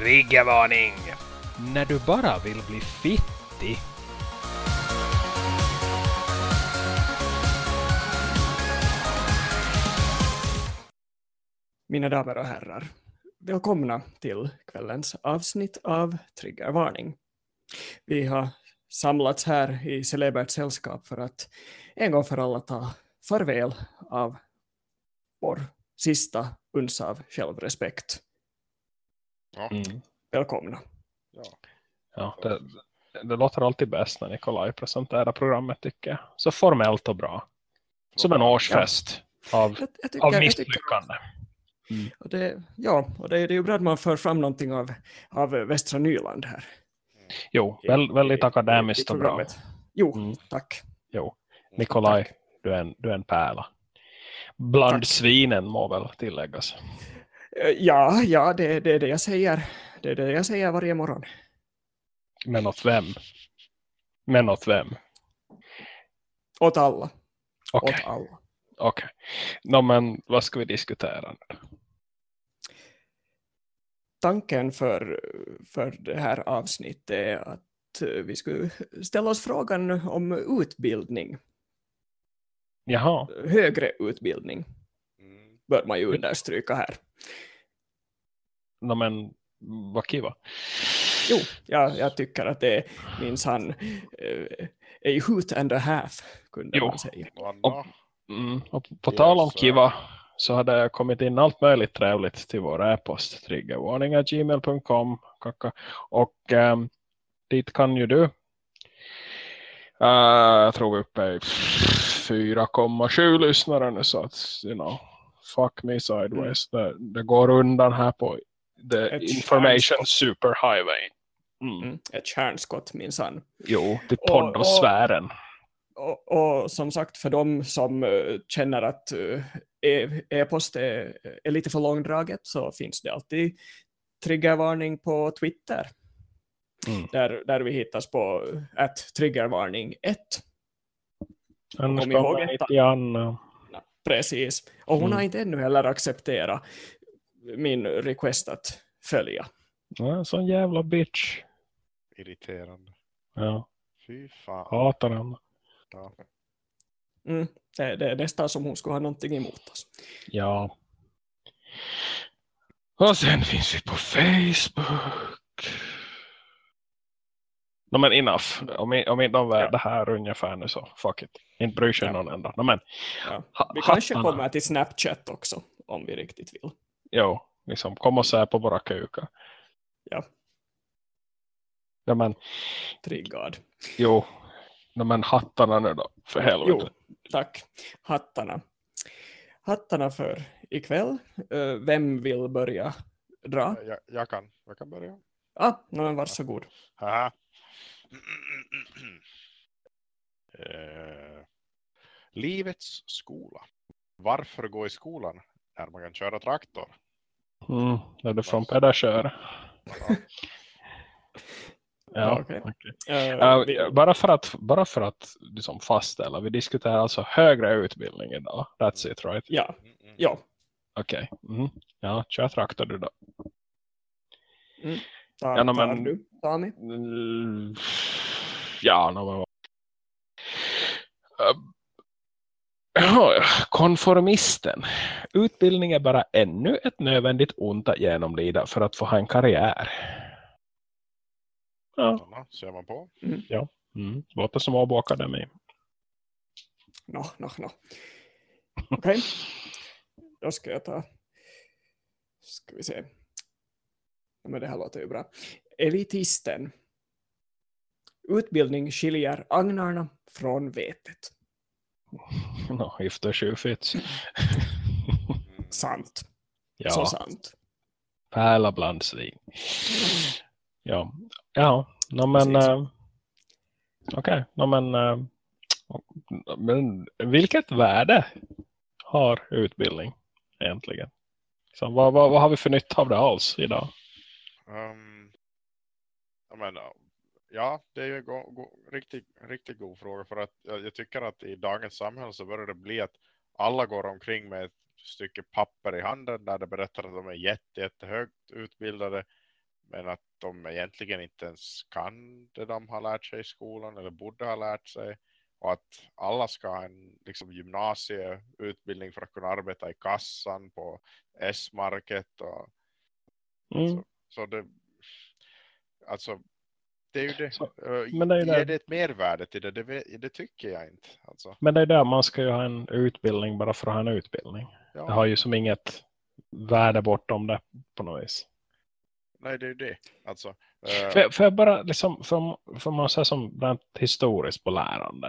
Triggervarning! När du bara vill bli fittig. Mina damer och herrar, välkomna till kvällens avsnitt av Triggervarning. Vi har samlats här i celebert sällskap för att en gång för alla ta farväl av vår sista uns av självrespekt. Ja. Mm. Välkomna. Ja. Ja, det, det låter alltid bäst när Nikolaj presenterar programmet tycker jag. Så formellt och bra. Som en årsfest av, Jag, jag tycker, av misslyckande. och det, ja, och det, det är ju bra att man för fram någonting av, av Västra Nyland här. Jo, i- väl, väldigt akademiskt och bra. programmet. Jo, Mm. tack. Jo, Nikolaj, du är en, du är en pärla. Bland Tack. svinen må väl tilläggas. Eh, Ja, ja det, det är det jag säger. Det är det jag säger varje morgon. Men åt vem? Men åt vem? Åt alla. Okej, Åt alla. okej. Nå men vad ska vi diskutera nu? Tanken för, för det här avsnittet är att vi skulle ställa oss frågan om utbildning. Jaha, Högre utbildning. Bör man ju understryka här. Nå men vad kiva. Jo, jag, jag tycker att det är minsann eh, a hoot and a half, kunde Jo. man säga. Anna. Mm, och på tal om Yes, kiva så hade jag kommit in allt möjligt trevligt till vår e-post triggervarningar.gmail.com och um, dit kan ju du uh, jag tror vi är uppe i 4,7 lyssnare nu så att you know, fuck me sideways det, det går undan här på the Ett information stjärnskott. superhighway mm. Mm, ett kärnskott minsann. jo, till Och- poddosfären Och, och som sagt, för de som eh, känner att eh, e- e-post är, är lite för långdraget så finns det alltid triggervarning på Twitter. Mm. Där, där vi hittas på att triggervarning 1. annars kommer ett- inte Janna Precis. Och hon Mm. har inte ännu heller accepterat min request att följa. Ja, en sån jävla bitch. Irriterande. Ja, Fy fan. hatar henne. Ja. Mm. Det, det är nästan som hon skulle ha någonting emot oss. Ja. Och sen finns vi på Facebook. No, men enough. Om, om inte de är Ja. det här ungefär nu så fuck it. Inte bryr sig Ja. någon ändå. No, men, Ja. Vi kanske hattarna. kommer till Snapchat också om vi riktigt vill. Jo, liksom kom och se på våra kukar. Ja. Ja, men, Triggad. jo. No, men hattarna nu då, för helvete. Jo, tack. Hattarna. Hattarna för ikväll. Eh, Vem vill börja dra? Jag, jag, kan, jag kan börja. Ah, no, men varsågod. Haha. Eh, livets skola. Varför gå i skolan när man kan köra traktor? Mm, är du från Pedersör? Ja. Ja, okej. Eh, Ja, vi- bara för att, bara för att liksom fastställa, vi diskuterar alltså högre utbildning idag. That's it, right? Ja, Mm, mm. ja. Okej. Mhm. Ja, kör traktor du då. Ta, Ja, no, tar men- du, Sami? Mm, Ja, no, men... Uh, ja, konformisten. Utbildning är bara ännu ett nödvändigt ont att genomlida för att få ha en karriär. Ja, Sådana ser man på. mm. låter som Åbo Akademi. No, no, no. Okej. Då ska jag ta... Ska vi se. Men det här låter ju bra. Elitisten. Utbildning skiljer agnarna från vetet. No, if the shoe fits. Sant. Så Ja, sant. pärla bland svin. Ja, ja, no, men uh, okej, no, men, eh, men vilket värde har utbildning egentligen? Så vad, vad, vad har vi för nytta av det alls idag? Um, jag menar, ja, det är ju go, go, riktigt, riktigt god fråga. För att jag, jag tycker att i dagens samhälle så börjar det bli att alla går omkring med ett stycke papper i handen där det berättar att de är jätte, jättehögt utbildade. men att de egentligen inte ens kan det de har lärt sig i skolan eller borde ha lärt sig. Och att alla ska ha en liksom, gymnasieutbildning för att kunna arbeta i kassan på S-market. Och, Mm. så, så det, alltså, det är ju det. Så, uh, men det är ju ger det. det ett mervärde till det? Det, det tycker jag inte. Alltså, Men det är där man ska ju ha en utbildning bara för att ha en utbildning. ja, Det har ju som inget värde bortom det på något vis. Nej, det är ju det. Alltså, eh, För, för jag bara liksom, för, för man säger som rent historiskt på lärande.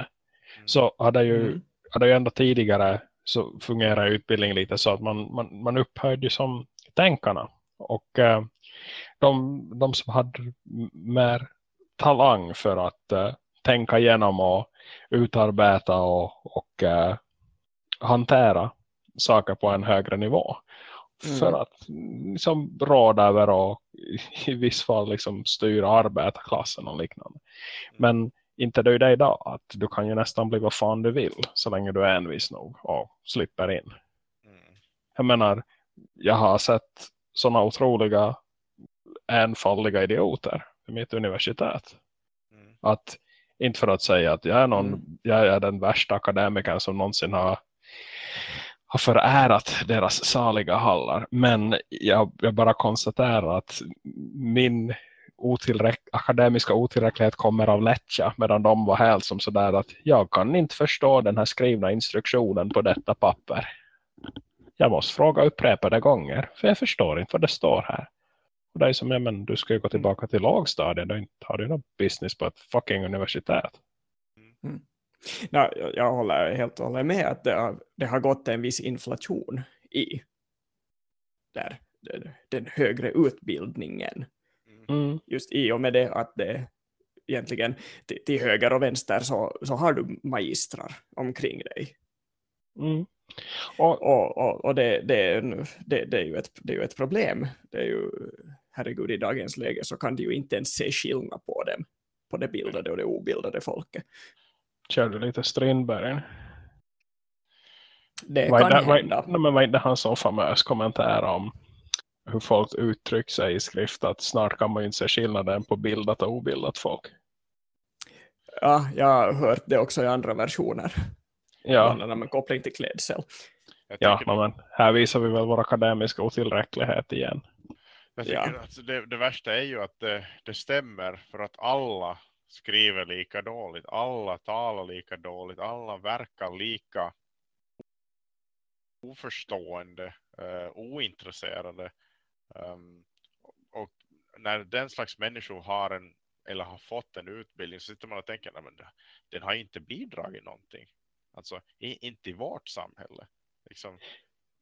Mm. Så hade ju, Mm. hade ju ändå tidigare så fungerar utbildning lite så att man, man, man upphöjde ju som tänkarna. Och eh, de, de som hade mer talang för att eh, tänka igenom och utarbeta och, och eh, hantera saker på en högre nivå. Mm. För att liksom råda över och i viss fall liksom styra arbetarklassen och liknande. Men inte det är det idag att du kan ju nästan bli vad fan du vill så länge du är envis nog och slipper in. mm, Jag menar, jag har sett sådana otroliga enfaldiga idioter i mitt universitet. mm, Att inte för att säga att jag är, någon, Mm. jag är den värsta akademikern som någonsin har, har förärat deras saliga hallar. Men jag, jag bara konstaterar att min otillräck akademiska otillräcklighet kommer av lättja medan de var helt som sådär att jag kan inte förstå den här skrivna instruktionen på detta papper. Jag måste fråga upprepade gånger för jag förstår inte vad det står här. Och det är som, ja, men du ska ju gå tillbaka till lågstadiet och inte har du någon business på ett fucking universitet. Ja, jag, jag håller helt och hållet med att det har, det har gått en viss inflation i där, den, högre utbildningen. mm, Mm. Just i och med det att det egentligen till, till höger och vänster så, så har du magistrar omkring dig. Mm. Och, Och, och, och det, det, det, det, är ju ett, det är ju ett problem. Det är ju, herregud, i dagens läge så kan du ju inte ens se skillnad på dem. På det bildade och det obildade folket. kör du lite Strindberg? Det Vad är kan det- hända. nej, men vad är det han så famös kommentar om hur folk uttrycker sig i skrift att snart kan man ju inte se skillnaden på bildat och obildat folk. Ja, jag har hört det också i andra versioner. Ja, Bland annat med koppling till klädsel. ja men här visar vi väl vår akademiska otillräcklighet igen. Jag tycker ja. att det, det värsta är ju att det, det stämmer för att alla skriver lika dåligt. Alla talar lika dåligt. Alla verkar lika oförstående, eh, ointresserade. Um, och när den slags människor har en eller har fått en utbildning så sitter man och tänker att den har inte bidragit någonting. Alltså i, inte i vårt samhälle. Liksom,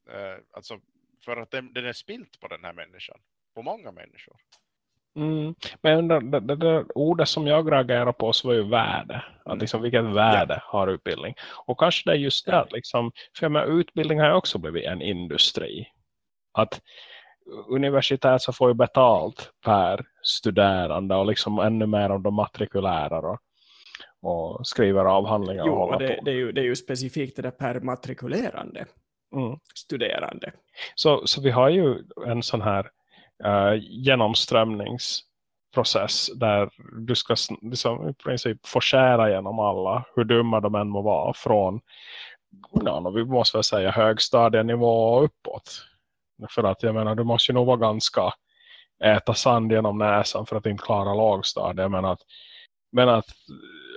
eh, alltså för att den, den är spilt på den här människan. På många människor. Mm. Men det, det, det, det ordet som jag reagerar på så var ju värde. Att Mm. liksom, vilket värde har utbildning? Och kanske det är just det. Liksom, för jag menar, utbildning har också blivit en industri. Att universitet så får ju betalt per studerande och liksom ännu mer om de matrikulärer och, och skriver avhandlingar Jo, och det, det, är ju, det är ju specifikt det där per matrikulerande Mm. studerande. Så, så vi har ju en sån här uh, genomströmningsprocess där du ska liksom, i princip forcera genom alla, hur dumma de än må vara, från ja, vi måste väl säga högstadienivå och uppåt. För att jag menar, du måste ju nog vara ganska äta sand genom näsan för att inte klara lågstadiet. Men att, men att,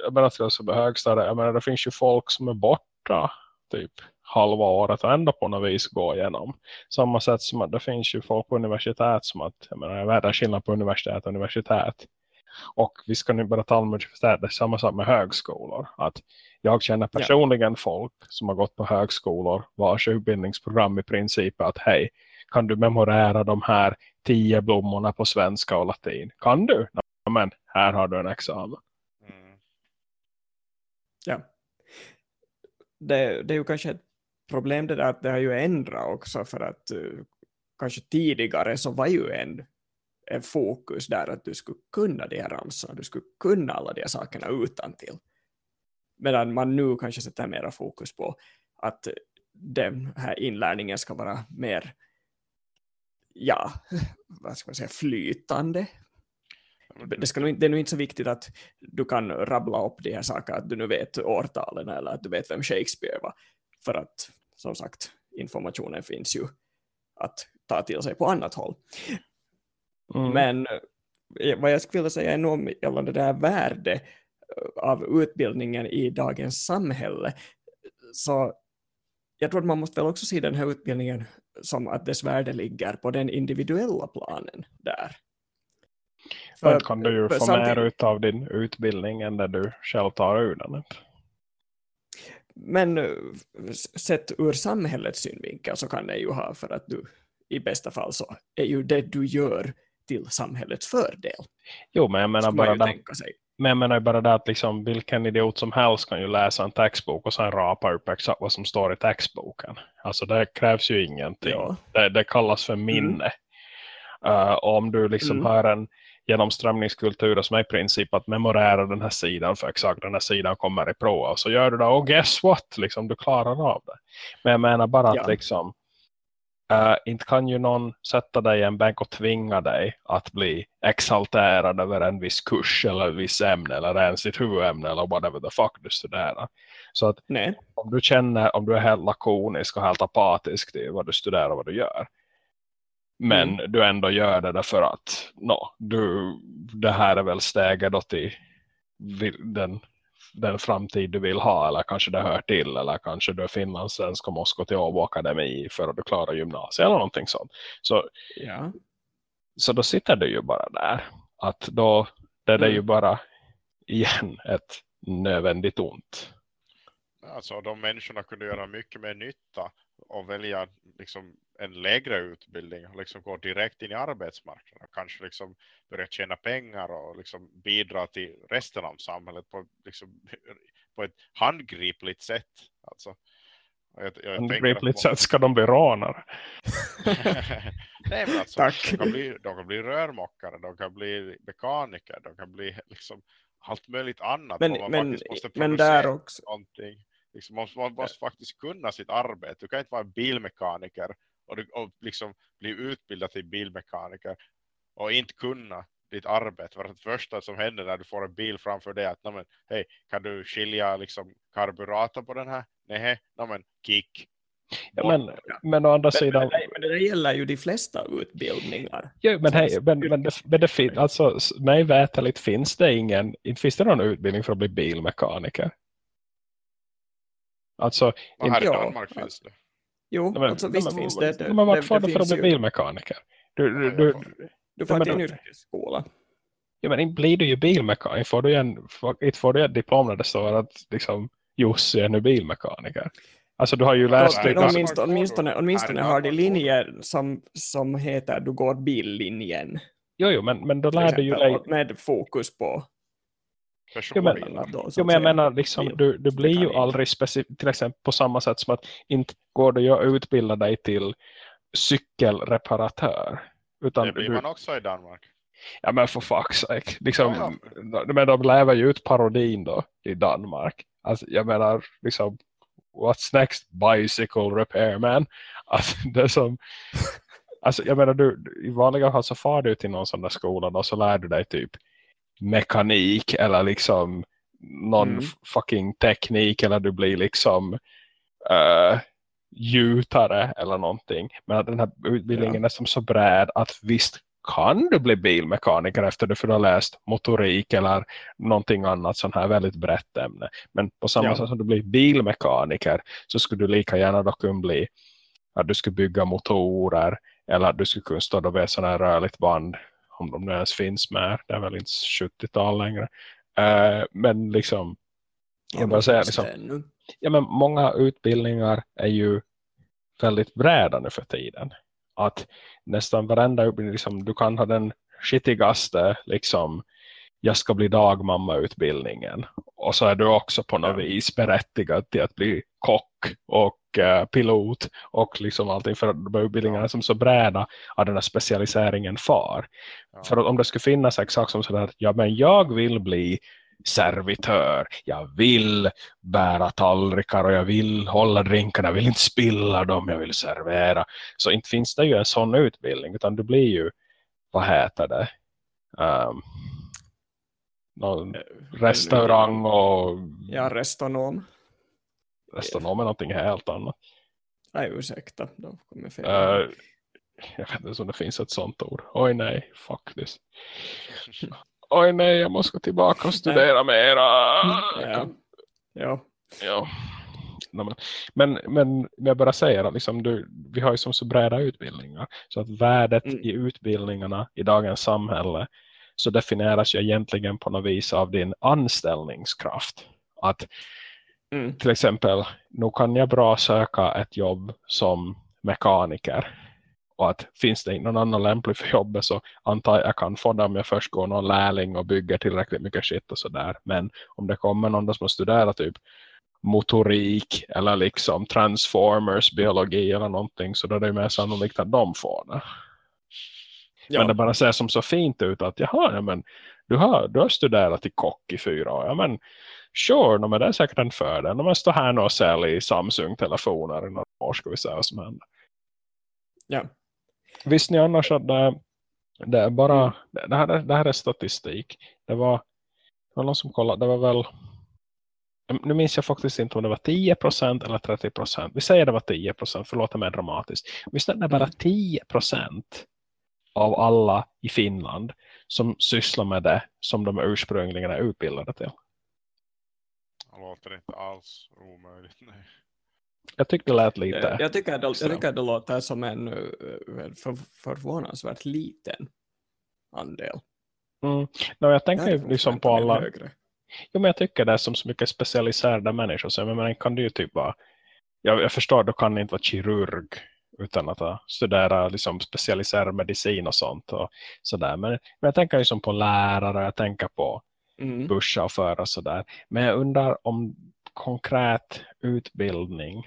jag menar att alltså på högstadiet, jag menar det finns ju folk som är borta typ halva året och ändå på något vis gå igenom. Samma sätt som att det finns ju folk på universitet som att, jag menar, jag vet att skillnad på universitet och universitet. Och vi ska nu bara tala om universitet, det är samma sak med högskolor. Att jag känner Ja. personligen folk som har gått på högskolor vars utbildningsprogram i princip är att hej, kan du memorera de här tio blommorna på svenska och latin? Kan du? Ja, men här har du en examen. Mm. Ja. Det, det är ju kanske ett problem det där att det har ju ändrat också för att uh, kanske tidigare så var ju en, en fokus där att du skulle kunna de här ramsorna, du skulle kunna alla de här sakerna utan till. Medan man nu kanske sätter mera fokus på att den här inlärningen ska vara mer ja, vad ska man säga, flytande. Det, ska nog, det är nog inte så viktigt att du kan rabbla upp de här sakerna, att du nu vet årtalen eller att du vet vem Shakespeare var. För att, som sagt, informationen finns ju att ta till sig på annat håll. Mm. Men eh, vad jag skulle vilja säga är nog gällande det här värde eh, av utbildningen i dagens samhälle. Så jag tror att man måste väl också se den här utbildningen som att dess värde ligger på den individuella planen där. För, kan du ju få mer ut av din utbildning än det du själv tar ur den. Men eh, sett ur samhällets synvinkel så kan det ju ha för att du i bästa fall så är ju det du gör till samhällets fördel. Jo, men jag menar bara det, men jag menar bara det att liksom, vilken idiot som helst kan ju läsa en textbok och sen rapa upp exakt vad som står i textboken. Alltså det krävs ju ingenting. Ja. Det, det, kallas för minne. Mm. Uh, om du liksom mm. har en genomströmningskultur som är i princip att memorera den här sidan för exakt den här sidan kommer i prova. Och så gör du det och guess what? Liksom, du klarar av det. Men jag menar bara ja. att liksom Uh, inte kan ju någon sätta dig i en bänk och tvinga dig att bli exalterad över en viss kurs eller en viss ämne eller ens sitt huvudämne eller whatever the fuck du studerar. Så att Nej. om du känner, om du är helt lakonisk och helt apatisk till vad du studerar och vad du gör. Men mm. du ändå gör det därför att no, du, det här är väl steget då till den den framtid du vill ha eller kanske det hör till eller kanske du är finlandssvensk och måste gå till Åbo Akademi för att du klarar gymnasiet eller någonting sånt. Så, ja. så då sitter du ju bara där. Att då det är det mm. ju bara igen ett nödvändigt ont. Alltså de människorna kunde göra mycket mer nytta och välja liksom en lägre utbildning och liksom gå direkt in i arbetsmarknaden. Kanske liksom börja tjäna pengar och liksom bidra till resten av samhället på, liksom, på ett handgripligt sätt. Alltså, jag, jag handgripligt sätt ska de bli rånare. Nej, men alltså, Tack. De, kan bli, de kan bli rörmockare, de kan bli mekaniker, de kan bli liksom allt möjligt annat. Men, man men, men där också. Någonting. Liksom, man, man måste faktiskt kunna sitt arbete. Du kan inte vara bilmekaniker och, du, och liksom bli utbildad till bilmekaniker och inte kunna ditt arbete. För det första som händer när du får en bil framför dig är att, men, hej, kan du skilja liksom karburator på den här? Nej, men kick. Ja, men, men å andra sidan... Men, men, det gäller ju de flesta utbildningar. Ja, men, hej, men, men, det, men det finns, alltså, mig veteligt finns det ingen, inte finns det någon utbildning för att bli bilmekaniker. Alltså, och här i Danmark ja. finns det. Jo, men, alltså, visst men, finns det. det men vart får du för att bli bilmekaniker? Du, du, du, du får till en yrkesskola. Ja, men inte blir du ju bilmekaniker. Får du en, inte får du ett diplom när det står att liksom, Jussi är nu bilmekaniker. Alltså du har ju läst... Ja, åtminstone, åtminstone, åtminstone har de linjer som, som heter du går billinjen. Jo, jo men, men då lär du ju dig... Med fokus på Jo men, då, jo, men jag menar, liksom, du, du blir ju aldrig specifikt, till exempel på samma sätt som att inte går du att utbilda dig till cykelreparatör. Utan det blir du, man också i Danmark. Ja men för fuck's sake. Liksom, ja, Men de lever ju ut parodin då i Danmark. Alltså, jag menar, liksom, what's next? Bicycle repairman. Alltså, det som... Alltså, jag menar, du, i vanliga fall så far du till någon sån där skola och så lär du dig typ mekanik eller liksom någon mm. fucking teknik eller du blir liksom uh, gjutare eller någonting. Men att den här utbildningen ja. är som så bred att visst kan du bli bilmekaniker efter du har läst motorik eller någonting annat sånt här väldigt brett ämne. Men på samma ja. sätt som du blir bilmekaniker så skulle du lika gärna då kunna bli att du skulle bygga motorer eller att du skulle kunna stå vid sådana här rörligt band om de nu ens finns med. Det är väl inte 70-tal längre. Uh, men liksom, jag bara säga liksom, ja, men många utbildningar är ju väldigt breda nu för tiden. Att nästan varenda utbildning, liksom, du kan ha den skitigaste liksom, jag ska bli dagmamma utbildningen. Och så är du också på något ja. vis berättigad till att bli kock och uh, pilot och liksom allting för att de utbildningarna som så bräda av den här specialiseringen far. Ja. För att om det skulle finnas exakt som sådär, ja men jag vill bli servitör. Jag vill bära tallrikar och jag vill hålla drinkarna. Jag vill inte spilla dem, jag vill servera. Så inte finns det ju en sån utbildning utan det blir ju, vad heter det? Um, någon restaurang och... Ja, restonom. Restonom är någonting helt annat. Nej, ursäkta. Då kommer fel. Uh, jag vet inte om det finns ett sånt ord. Oj nej, fuck this. Oj nej, jag måste gå tillbaka och studera mera. Ja. ja. ja. Men, men, men jag bara säger att liksom, du, vi har ju som så breda utbildningar. Så att värdet mm. i utbildningarna i dagens samhälle så definieras ju egentligen på något vis av din anställningskraft. Att mm. till exempel, nu kan jag bra söka ett jobb som mekaniker och att finns det någon annan lämplig för jobbet så antar jag kan få det om jag först går någon lärling och bygger tillräckligt mycket shit och sådär. Men om det kommer någon som studerar typ motorik eller liksom transformers, biologi eller någonting så då är det mer sannolikt att de får det. Ja. Men det bara ser som så fint ut att jaha, ja, men du har, du har studerat till kock i fyra år. Ja, men sure, men det är säkert en fördel. De står här och säljer Samsung-telefoner i några år ska vi se vad som händer. Ja. Visste ni annars att det, det är bara det här, det här är statistik. Det var, det var någon som kollade, det var väl nu minns jag faktiskt inte om det var 10% eller 30%. Vi säger det var 10%, för låta mer dramatiskt. Visst är det bara 10% av alla i Finland som sysslar med det som de ursprungligen är utbildade till. Det låter inte alls omöjligt, nej. Jag tycker det lät lite. Jag, jag, tycker, det, jag tycker det låter som en eh, för, förvånansvärt liten andel. Mm. No, jag tänker jag liksom på alla... Högre. Jo, men jag tycker det är som så mycket specialiserade människor. Så jag menar, kan du ju typ bara... Jag, jag förstår, du kan inte vara kirurg utan att studera liksom specialiserad medicin och sånt. Och sådär. Men, men jag tänker liksom på lärare, jag tänker på mm. busschaufförer och sådär. Men jag undrar om konkret utbildning.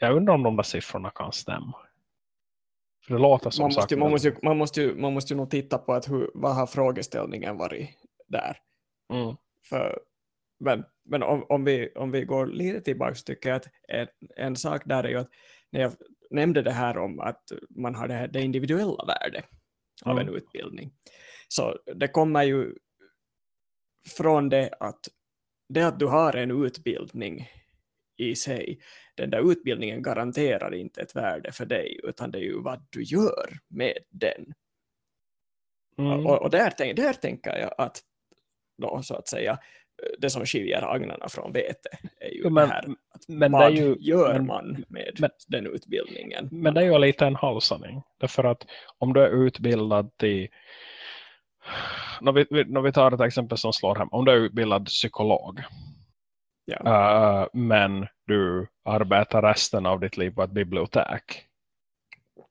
Jag undrar om de där siffrorna kan stämma. För det låter som man måste, man, måste, man, måste ju, man måste ju nog titta på att hur, vad har frågeställningen varit där. Mm. För, men men om, om, vi, om vi går lite tillbaka så tycker jag att en, en sak där är ju att när jag nämnde det här om att man har det, här, det individuella värdet av mm. en utbildning. Så det kommer ju från det att det att du har en utbildning i sig, den där utbildningen garanterar inte ett värde för dig utan det är ju vad du gör med den. Mm. Och, och där, där tänker jag att då, så att säga det som skiljer agnarna från vete är ju men, det här. Men vad det ju, gör men, man med men, den utbildningen? Men det är ju lite en halvsanning. Därför att om du är utbildad till när vi, när vi tar ett exempel som slår hem. Om du är utbildad psykolog. Ja. Uh, men du arbetar resten av ditt liv på ett bibliotek.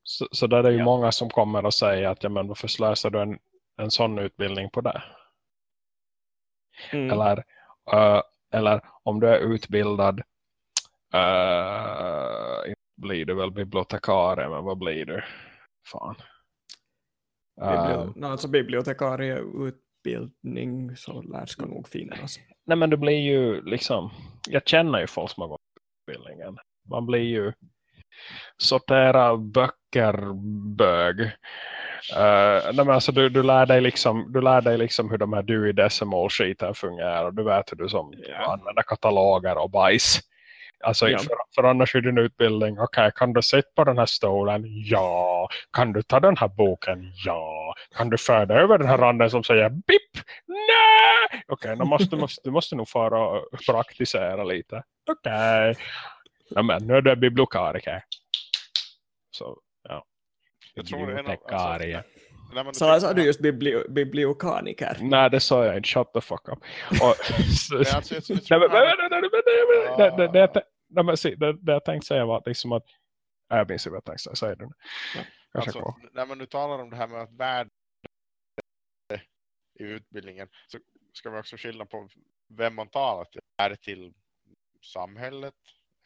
Så, så där är det ju ja. många som kommer och säger att ja, men varför slösar du en, en sån utbildning på det? Mm. Eller, uh, eller om du är utbildad uh, blir du väl bibliotekarie, men vad blir du? Fan. Biblio uh, alltså bibliotekarie utbildning så lär ska nog finnas. Nej men du blir ju liksom, jag känner ju folk som har gått utbildningen. Man blir ju sortera böcker bög Uh, nej, men alltså, du, du, lär dig liksom, du lär dig liksom hur de här Dewey Decimal skiten fungerar och du vet hur du som yeah. använder kataloger och bajs. Alltså ja. för, för annars är din utbildning, okej okay, kan du sitta på den här stolen? Ja. Kan du ta den här boken? Ja. Kan du föra över den här randen som säger bip? Nej! Okej, okay, måste, måste, du måste nog fara och praktisera lite. Okej. Okay. Ja, men nu är du bibliotekarie. Så jag tror det är alltså, Nej, så sa du just biblio, bibliokaniker? Nej, det sa jag inte. Shut the fuck up. Det jag tänkte säga var liksom att jag minns vad jag tänkte säga. Säg det Alltså, när man nu talar om det här med att värde i utbildningen så ska vi också skilja på vem man talar till. Är det till samhället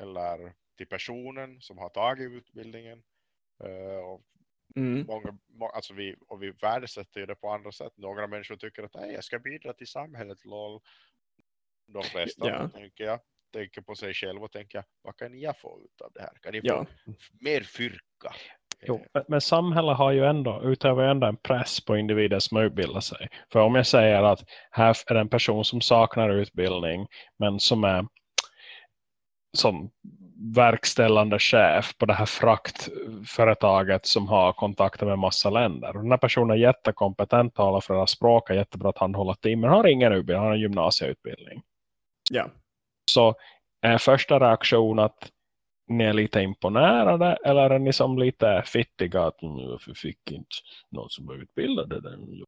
eller till personen som har tagit utbildningen? Och Mm. många, må- alltså vi, och vi värdesätter ju det på andra sätt. Några människor tycker att Nej, jag ska bidra till samhället, lol. De flesta Ja. tänker jag, tänker på sig själv och tänker vad kan jag få ut av det här? Kan ni få Ja. mer fyrka? Jo, men, samhället har ju ändå, utöver ändå en press på individen som utbildar sig. För om jag säger att här är det en person som saknar utbildning men som är som verkställande chef på det här fraktföretaget som har kontakter med massa länder. Och den här personen är jättekompetent, talar flera språk, är jättebra att handhålla team, men har ingen utbildning, har en gymnasieutbildning. Ja. Så är första reaktion att ni är lite imponerade eller är ni som lite fittiga att "Mm, varför fick inte någon som var utbildad den?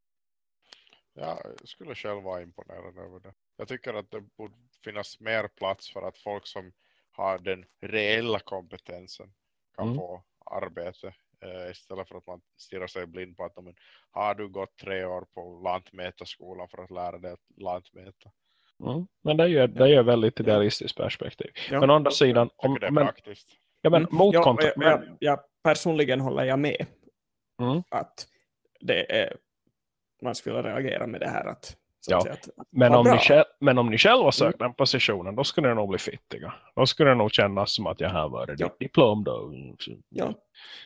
Ja, jag skulle själv vara imponerad över det. Jag tycker att det borde finnas mer plats för att folk som har den reella kompetensen kan Mm. få arbete eh, istället för att man stirrar sig blind på att men, har du gått tre år på lantmätarskolan för att lära dig att lantmäta. Mm. Men det är ju det är väldigt idealistiskt perspektiv. Ja. Men å andra sidan, om, det är men, praktiskt. ja, men Mm. motkontra, Ja, jag, jag, jag, personligen håller jag med Mm. att det är, man skulle reagera med det här att, Ja. att, men, om bra. ni själv, men om ni själva söker den positionen, då skulle det nog bli fittiga. Då skulle det nog kännas som att jag har varit Ja. ditt diplom då. Ja.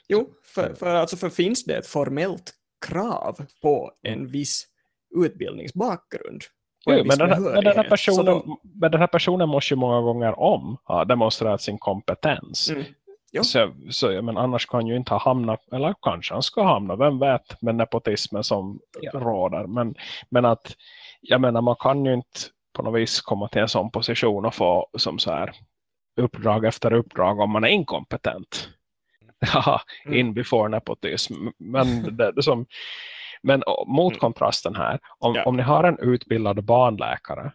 Jo, för, för, alltså, för finns det ett formellt krav på en viss utbildningsbakgrund? Jo, men, den här, men, den här personen, då- men den här personen måste ju många gånger om ha demonstrerat sin kompetens. Mm. Så, så, men annars kan han ju inte ha hamnat, eller kanske han ska hamna, vem vet, med nepotismen som Ja. råder. Men, men att, jag menar, man kan ju inte på något vis komma till en sån position och få som så här uppdrag efter uppdrag om man är inkompetent. Mm. in before nepotism. Men, det, det som, men mot Mm. kontrasten här, om, Ja. om ni har en utbildad barnläkare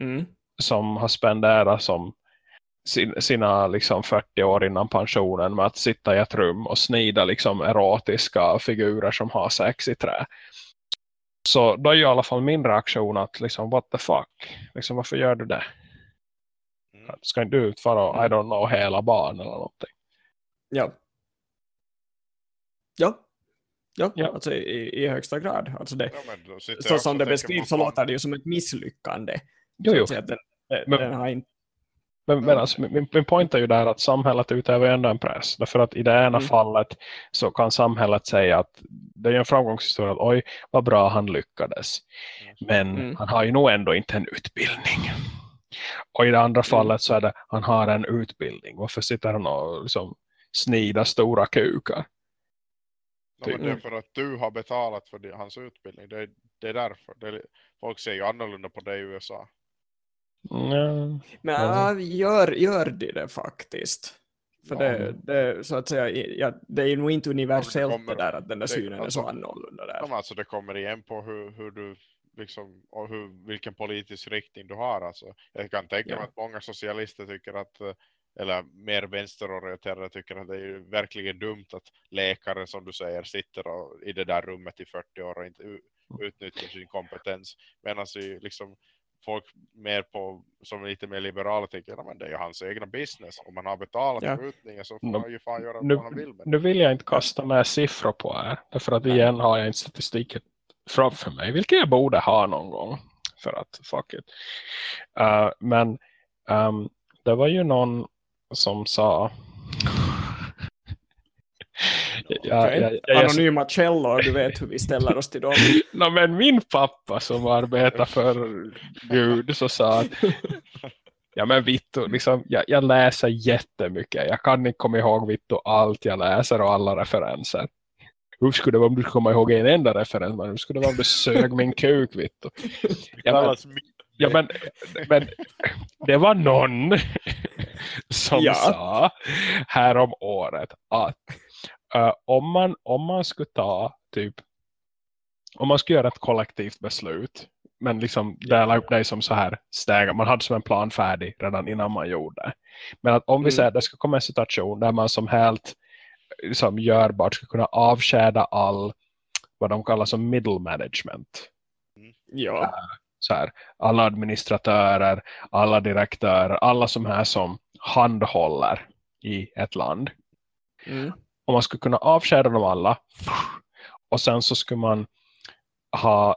Mm. som har spenderat som sin, sina liksom 40 år innan pensionen med att sitta i ett rum och snida liksom erotiska figurer som har sex i trä. Så då är ju i alla fall min reaktion att liksom what the fuck, liksom varför gör du det? Mm. Ska inte du utföra, I don't know, hela barn eller någonting? Ja. Ja. Ja, Ja. alltså i, i högsta grad. Alltså det, Ja, så som det beskrivs så låter det ju som ett misslyckande. Jo, jo. den, den, Men- den har inte... Men, men alltså, min, min point är ju där att samhället utövar ändå en press. Därför att i det ena Mm. fallet så kan samhället säga att det är en framgångshistoria att oj, vad bra han lyckades. Men Mm. han har ju nog ändå inte en utbildning. Och i det andra fallet så är det han har en utbildning. Varför sitter han och liksom snida stora kukar? Ja, det är Mm. för att du har betalat för hans utbildning. Det är, det är därför. Det är, folk ser ju annorlunda på det i USA. Mm. Men Ja. gör, gör de det faktiskt? För Ja. det, det, så att säga, ja, det är nog inte universellt kommer- det där att den där det- synen alltså- är så annorlunda där. Ja, alltså det kommer igen på hur, hur du liksom, och hur, vilken politisk riktning du har. Alltså, jag kan tänka Ja. mig att många socialister tycker att, eh, eller mer vänsterorienterade tycker att det är verkligen dumt att läkare som du säger sitter och, i det där rummet i 40 år och inte utnyttjar sin kompetens. Medan ju liksom folk mer på, som är lite mer liberala tycker att det är ju hans egna business. Om man har betalat Ja. för utbildningen så får Nu- han ju fan göra Nu, vad han vill nu vill jag inte kasta med siffror på här. Därför att Nej. igen har jag inte statistiken framför mig. Vilket jag borde ha någon gång. För att fuck it. Uh, men um, det var ju någon som sa Ja, ja, ja, jag- Anonyma källor, du vet hur vi ställer oss till dem. Nå, men min pappa som arbetar för Gud så sa att ja men Vittu, liksom, jag, jag läser jättemycket. Jag kan inte komma ihåg Vittu allt jag läser och alla referenser. Hur skulle det vara om du komma ihåg en enda referens? Men hur skulle det vara om du sög min kuk Vittu? Ja, men, ja, men, men det var någon som Ja. sa här om året att eh, om, man, om man skulle ta typ om man skulle göra ett kollektivt beslut men liksom dela upp det som så här steg, man hade som en plan färdig redan innan man gjorde. Men att om vi Mm. säger att det ska komma en situation där man som helt som görbart ska kunna avskäda all vad de kallar som middle management Ja, så här, alla administratörer, alla direktörer, alla som här som handhåller i ett land. mm. Och man skulle kunna avskärda dem alla. Och sen så skulle man ha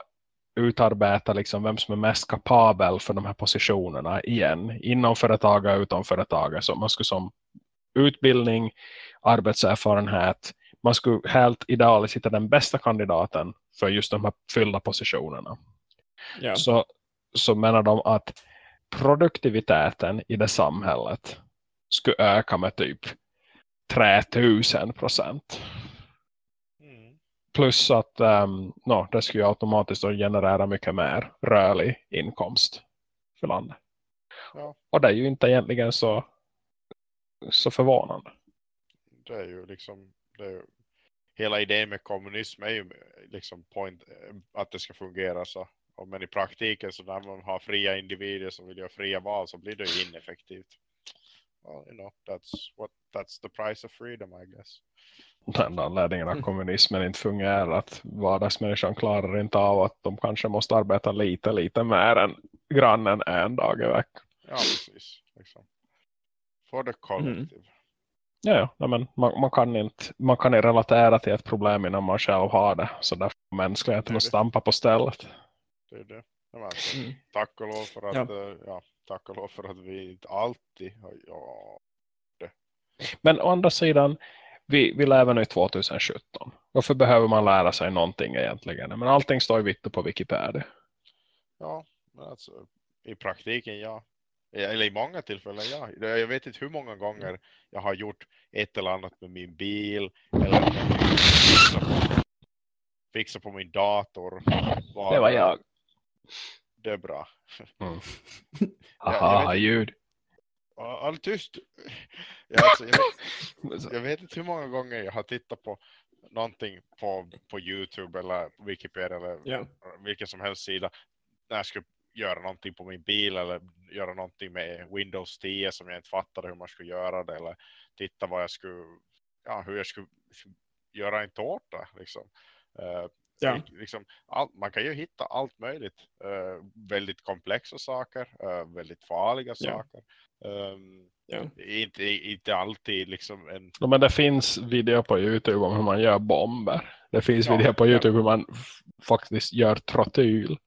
utarbeta liksom vem som är mest kapabel för de här positionerna igen. Inom företaget och utom företaget. Så man skulle som utbildning, arbetserfarenhet. Man skulle helt idealiskt hitta den bästa kandidaten för just de här fyllda positionerna. Ja. Så, så menar de att produktiviteten i det samhället skulle öka med typ 3000 procent. Mm. Plus att um, no, det skulle ju automatiskt generera mycket mer rörlig inkomst för landet. Ja. Och det är ju inte egentligen så, så förvånande. Det är ju liksom det är ju, hela idén med kommunism är ju liksom point, att det ska fungera så. Men i praktiken så när man har fria individer som vill göra fria val så blir det ju ineffektivt. Well, you know, that's what that's the price of freedom I guess. Den anledningen att kommunismen inte fungerar att vardagsmänniskan klarar inte av att de kanske måste arbeta lite, lite mer än grannen en dag i veckan. Ja, precis. Liksom. For the collective. Ja, ja. Nej, men man, man, kan inte, man kan inte relatera till ett problem innan man själv har det. Så därför får mänskligheten att stampa på stället. Det är det. Ja, men, Mm. tack och lov för att, Ja. ja. Tack och lov för att vi inte alltid har, ja, Men å andra sidan, vi, vi lever nu i 2017. Varför behöver man lära sig någonting egentligen? Men allting står ju vitt på Wikipedia. ja, men alltså i praktiken ja. Eller i många tillfällen ja. Jag vet inte hur många gånger jag har gjort ett eller annat med min bil eller fixa på, fixa på min dator. Bara- Det var jag. Det är bra. Mm. jag Haha, vet- ljud. Ja, All tyst. Ja, alltså, jag, vet, jag vet inte hur många gånger jag har tittat på någonting på, på Youtube eller Wikipedia eller Ja. vilken som helst sida när jag skulle göra någonting på min bil eller göra någonting med Windows 10 som jag inte fattade hur man skulle göra det eller titta vad jag skulle ja, hur jag skulle göra en tårta liksom. Eh, Ja. lik- liksom all, man kan ju hitta allt möjligt eh, väldigt komplexa saker eh, väldigt farliga Ja. saker Ehm, Ja. inte, inte alltid liksom en Ja, Men det finns video på Youtube om hur man gör bomber. Det finns Ja, video på ja. Youtube hur man faktiskt gör trotyl.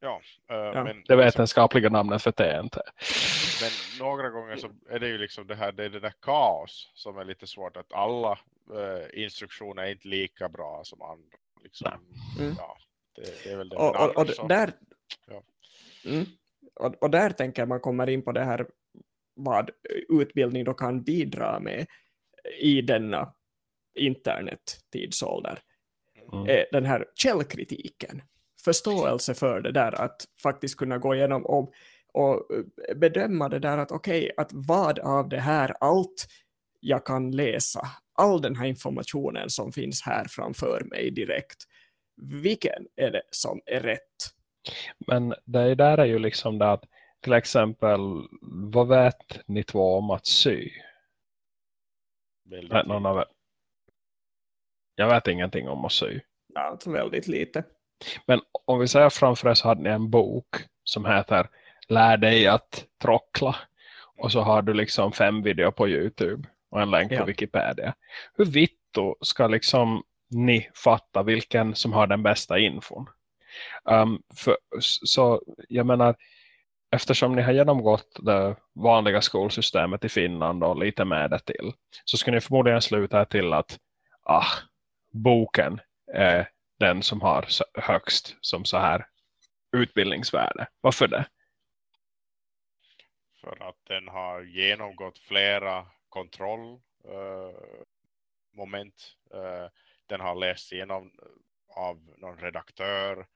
ja, eh, men, Det vetenskapliga namnet för TNT. men några gånger så är det ju liksom det här det är det där kaos som är lite svårt att alla instruktioner är inte lika bra som andra liksom, Mm. ja, det, det är väl det Och, och, och där, Ja. mm, och, och där tänker jag man kommer in på det här vad utbildning då kan bidra med i denna internet-tidsålder. Mm. är den här källkritiken. Förståelse för det där att faktiskt kunna gå igenom och, och eh, bedöma det där att okej, att vad av det här, allt jag kan läsa, all den här informationen som finns här framför mig direkt, vilken är det som är rätt? Men det där är ju liksom det att till exempel, vad vet ni två om att sy? väldigt Vet någon av? Jag vet ingenting om att sy. Alltså väldigt lite. Men om vi säger framför er så hade ni en bok som heter Lär dig att trockla. Och så har du liksom fem videor på Youtube och en länk Ja. på Wikipedia. Hur vitto ska liksom ni fatta vilken som har den bästa infon? Um, för, så jag menar, eftersom ni har genomgått det vanliga skolsystemet i Finland och lite med det till, så ska ni förmodligen sluta till att ah, boken är den som har högst som så här utbildningsvärde. Varför det? för att den har genomgått flera kontrollmoment. Eh, moment. Eh, den har lästs igenom av någon redaktör.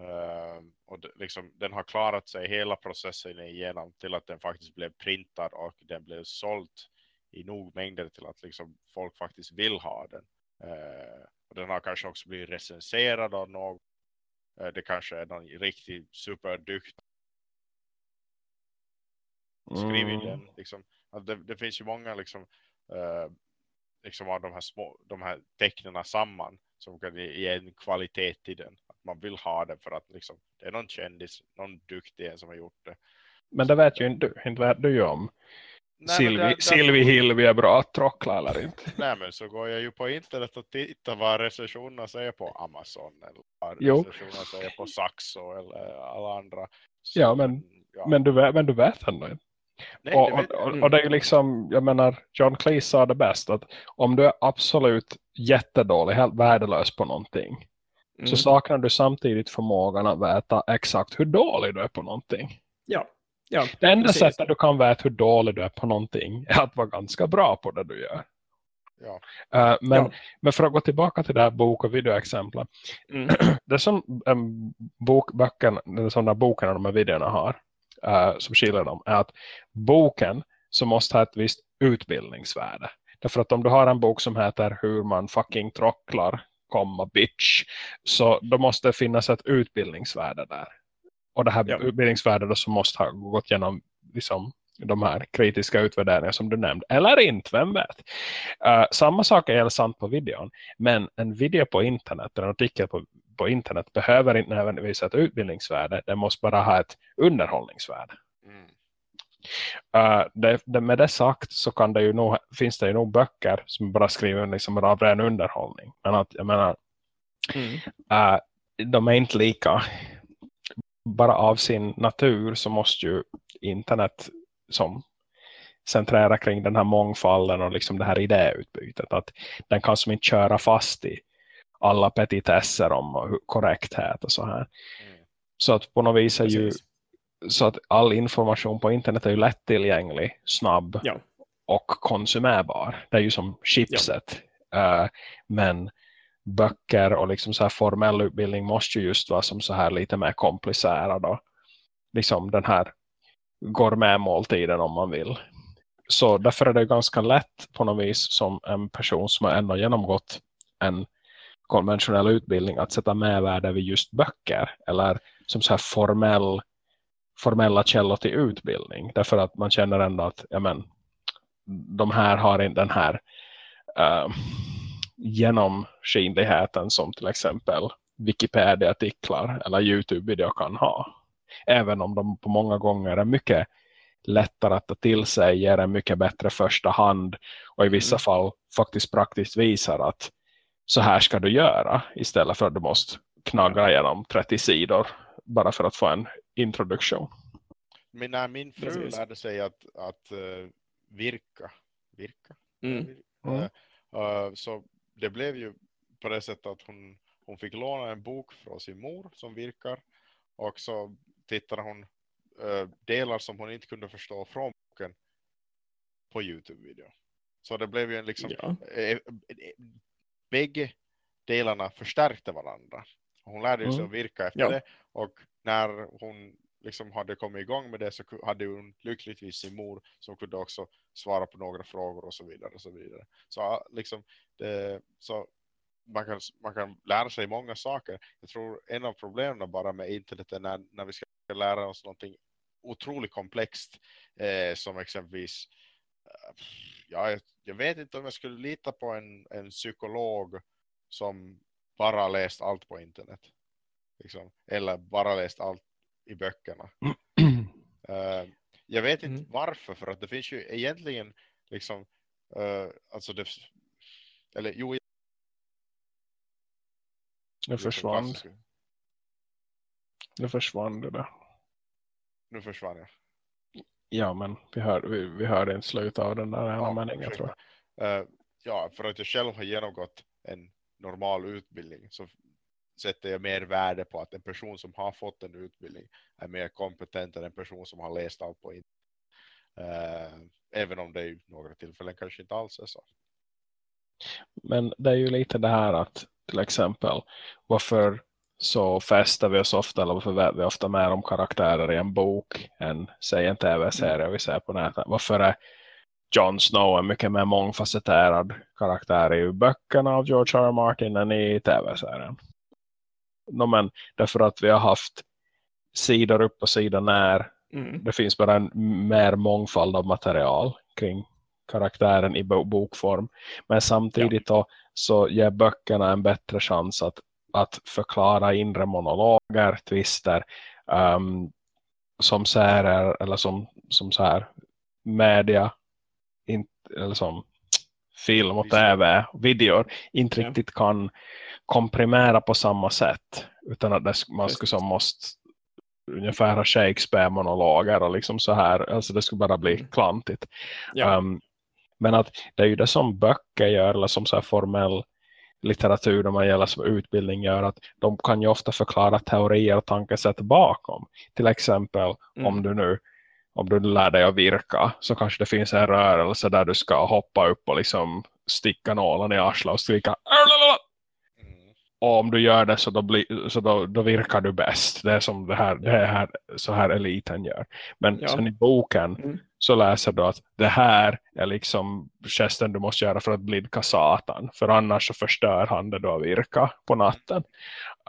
Eh, och liksom, den har klarat sig hela processen igenom till att den faktiskt blev printad och den blev såld i nog mängder till att liksom, folk faktiskt vill ha den. Eh, och den har kanske också blivit recenserad av någon. Eh, det kanske är någon riktigt superduktig skrivit Mm. den. Liksom. Att det, det finns ju många liksom, eh, liksom av de här små de här tecknen samman som kan ge en kvalitet till den. Att man vill ha den för att liksom, det är någon kändis, någon duktig som har gjort det. Men det vet ju inte du. Inte vet du ju om. Silvi, Silvi Hilvi är bra att trockla eller inte. Nej men så går jag ju på internet och tittar vad recensionerna säger på Amazon eller vad recensionerna säger på Saxo eller alla andra. Ja, men- ja. Men du men du vet ändå inte. Nej, och, och, och, och det är ju liksom, jag menar, John Cleese sa det bäst att om du är absolut jättedålig, helt värdelös på någonting Mm. så saknar du samtidigt förmågan att veta exakt hur dålig du är på någonting. Ja, ja Det enda Precis. sättet du kan veta hur dålig du är på någonting är att vara ganska bra på det du gör. Ja. Eh, men, Ja. men för att gå tillbaka till det här bok- och videoexemplet. Mm. Det som um, bokböckerna, eller sådana boken de här videorna har, eh, som skiljer dem, är att boken så måste ha ett visst utbildningsvärde. Därför att om du har en bok som heter Hur man fucking trocklar, komma bitch, så då måste det finnas ett utbildningsvärde där. Och det här Ja. utbildningsvärdet som måste ha gått igenom liksom, de här kritiska utvärderingarna som du nämnde. Eller inte, vem vet. Eh, samma sak är sant på videon. Men en video på internet, en artikel på, på internet behöver inte nödvändigtvis ett utbildningsvärde. Den måste bara ha ett underhållningsvärde. Mm. Uh, det, det, med det sagt så kan det ju nog, finns det ju nog böcker som bara skriver liksom av ren underhållning. Men att jag menar, Mm. uh, de är inte lika. Bara av sin natur så måste ju internet som centrera kring den här mångfalden och liksom det här idéutbytet. Att den kan som inte köra fast i alla petitesser om korrekthet och så här. Mm. Så att på något vis är ju Precis. så att all information på internet är ju lättillgänglig, snabb Ja. och konsumerbar. Det är ju som chipset. Eh, men böcker och liksom så här formell utbildning måste ju just vara som så här lite mer komplicerad och liksom den här gourmetmåltiden om man vill. Så därför är det ganska lätt på något vis som en person som har ändå genomgått en konventionell utbildning att sätta med värde vid just böcker eller som så här formell formella källor till utbildning. Därför att man känner ändå att ja, men, de här har den här uh, genomskinligheten som till exempel Wikipedia-artiklar eller YouTube-video kan ha. Även om de på många gånger är mycket lättare att ta till sig, ger en mycket bättre första hand och i vissa Mm. fall faktiskt praktiskt visar att så här ska du göra istället för att du måste knagga igenom 30 sidor bara för att få en introduktion. Men när min fru Precis. lärde sig att, att uh, virka, virka? Mm. Mm. Eh, så det blev ju på det sättet att hon, hon fick låna en bok från sin mor som virkar. Och så tittade hon eh, delar som hon inte kunde förstå från boken på Youtube-video. Så det blev ju en liksom, Ja. Bägge delarna förstärkte varandra. Hon lärde sig Mm. att virka efter Ja. det. Och när hon liksom hade kommit igång med det så hade hon lyckligtvis sin mor som kunde också svara på några frågor och så vidare. Och så vidare. Så liksom, det, så man kan, man kan lära sig många saker. Jag tror en av problemen bara med internet är när, när vi ska lära oss någonting otroligt komplext eh, som exempelvis eh, jag, jag vet inte om jag skulle lita på en, en psykolog som bara läst allt på internet. Liksom. Eller bara läst allt i böckerna. Eh, jag vet inte Mm. varför, för att det finns ju egentligen liksom, eh, alltså det, eller jo, Nu försvann, klassiska- nu försvann det där. Nu försvann jag. Ja, men vi, hör, vi, vi hörde inte slutet av den där Ja, meningen tror jag. Eh, ja, för att jag själv har genomgått en normal utbildning så sätter jag mer värde på att en person som har fått en utbildning är mer kompetent än en person som har läst allt på internet. Eh, även om det i några tillfällen kanske inte alls är så. Men det är ju lite det här att till exempel varför så fäster vi oss ofta eller varför vi ofta mer om karaktärer i en bok än säg en tv-serie vi ser på nätet. Varför är Jon Snow en mycket mer mångfacetterad karaktär i böckerna av George R. R. Martin än i tv-serien? No, men därför att vi har haft sidor upp och sidor ner Mm. det finns bara en mer mångfald av material kring karaktären i bo- bokform. Men samtidigt då, så ger böckerna en bättre chans att, att förklara inre monologer, twister um, som serier eller som, som så här media eller som film och tv och videor inte Ja. riktigt kan komprimera på samma sätt utan att det, man skulle som måste ungefär ha Shakespeare-monologer och liksom så här, alltså det skulle bara bli Mm. klantigt. Ja. Um, men att det är ju det som böcker gör eller som så här formell litteratur när man gäller som utbildning gör att de kan ju ofta förklara teorier och tankesätt bakom. Till exempel Mm. om du nu om du lär dig att virka så kanske det finns en rörelse där du ska hoppa upp och liksom sticka nålen i arslet och skrika! Mm. och om du gör det så, då, blir, så då, då virkar du bäst. Det är som det här, det är här, så här eliten gör. Men Ja. sen i boken Mm. Så läser du att det här är liksom gesten du måste göra för att blidka satan. För annars så förstör han det du har virka på natten.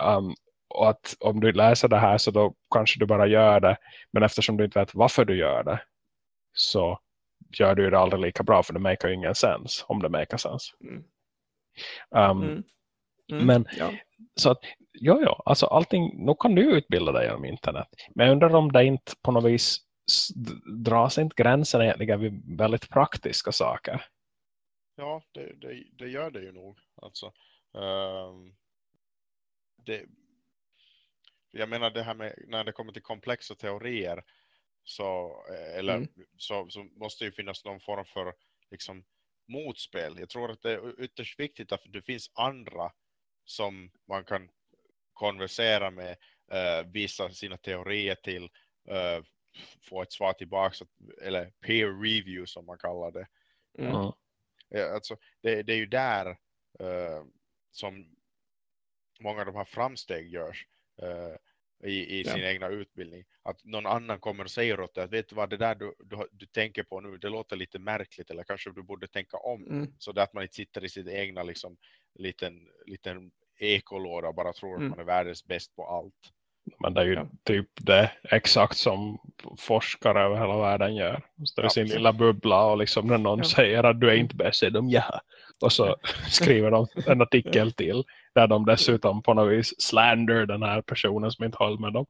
Um, och att om du läser det här så då kanske du bara gör det. Men eftersom du inte vet varför du gör det så gör du det aldrig lika bra för det makar ju ingen sens om det makar sens. Mm. Um, Mm. Mm. Men ja. så att, ja, ja, alltså allting, nu kan du utbilda dig genom internet. Men jag undrar om det inte på något vis dras inte gränsen egentligen vid väldigt praktiska saker. Ja, det, det, det gör det ju nog. Alltså, ehm, det, jag menar det här med när det kommer till komplexa teorier så, eh, eller, Mm. så, så måste det ju finnas någon form för liksom, motspel. Jag tror att det är ytterst viktigt att det finns andra som man kan konversera med, eh, visa sina teorier till, eh, få ett svar tillbaka, eller peer review som man kallar det. Mm. Ja, alltså, det, det är ju där eh, som många av de här framsteg görs eh, i, i Ja. sin egna utbildning. Att någon annan kommer och säger åt dig att vet du vad det där du, du, du tänker på nu, det låter lite märkligt eller kanske du borde tänka om. Mm. Så att man inte sitter i sitt egna liksom, liten, liten ekolåda och bara tror Mm. att man är världens bäst på allt. Men det är ju Ja. typ det exakt som forskare över hela världen gör. Står i sin lilla bubbla och liksom när någon Ja. säger att du är inte bäst, säger de ja. Och så skriver de en artikel till där de dessutom på något vis slander den här personen som inte håller med dem.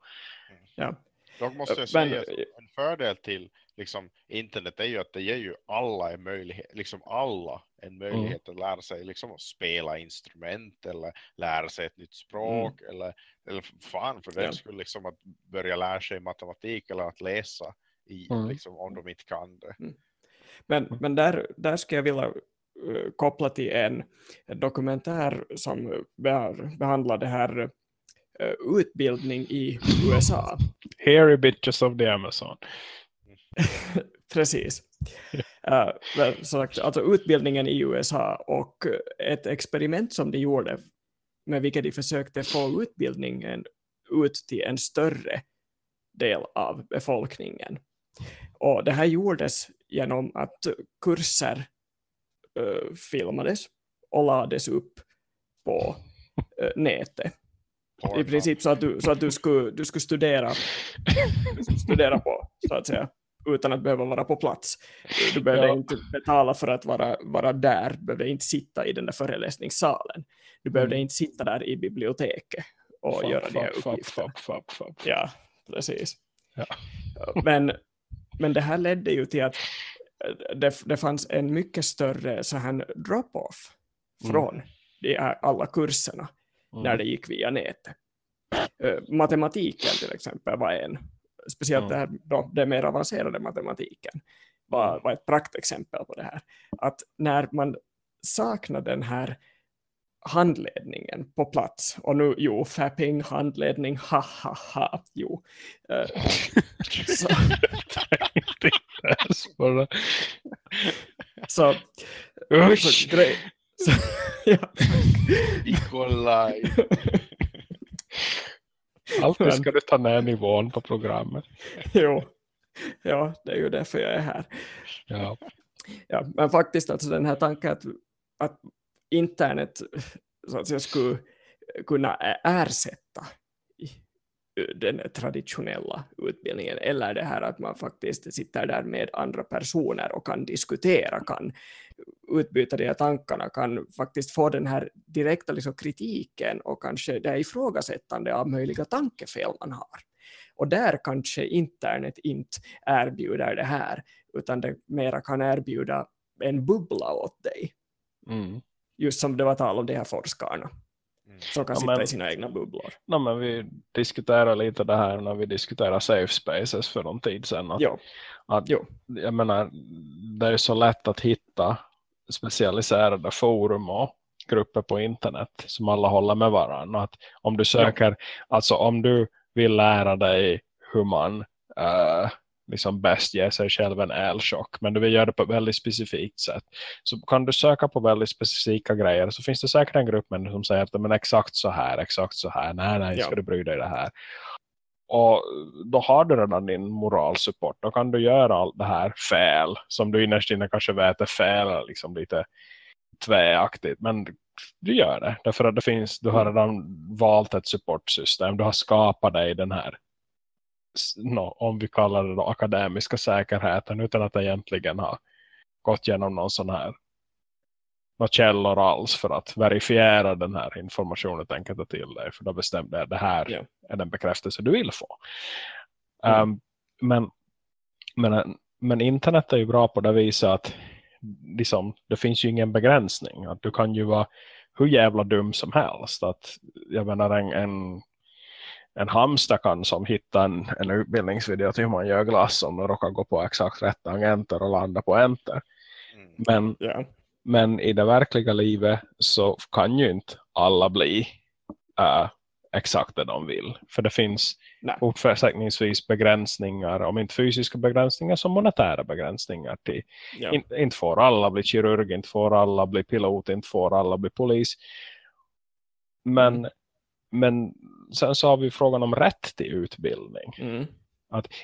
Ja. Dock måste jag Men- säga att en fördel till liksom, internet är ju att det ger ju alla en möjlighet, liksom alla en möjlighet att lära sig liksom, att spela instrument eller lära sig ett nytt språk eller, eller fan för den Ja. skulle liksom att börja lära sig matematik eller att läsa i, Mm. liksom, om de inte kan det. Men, men där, där ska jag vilja eh, koppla till en, en dokumentär som be, behandlar det här eh, utbildning i USA. Hairy bitches of the Amazon. Precis. Uh, sagt, alltså utbildningen i USA och ett experiment som de gjorde med vilket de försökte få utbildningen ut till en större del av befolkningen. Och det här gjordes genom att kurser eh, filmades och lades upp på eh, nätet. I princip så att du, så att du, skulle, du skulle studera, du skulle studera på, så att säga, utan att behöva vara på plats. Du behöver Ja. inte betala för att vara, vara där, du behöver inte sitta i den där föreläsningssalen. Du behövde Mm. inte sitta där i biblioteket och Fuck, göra de här fuck, fuck, uppgifterna. fuck, fuck, fuck. Ja, precis. Ja. Men, men det här ledde ju till att eh, det, det fanns en mycket större så här drop-off Mm. från de här alla kurserna Mm. när det gick via nätet. Eh, matematiken till exempel var en, speciellt Mm. det, här, då, det mer avancerade matematiken var, var ett praktexempel på det här. Att när man saknar den här handledningen på plats, och nu, jo, fapping, handledning, ha ha ha, jo. Eh, så, så, så, grej, så, ja. Nikolaj. Alltid ska du ta ner nivån på programmet. jo, ja, det är ju därför jag är här. Ja. Ja, men faktiskt alltså den här tanken att, att internet så att säga, skulle kunna ersätta den traditionella utbildningen eller det här att man faktiskt sitter där med andra personer och kan diskutera, kan utbyta de här tankarna, kan faktiskt få den här direkta liksom, kritiken och kanske det ifrågasättande av möjliga tankefel man har. Och där kanske internet inte erbjuder det här, utan det mera kan erbjuda en bubbla åt dig. Mm. Just som det var tal om de här forskarna. Mm. Som kan Ja, sitta men- i sina egna bubblor. No, men vi diskuterar lite det här när vi diskuterar safe spaces för någon tid sedan. Att, Jo, att, jo. Jag menar, det är så lätt att hitta specialiserade forum och grupper på internet som alla håller med varandra. Att om du söker, alltså om du vill lära dig hur man eh, liksom bäst ger sig själv en elchock. Men du vill göra det på ett väldigt specifikt sätt. Så kan du söka på väldigt specifika grejer så finns det säkert en grupp människor som säger att men exakt så här, exakt så här, nej nej ska Ja. du bry dig det här. Och då har du redan din moralsupport. Då kan du göra allt det här fel som du innerst inne kanske vet är fel liksom lite tväaktigt. Men du gör det därför att det finns, du har redan valt ett supportsystem. Du har skapat dig den här nå, om vi kallar det då akademiska säkerheten utan att egentligen ha gått igenom någon sån här några källor alls för att verifiera den här informationen tänker ta till dig för då bestämde jag det här Ja. är den bekräftelse du vill få. Mm. Um, men, men, men internet är ju bra på det viset att liksom, det finns ju ingen begränsning. Att du kan ju vara hur jävla dum som helst. Att, jag menar en, en, en hamster kan som hitta en, en utbildningsvideo till hur man gör glass om den råkar gå på exakt rätt tangenter och landa på enter. Mm. Men Ja. men i det verkliga livet så kan ju inte alla bli äh, exakt det de vill. För det finns Nej. uppsättningsvis begränsningar, om inte fysiska begränsningar så monetära begränsningar. Till. Ja. In, inte får alla bli kirurg, inte får alla bli pilot, inte får alla bli polis. Men, Mm. Men sen så har vi frågan om rätt till utbildning Mm.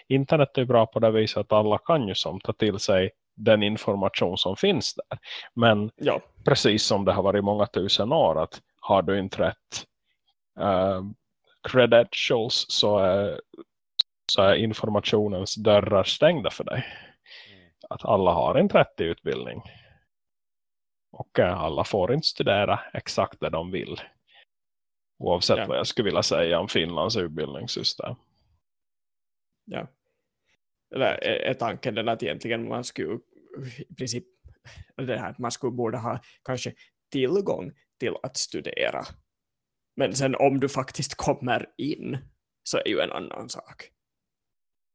internet är bra på det viset att alla kan ju som ta till sig den information som finns där. Men ja. precis som det har varit många tusen år att har du inte rätt eh, credentials så är, så är informationens dörrar stängda för dig. Mm. Att alla har inte rätt till utbildning. Och eh, alla får inte studera exakt det de vill. Oavsett Ja. vad jag skulle vilja säga om Finlands utbildningssystem. Ja. Eller är är tanken den att egentligen man skulle i princip det här, man skulle borde ha kanske tillgång till att studera. Men sen om du faktiskt kommer in så är ju en annan sak.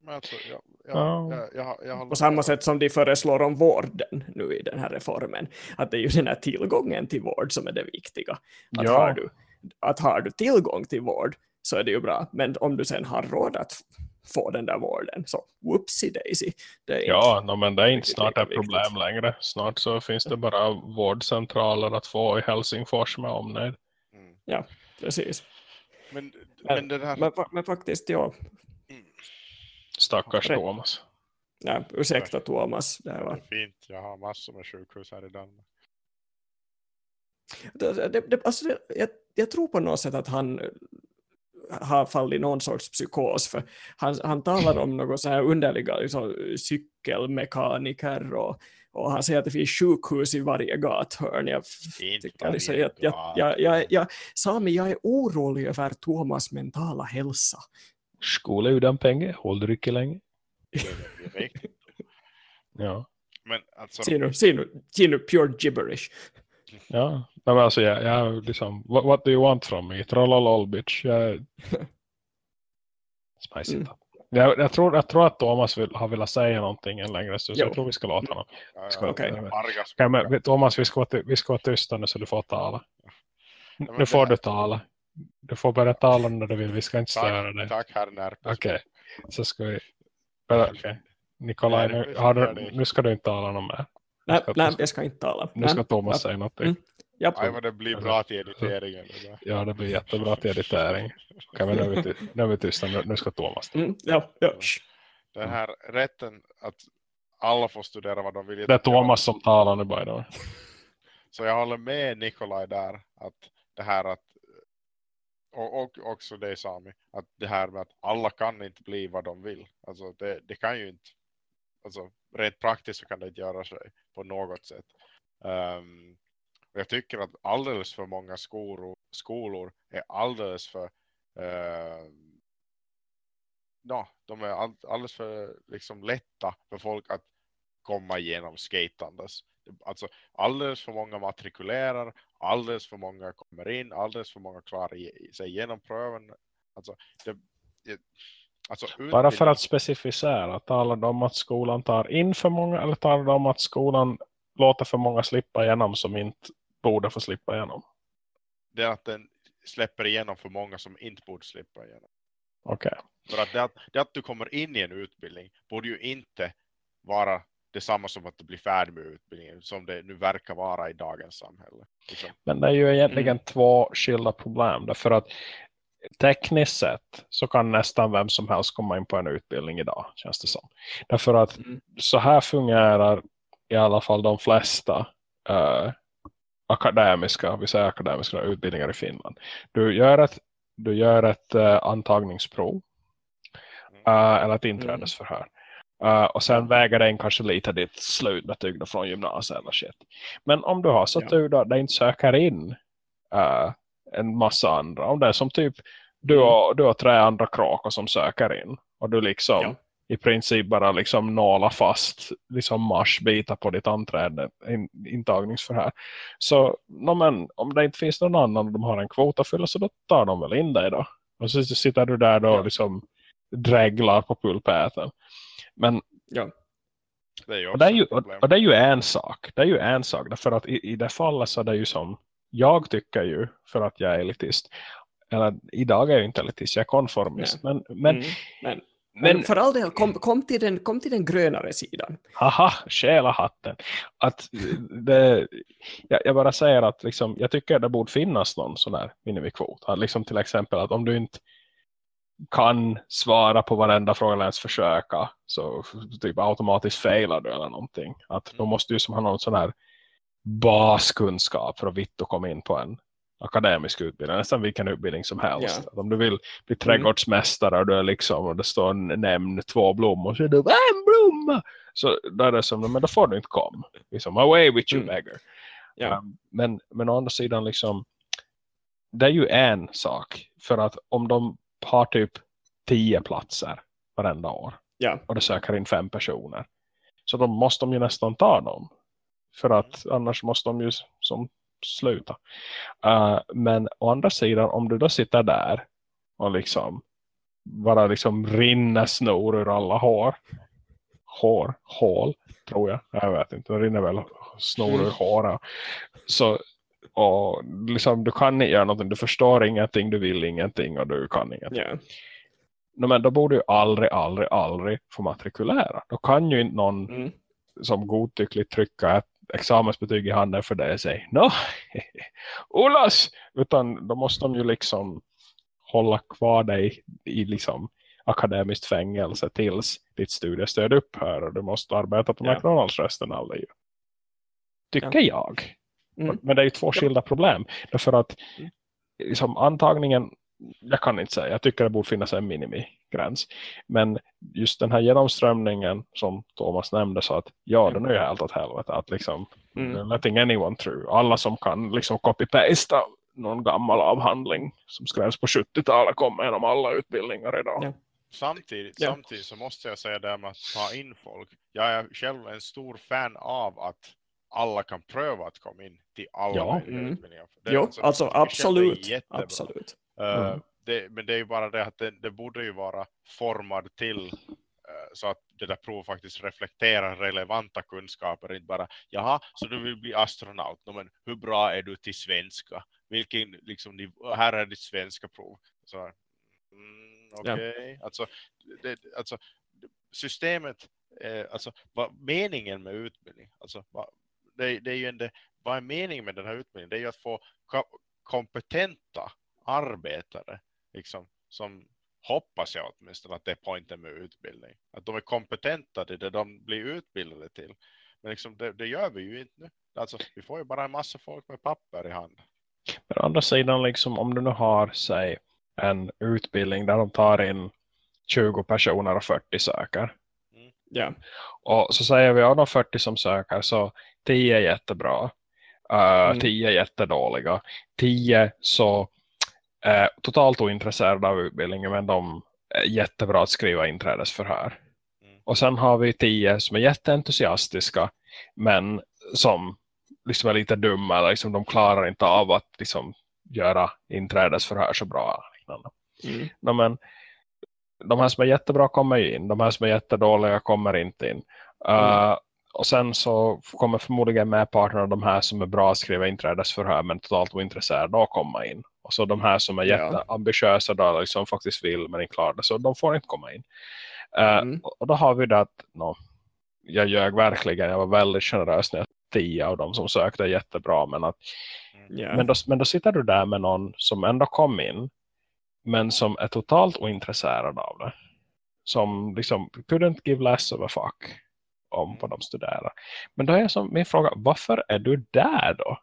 Men alltså, ja, ja, Ja. Jag, jag, jag håller På samma sätt som de föreslår om vården nu i den här reformen. Att det är ju den här tillgången till vård som är det viktiga. Att, Ja. har, du, att har du tillgång till vård så är det ju bra. Men om du sen har råd att få den där vården så whoopsie daisy. Det är Ja, inte, no, men det är inte snart ett problem viktigt. längre. Snart så finns det bara vårdcentraler att få i Helsingfors med omnejd. Mm. precis. Men, Men- men det här... Men, men faktiskt, ja. Mm. Stackars. Thomas. ja ursäkta Thomas. Det, här Det är var, fint, jag har massor med sjukhus här i Danmark. Det, det, det, alltså det, jag, jag tror på något sätt att han eh, har fallit i någon sorts psykos. För han, han talar om något så här underliga liksom, cykelmekaniker och, och han säger att det finns sjukhus i varje gathörn. Jag tycker liksom, jag, jag, jag, jag, jag, Sami, jag är orolig över Thomas mentala hälsa. Skola utan pengar, håller icke länge. Ja, Men alltså, Se nu, se nu, se nu pure gibberish. Ja. Men alltså, jag, jag liksom, what, what do you want from me? Trollolol bitch. Jag... Spicy. Mm. Jag, jag, tror, jag tror att Thomas vill, har velat säga någonting en längre stund. Så Jo. jag tror vi ska låta honom. ja, Ska- ja, arga Okay, men, Thomas, vi ska, vi ska vara tysta nu så du får tala. men Nu det får här- du tala. Du får börja tala när du vill. Vi ska inte störa Tack, dig. tack herr Närpes. Okej, så ska vi... Okej. Okay. Nikolaj, nu, det- har det du, det. nu ska du inte tala någon mer. Nej, nej, jag ska inte tala. Nu ska Thomas ja, säga någonting. Mm. japp. Aj vad det blir bra till editeringen. Ja, det blir jättebra till editering. Okej, men nu är vi, ty- nu är vi tysta. Nu, nu ska Thomas. Mm, ja, ja. Den här rätten att alla får studera vad de vill. Det är Thomas som talar nu by the way. Så jag håller med Nikolaj där att det här att och, och också det Sami att det här med att alla kan inte bli vad de vill. Alltså det, det kan ju inte alltså rent praktiskt så kan det inte göra sig på något sätt. Um, och jag tycker att alldeles för många skolor, skolor är alldeles för uh, ja, de är all, alldeles för liksom lätta för folk att komma igenom skatandes. Alltså alldeles för många matrikulerar, alldeles för många kommer in, alldeles för många klarar sig igenom pröven. Alltså, det, det, alltså Bara för att specificera, talar de om att skolan tar in för många eller talar de om att skolan låter för många slippa igenom som inte borde få slippa igenom? Det är att den släpper igenom för många som inte borde slippa igenom. Okej. Okay. För att det, att det att du kommer in i en utbildning borde ju inte vara detsamma som att du blir färdig med utbildningen som det nu verkar vara i dagens samhälle. Liksom. Men det är ju egentligen mm. två skilda problem. Därför att tekniskt sett så kan nästan vem som helst komma in på en utbildning idag, känns det som. Därför att mm. så här fungerar i alla fall de flesta uh, akademiska, vi säger akademiska utbildningar i Finland. Du gör ett, du gör ett uh, antagningsprov uh, eller ett inträdesförhör. Uh, och sen väger den kanske lite ditt slutbetyg från gymnasiet eller shit. Men om du har så ja. tur då, det inte söker in uh, en massa andra. Om det är som typ du mm. har, du har tre andra krakar som söker in. Och du liksom ja. i princip bara liksom nåla fast liksom marsbitar på ditt anträde in, intagningsförhör. Så no, men, om det inte finns någon annan och de har en kvot att fylla så då tar de väl in dig då. Och så sitter du där då ja. liksom dräglar på pulpäten. Men ja. det är, och det är, ju, och, det är ju en sak. Det är ju en sak. Därför att i, i det fallet så är det ju som jag tycker ju för att jag är elitist. Eller idag är jag inte elitist, jag är konformist. Men, men, mm, men, men, för all del, kom, kom, till den, kom till den grönare sidan. Haha, stjäla hatten. Att det, jag, jag, bara säger att liksom, jag tycker det borde finnas någon sån här minimikvot. Att liksom till exempel att om du inte kan svara på varenda fråga eller ens försöka så typ automatiskt failar du eller någonting. Att då mm. måste du som ha någon sån här baskunskap för att vitt komma in på en akademisk utbildning, nästan vilken utbildning som helst. Yeah. Om du vill bli mm. trädgårdsmästare och, du är liksom, och det står nämn två blommor så är du en blomma! Så då är det som, men då får du inte komma. Liksom, away with you mm. beggar. Yeah. Um, men, men å andra sidan liksom, det är ju en sak. För att om de har typ tio platser varenda år. Ja. Och det söker in fem personer. Så då måste de ju nästan ta dem. För att mm. annars måste de ju som sluta. Uh, men å andra sidan om du då sitter där och liksom bara liksom rinner snor ur alla hår. Hår, hål tror jag. Jag vet inte, det rinner väl snor ur håret. Så och liksom, du kan inte göra någonting, du förstår ingenting, du vill ingenting och du kan ingenting. Yeah. No, men då borde du aldrig, aldrig, aldrig få matrikulera. Då kan ju inte någon mm. som godtyckligt trycka ett examensbetyg i handen för det och säga, no, Olas! Utan då måste de ju liksom hålla kvar dig i liksom akademiskt fängelse tills ditt studiestöd upphör och du måste arbeta på yeah. McDonalds resten av livet. Tycker ja. jag. Mm. Men det är ju två skilda problem. Därför att liksom, antagningen, jag kan inte säga, jag tycker det borde finnas en minimigräns. Men just den här genomströmningen som Thomas nämnde så att ja, den är ju helt åt helvete. Att liksom, mm. letting anyone through. Alla som kan liksom copy-pasta någon gammal avhandling som skrevs på 70-talet kommer genom alla utbildningar idag. Ja. Samtidigt, ja. samtidigt så måste jag säga det med att ta in folk. Jag är själv en stor fan av att alla kan pröva att komma in till alla ja. mm. utbildningar. Det, jo, alltså, alltså absolut. absolut. Uh, mm. Det, men det är ju bara det att det, det borde ju vara formad till uh, så att det där provet faktiskt reflekterar relevanta kunskaper. Inte bara, jaha, så du vill bli astronaut. No, men hur bra är du till svenska? Vilken, liksom, här är ditt svenska prov. Så, mm, Okej, okay. ja. alltså, alltså systemet, eh, alltså vad meningen med utbildning, alltså vad, det, det är ju en, det, vad är meningen med den här utbildningen? Det är ju att få kompetenta arbetare liksom, som hoppas jag åtminstone att det är poängen med utbildning. Att de är kompetenta till det de blir utbildade till. Men liksom, det, det, gör vi ju inte nu. Alltså, vi får ju bara en massa folk med papper i hand. Men å andra sidan, liksom, om du nu har säg, en utbildning där de tar in 20 personer och 40 söker. Mm. Yeah. Och så säger vi av de 40 som söker så 10 är jättebra. Uh, mm. 10 är jättedåliga. 10 så uh, totalt ointresserade av utbildningen men de är jättebra att skriva inträdesförhör. Mm. Och sen har vi 10 som är jätteentusiastiska Men som liksom är lite dumma. Eller liksom de klarar inte av att liksom göra inträdesförhör så bra. Mm. No, men, de här som är jättebra kommer in. De här som är jättedåliga kommer inte in. Uh, och sen så kommer förmodligen med parterna de här som är bra att skriva inträdesförhör men totalt ointresserade att komma in. Och så de här som är Ja. jätteambitiösa då liksom faktiskt vill men inte klarar det så de får inte komma in. Uh, Mm. och då har vi det att no, jag ljög verkligen, jag var väldigt generös när jag tio av dem som sökte jättebra men att Ja. men, då, men då sitter du där med någon som ändå kom in men som är totalt ointresserad av det. Som liksom couldn't give less of a fuck om vad de studerar. Men då är som min fråga, varför är du där då?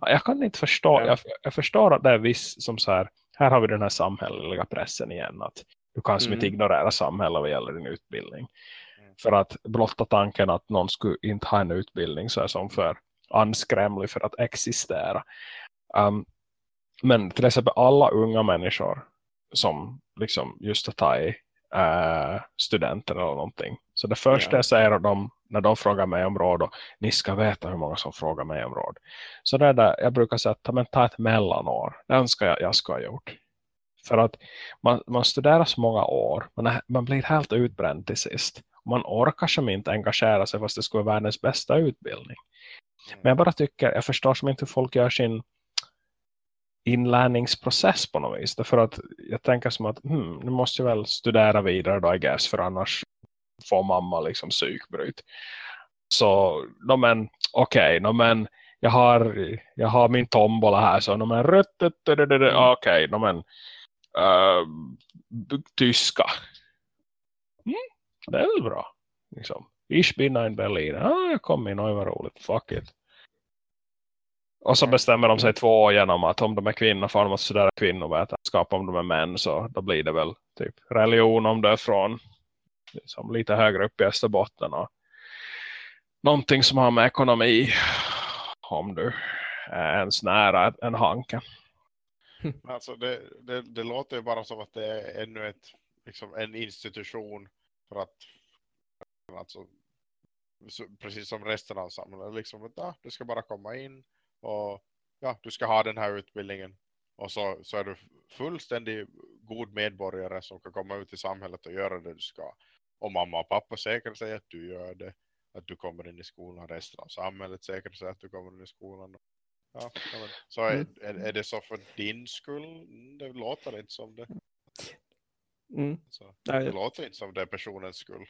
Jag kan inte förstå, Ja. jag, jag förstår att det är viss som så här, här har vi den här samhälleliga pressen igen att du kan som Mm. inte ignorera samhället vad gäller din utbildning. Mm. För att blotta tanken att någon skulle inte ha en utbildning så är som för anskrämlig för att existera. Um, men till exempel alla unga människor som liksom just har tagit uh, studenter eller någonting. Så det första Ja. jag säger dem när de frågar mig om råd och ni ska veta hur många som frågar mig om råd. Så det är där jag brukar säga att ta, men ta ett mellanår. Det önskar jag jag ska ha gjort. För att man, man studerar så många år. Man, man blir helt utbränd till sist. Man orkar som inte engagera sig fast det skulle vara världens bästa utbildning. Men jag bara tycker, jag förstår som inte hur folk gör sin inlärningsprocess på något vis. Därför att jag tänker som att hmm, nu måste jag väl studera vidare då I guess, för annars får mamma liksom psykbryt. Så, no, men okej, no, men jag har, jag har min tombola här så no, men rött, Mm. okej, no, men uh, tyska. Mm, det är väl bra. Liksom. Ich bin ein Berlin. Ah, jag kom in, oj vad roligt. Fuck it. Och så bestämmer de sig två år genom att om de är kvinnor får de att studera kvinnovetenskap. Om de är män så då blir det väl typ religion om det från liksom, lite högre upp i Österbotten. Och någonting som har med ekonomi om du är ens nära en hanken. Alltså det, det, det låter ju bara som att det är ännu ett, liksom en institution för att alltså, precis som resten av samhället liksom att ja, du ska bara komma in och ja, du ska ha den här utbildningen och så, så är du fullständigt god medborgare som kan komma ut i samhället och göra det du ska. Och mamma och pappa säkert säger att du gör det, att du kommer in i skolan, resten av samhället säkert säger att du kommer in i skolan. Ja, så är, Mm. är, är det så för din skull? Det låter inte som det. Mm. Så, det låter inte som det är personens skull.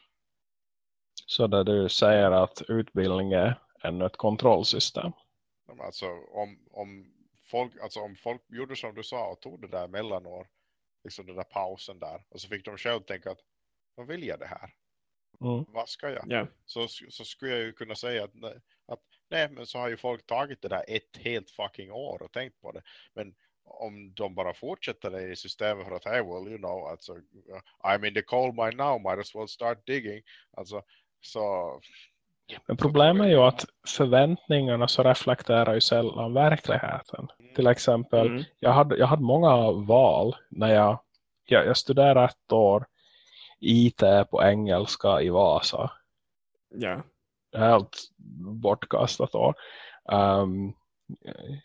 Så där du säger att utbildning är ännu ett kontrollsystem. Alltså om, om, folk, alltså om folk gjorde som du sa och tog det där mellanår, liksom den där pausen där, och så fick de själv tänka att vad vill jag det här? Mm. Vad ska jag? ja. Så, så skulle jag ju kunna säga att, nej, att nej, men så har ju folk tagit det där ett helt fucking år och tänkt på det. Men om de bara fortsätter det i systemet för att hey, well, you know, alltså, I'm in the coal mine now, might as well start digging. Alltså, så... Men problemet är ju att förväntningarna så reflekterar ju sällan verkligheten. Mm. Till exempel, Mm. jag hade, jag hade många val när jag, jag, jag studerade ett år IT på engelska i Vasa. Ja. Helt bortkastat år. Um,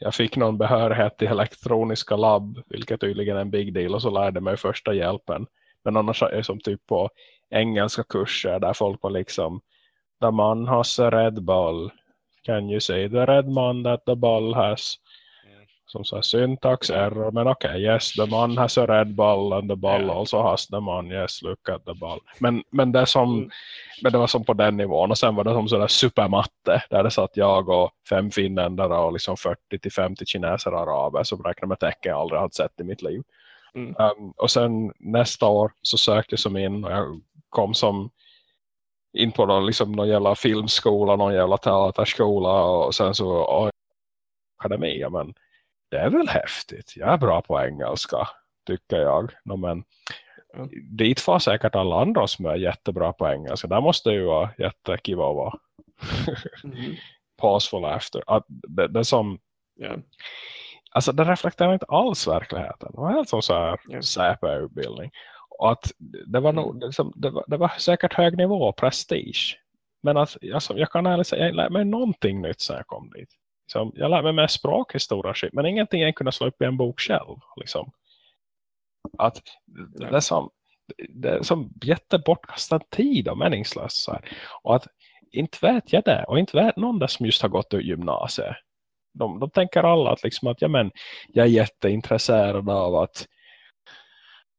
jag fick någon behörighet till elektroniska labb, vilket tydligen är en big deal, och så lärde mig första hjälpen. Men annars är det som typ på engelska kurser där folk var liksom The man has a red ball. Can you say the red man that the ball has? Som så här syntax error, men okej, okay, yes, the man has a red ball and the ball Ja. also has the man, yes, look at the ball. Men, men det som Mm. men det var som på den nivån och sen var det som sådär supermatte där det satt jag och fem finländare och liksom 40 till 50 kineser och araber som räknar med tecken jag aldrig hade sett i mitt liv. Mm. Um, och sen nästa år så sökte jag som in och jag kom som in på någon, liksom någon jävla filmskola, någon jävla teaterskola och sen så. Ja, men det är väl häftigt. Jag är bra på engelska tycker jag. No, men Ja. dit får säkert alla andra som är jättebra på engelska. Där måste ju vara jättekiva att vara Mm. pauseful efter. Att det, det som Ja. alltså det reflekterar inte alls verkligheten. Det var helt som så här Ja. CP-utbildning. Och att det var, nog, liksom, det, var, det var säkert hög nivå och prestige. Men alltså, alltså, jag kan ärligt säga, jag lärde mig någonting nytt sen jag kom dit. Så jag lärde mig med språkhistoria shit, men ingenting jag kunde slå upp i en bok själv. Liksom. Att det är som, det är som jättebortkastad tid och meningslöst. Så här. Och att inte vet jag det. Och inte vet någon där som just har gått ur gymnasiet. De, de tänker alla att, liksom att ja, men, jag är jätteintresserad av att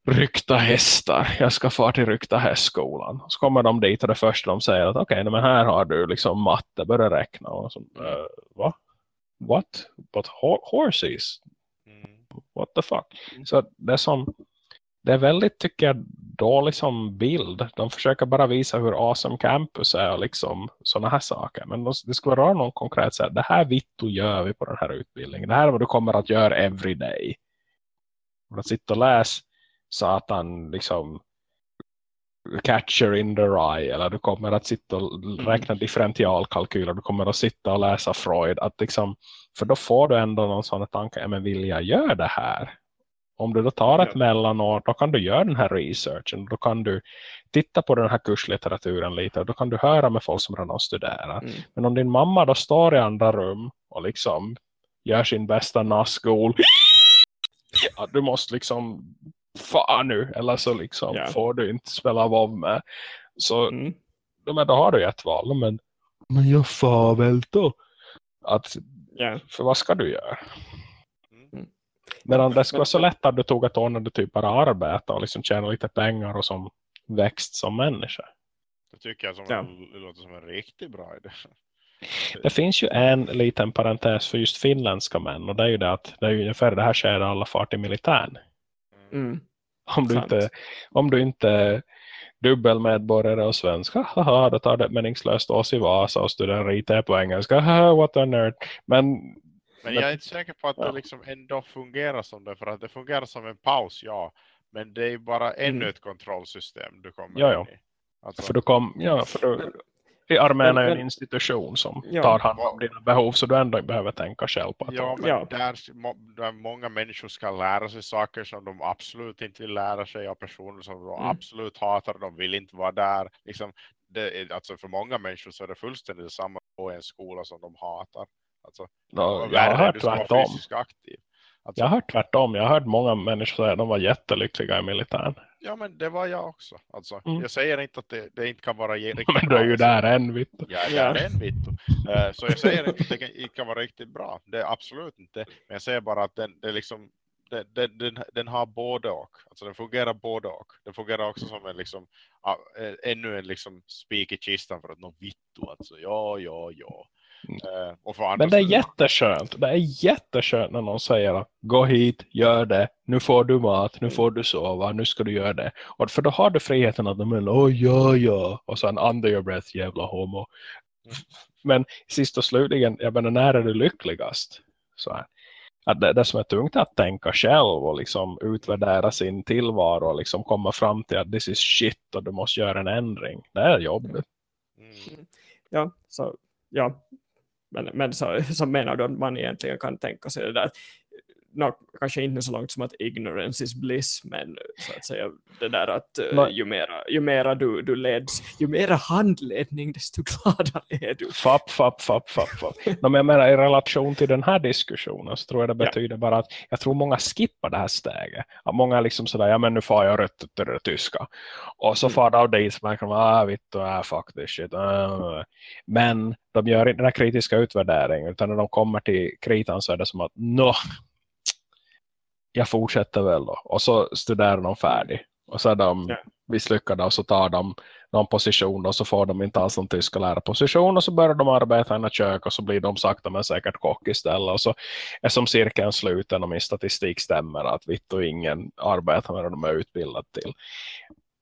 rykta hästar. Jag ska få till rykta hästskolan. Så kommer de dit och det första de säger att okej, okay, men här har du liksom matte, börja räkna. Och så, uh, va? What? But horses? Mm. What the fuck? Så det är som det är väldigt, tycker jag, dålig som bild. De försöker bara visa hur awesome campus är och liksom sådana här saker. Men det ska vara någon konkret så här, det här vittu gör vi på den här utbildningen. Det här är vad du kommer att göra every day. Att sitta och läsa satan liksom catcher in the rye eller du kommer att sitta och mm. räkna mm. differentialkalkyler du kommer att sitta och läsa Freud att liksom, för då får du ändå någon sån tanke, men vill jag göra det här? Om du då tar ett ja. mellanår då kan du göra den här researchen då kan du titta på den här kurslitteraturen lite då kan du höra med folk som redan har studerat mm. men om din mamma då står i andra rum och liksom gör sin bästa naskol ja, du måste liksom fan nu, eller så liksom yeah. får du inte spela WoW med. Så mm. men då har du ett val, men, men jag får väl då. Att, yeah. För vad ska du göra? Mm. Medan det skulle vara så lätt att du tog ett år när du typ bara arbetar och liksom tjänar lite pengar och som växt som människa. Det tycker jag som ja. det låter som en riktigt bra idé. Det finns ju en liten parentes för just finländska män och det är ju det att det är ju ungefär det här sker alla fart i militären. Mm. Om, du inte, om du inte dubbelmedborgare och svenska, haha, då tar det meningslöst oss i Vasa och studerar IT på engelska, haha, what a nerd. Men, men jag är inte säker på att ja. det liksom ändå fungerar som det, för att det fungerar som en paus, ja. Men det är bara ännu mm. ett kontrollsystem du kommer ja, ja. i. Alltså, för du kom, ja, för du, armén är en institution som ja. tar hand om dina behov så du ändå behöver tänka själv på att ja, men ja. Där, där många människor ska lära sig saker som de absolut inte vill lära sig och personer som de mm. absolut hatar de vill inte vara där liksom, det alltså för många människor så är det fullständigt samma på en skola som de hatar alltså, ja, jag har hört tvärtom aktiv. Alltså, jag har hört tvärtom. Jag har hört många människor säga att de var jättelyckliga i militären. Ja, men det var jag också. Alltså, mm. Jag säger inte att det, det inte kan vara riktigt Men du är ju där än, Vittu. Jag är där än, Vittu. Uh, så jag säger inte att det inte kan vara riktigt bra. Det är absolut inte. Men jag säger bara att den, det liksom, den, den, den, den, har både och. Alltså den fungerar både och. Den fungerar också som en liksom, uh, ännu en liksom spik i kistan för att nå Vittu. Alltså, ja, ja, ja. Uh, Men det är jätteskönt. Det är jätteskönt när någon säger att gå hit, gör det, nu får du mat, nu mm. får du sova, nu ska du göra det. Och för då har du friheten att de är, oh, ja, ja, och sen under your breath, jävla homo. Mm. Men sist och slutligen, jag menar, när är du lyckligast? Så här. Att det, det som är tungt att tänka själv och liksom utvärdera sin tillvaro och liksom komma fram till att this is shit och du måste göra en ändring. Det är jobbigt. Mm. Ja, så ja, men, men så, så menar du att man egentligen kan tänka sig det där no, kanske inte så långt som att ignorance is bliss, men så att säga det där att uh, ju mera, ju mera du, du leds, ju mera handledning desto gladare är du. Fapp, fapp, fapp, fapp, fapp. no, men jag menar i relation till den här diskussionen så tror jag det betyder ja. bara att jag tror många skippar det här steget. Att många är liksom sådär, ja men nu får jag rött till det tyska. Och så mm. far de dit så märker de, ah vitt och ah, fuck this shit. Uh. Men de gör inte den här kritiska utvärderingen utan när de kommer till kritan så är det som att, no, jag fortsätter väl då. Och så studerar de färdigt. Och så är de ja. misslyckade och så tar de någon position och så får de inte alls någon tyska lärarposition och så börjar de arbeta i en kök och så blir de sakta men säkert kock istället och så är som cirkeln sluten och min statistik stämmer att vitt och ingen arbetar med det de är utbildade till.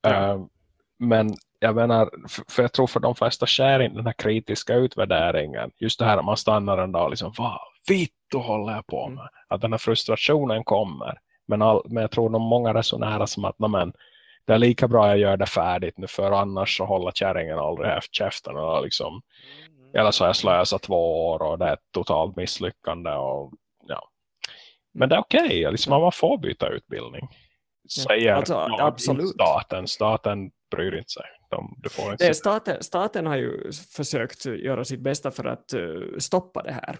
Ja. Uh, men jag menar, för jag tror för de flesta skär in den här kritiska utvärderingen. Just det här att man stannar en dag och liksom, vad vitt håller jag på med? Mm. Att den här frustrationen kommer. Men, all, men jag tror de många resonerar som att men, det är lika bra jag gör det färdigt nu för annars så håller kärringen aldrig efter käften. Och liksom, mm. Eller så har jag slösat två år och det är ett totalt misslyckande. Och, ja. Men det är okej, okay, liksom, man får byta utbildning. säger Alltså, ja, absolut. staten. Staten bryr inte sig. De, inte Det, staten, staten har ju försökt göra sitt bästa för att uh, stoppa det här.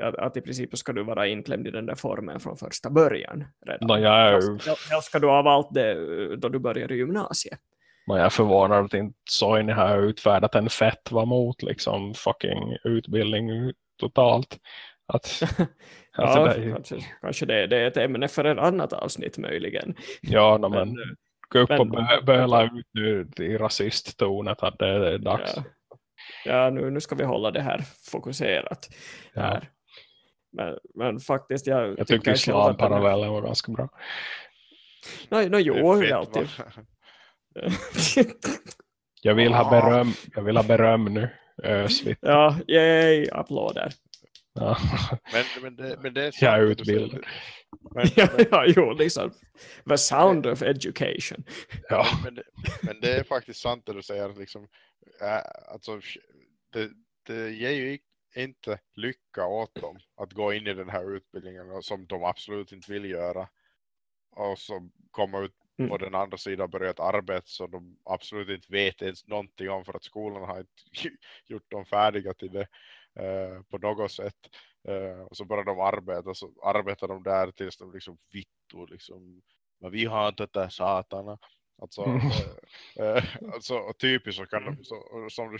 Att, att i princip ska du vara inklämd i den där formen från första början. Redan. No, jag, är, helst ska du ha valt det eh, då du börjar i gymnasiet. no, jag är förvånad att inte Soini har utfärdat en fetva mot liksom fucking utbildning totalt. Att, alltså, ja, det är kanske, kanske det, det är ett ämne för ett annat avsnitt möjligen. ja, no, Men, men, eh, gå upp men- och bö, böla ut nu i rasisttonet att det är dags. Ja, ja nu, nu ska vi hålla det här fokuserat. Ja. Här. Men, men faktiskt, jag, Jag tycker islamparallellen var ganska bra. No, no, Det är jo, det alltid. Jag vill ha Ah. beröm, jag vill ha beröm nu. Ösvitt. ja, yay, applåder. Ja. Men, men, det, men det är Jag är utbildad. Men, ja, men, ja, jo, liksom. The sound of education. Ja. men, det, men det är faktiskt sant det du säger. Liksom, äh, alltså, det, det ger ju inte lycka åt dem att gå in i den här utbildningen som de absolut inte vill göra. Och så komma ut på Mm. den andra sidan och börja ett arbete som de absolut inte vet ens någonting om för att skolan har inte gjort dem färdiga till det eh, på något sätt. Eh, och så börjar de arbeta så arbetar de där tills de liksom vittor liksom. Men vi har inte det satana. Alltså, Mm. eh, eh, alltså typiskt så kan de, så, och som du,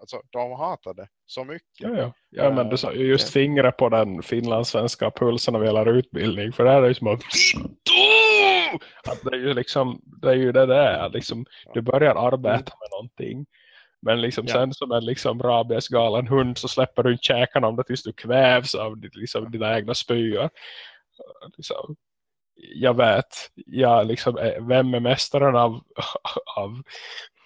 alltså de hatar det så mycket. Ja, ja. ja, men du sa ju just fingret på den finlandssvenska pulsen vi gäller utbildning. För det här är ju som att, att det är ju liksom det är ju det där. Liksom, du börjar arbeta med någonting. Men liksom Ja. sen som en liksom rabiesgalen hund så släpper du inte käkarna om det tills du kvävs av liksom, dina egna spyor. Liksom, jag vet, jag liksom, vem är mästaren av, av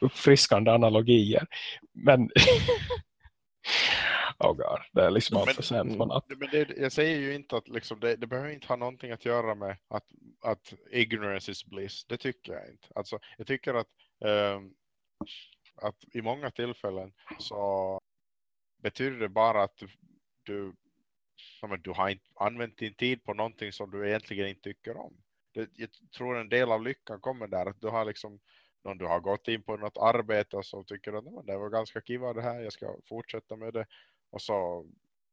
uppfriskande analogier? Men oh God, det är liksom allt Men- för sent på natt. Men det, jag säger ju inte att liksom, det, det behöver inte ha någonting att göra med att, att ignorance is bliss. Det tycker jag inte. Alltså, jag tycker att, ehm, att i många tillfällen så betyder det bara att du, du, har inte använt din tid på någonting som du egentligen inte tycker om. Jag tror en del av lyckan kommer där att du har liksom någon du har gått in på något arbete och så tycker du att "Nej, men det var ganska kiva det här, jag ska fortsätta med det. Och så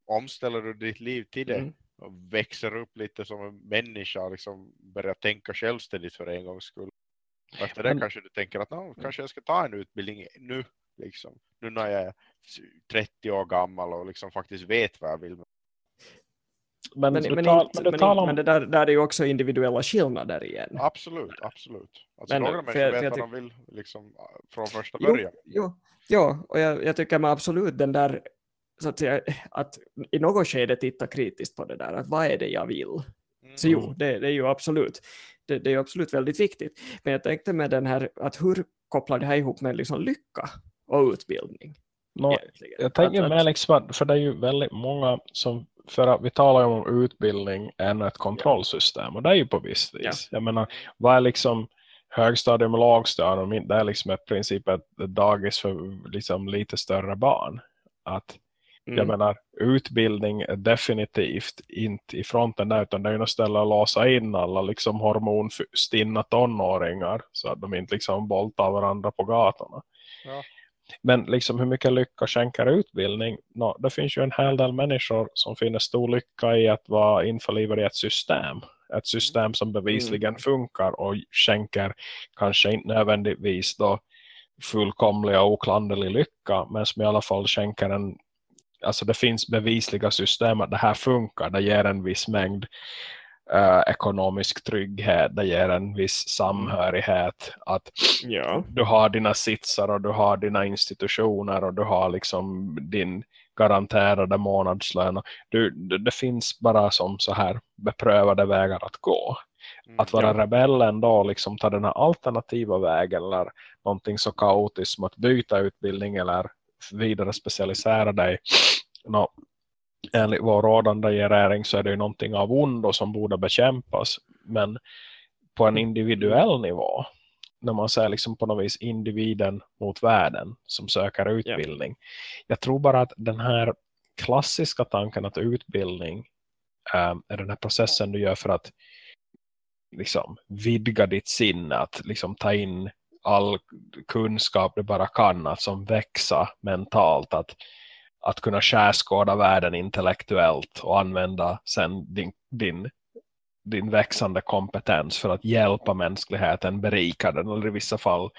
omställer du ditt liv till det Mm. och växer upp lite som en människa och liksom börjar tänka självständigt för en gångs skull. Och efter det Men- kanske du tänker att "Nå, kanske jag ska ta en utbildning nu, liksom. Nu när jag är 30 år gammal och liksom faktiskt vet vad jag vill. Men, Men, men, tal, inte, men om... men det där, där är ju också individuella skillnader igen. Absolut, absolut. Alltså Men, några människor vet jag vad de vill liksom från första Jo, början. jo, jo, och jag, jag tycker man absolut den där, så att, säga, att i något skede titta kritiskt på det där, att vad är det jag vill? Mm. Så jo, det, det är ju absolut, det, det är absolut väldigt viktigt. Men jag tänkte med den här, att hur kopplar det här ihop med liksom lycka och utbildning? Egentligen? jag tänker att- liksom för det är ju väldigt många som, för att vi talar om utbildning än ett kontrollsystem och det är ju på visst vis. Jag menar, vad är liksom högstadium och lågstadium? Det är liksom i princip ett dagis för liksom lite större barn. Att jag Mm. menar, utbildning är definitivt inte i fronten där utan det är ju ställe att låsa in alla liksom hormonstinna tonåringar så att de inte liksom boltar varandra på gatorna. Ja. Men liksom hur mycket lycka skänker utbildning? Nå, det finns ju en hel del människor som finner stor lycka i att vara införlivade i ett system. Ett system som bevisligen funkar och skänker kanske inte nödvändigtvis då fullkomlig och oklanderlig lycka men som i alla fall skänker en alltså det finns bevisliga system att det här funkar, det ger en viss mängd eh, ekonomisk trygghet, det ger en viss samhörighet att Ja, du har dina sitsar och du har dina institutioner och du har liksom din garanterade månadslön. Du, det, det finns bara som så här beprövade vägar att gå. Mm. Att vara Ja. rebellen då liksom ta den här alternativa vägen eller någonting så kaotiskt som att byta utbildning eller vidare specialisera dig. Nå, enligt vår rådande regering så är det ju någonting av ondo som borde bekämpas. Men på en individuell nivå när man ser liksom på något vis individen mot världen som söker utbildning. Jag tror bara att den här klassiska tanken att utbildning eh, är den här processen du gör för att liksom vidga ditt sinne, att liksom ta in all kunskap du bara kan, att som växa mentalt, att, att kunna skärskåda världen intellektuellt och använda sen din, din, din växande kompetens för att hjälpa mänskligheten, berika den eller i vissa fall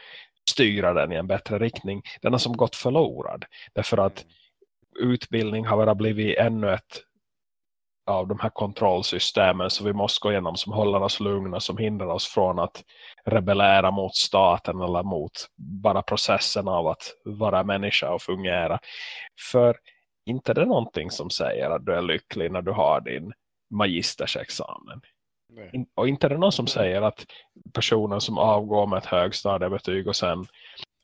styra den i en bättre riktning. Den har som gått förlorad. Därför att utbildning har bara blivit ännu ett av de här kontrollsystemen som vi måste gå igenom som håller oss lugna, som hindrar oss från att rebellera mot staten eller mot bara processen av att vara människa och fungera. För inte det är någonting som säger att du är lycklig när du har din magistersexamen. Nej. Och inte är det någon som säger att personen som avgår med ett högstadiebetyg och sen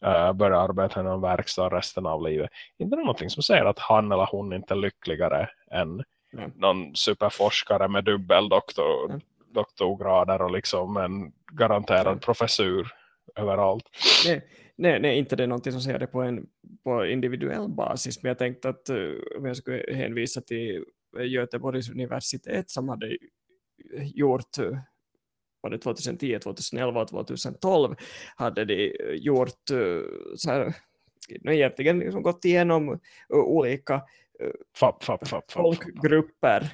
uh, börjar arbeta i en verkstad resten av livet. Inte är det någonting som säger att han eller hon inte är lyckligare än Någon superforskare med dubbel doktor, doktorgrader och liksom en garanterad Nej. professur överallt. Nej, nej, nej, inte det är någonting som säger det på en på individuell basis. Men jag tänkte att uh, om jag skulle hänvisa till Göteborgs universitet som hade gjort eh, var det 2010, 2011 och 2012 hade de gjort så här, egentligen liksom gått igenom olika Fapp, fapp, fapp, folkgrupper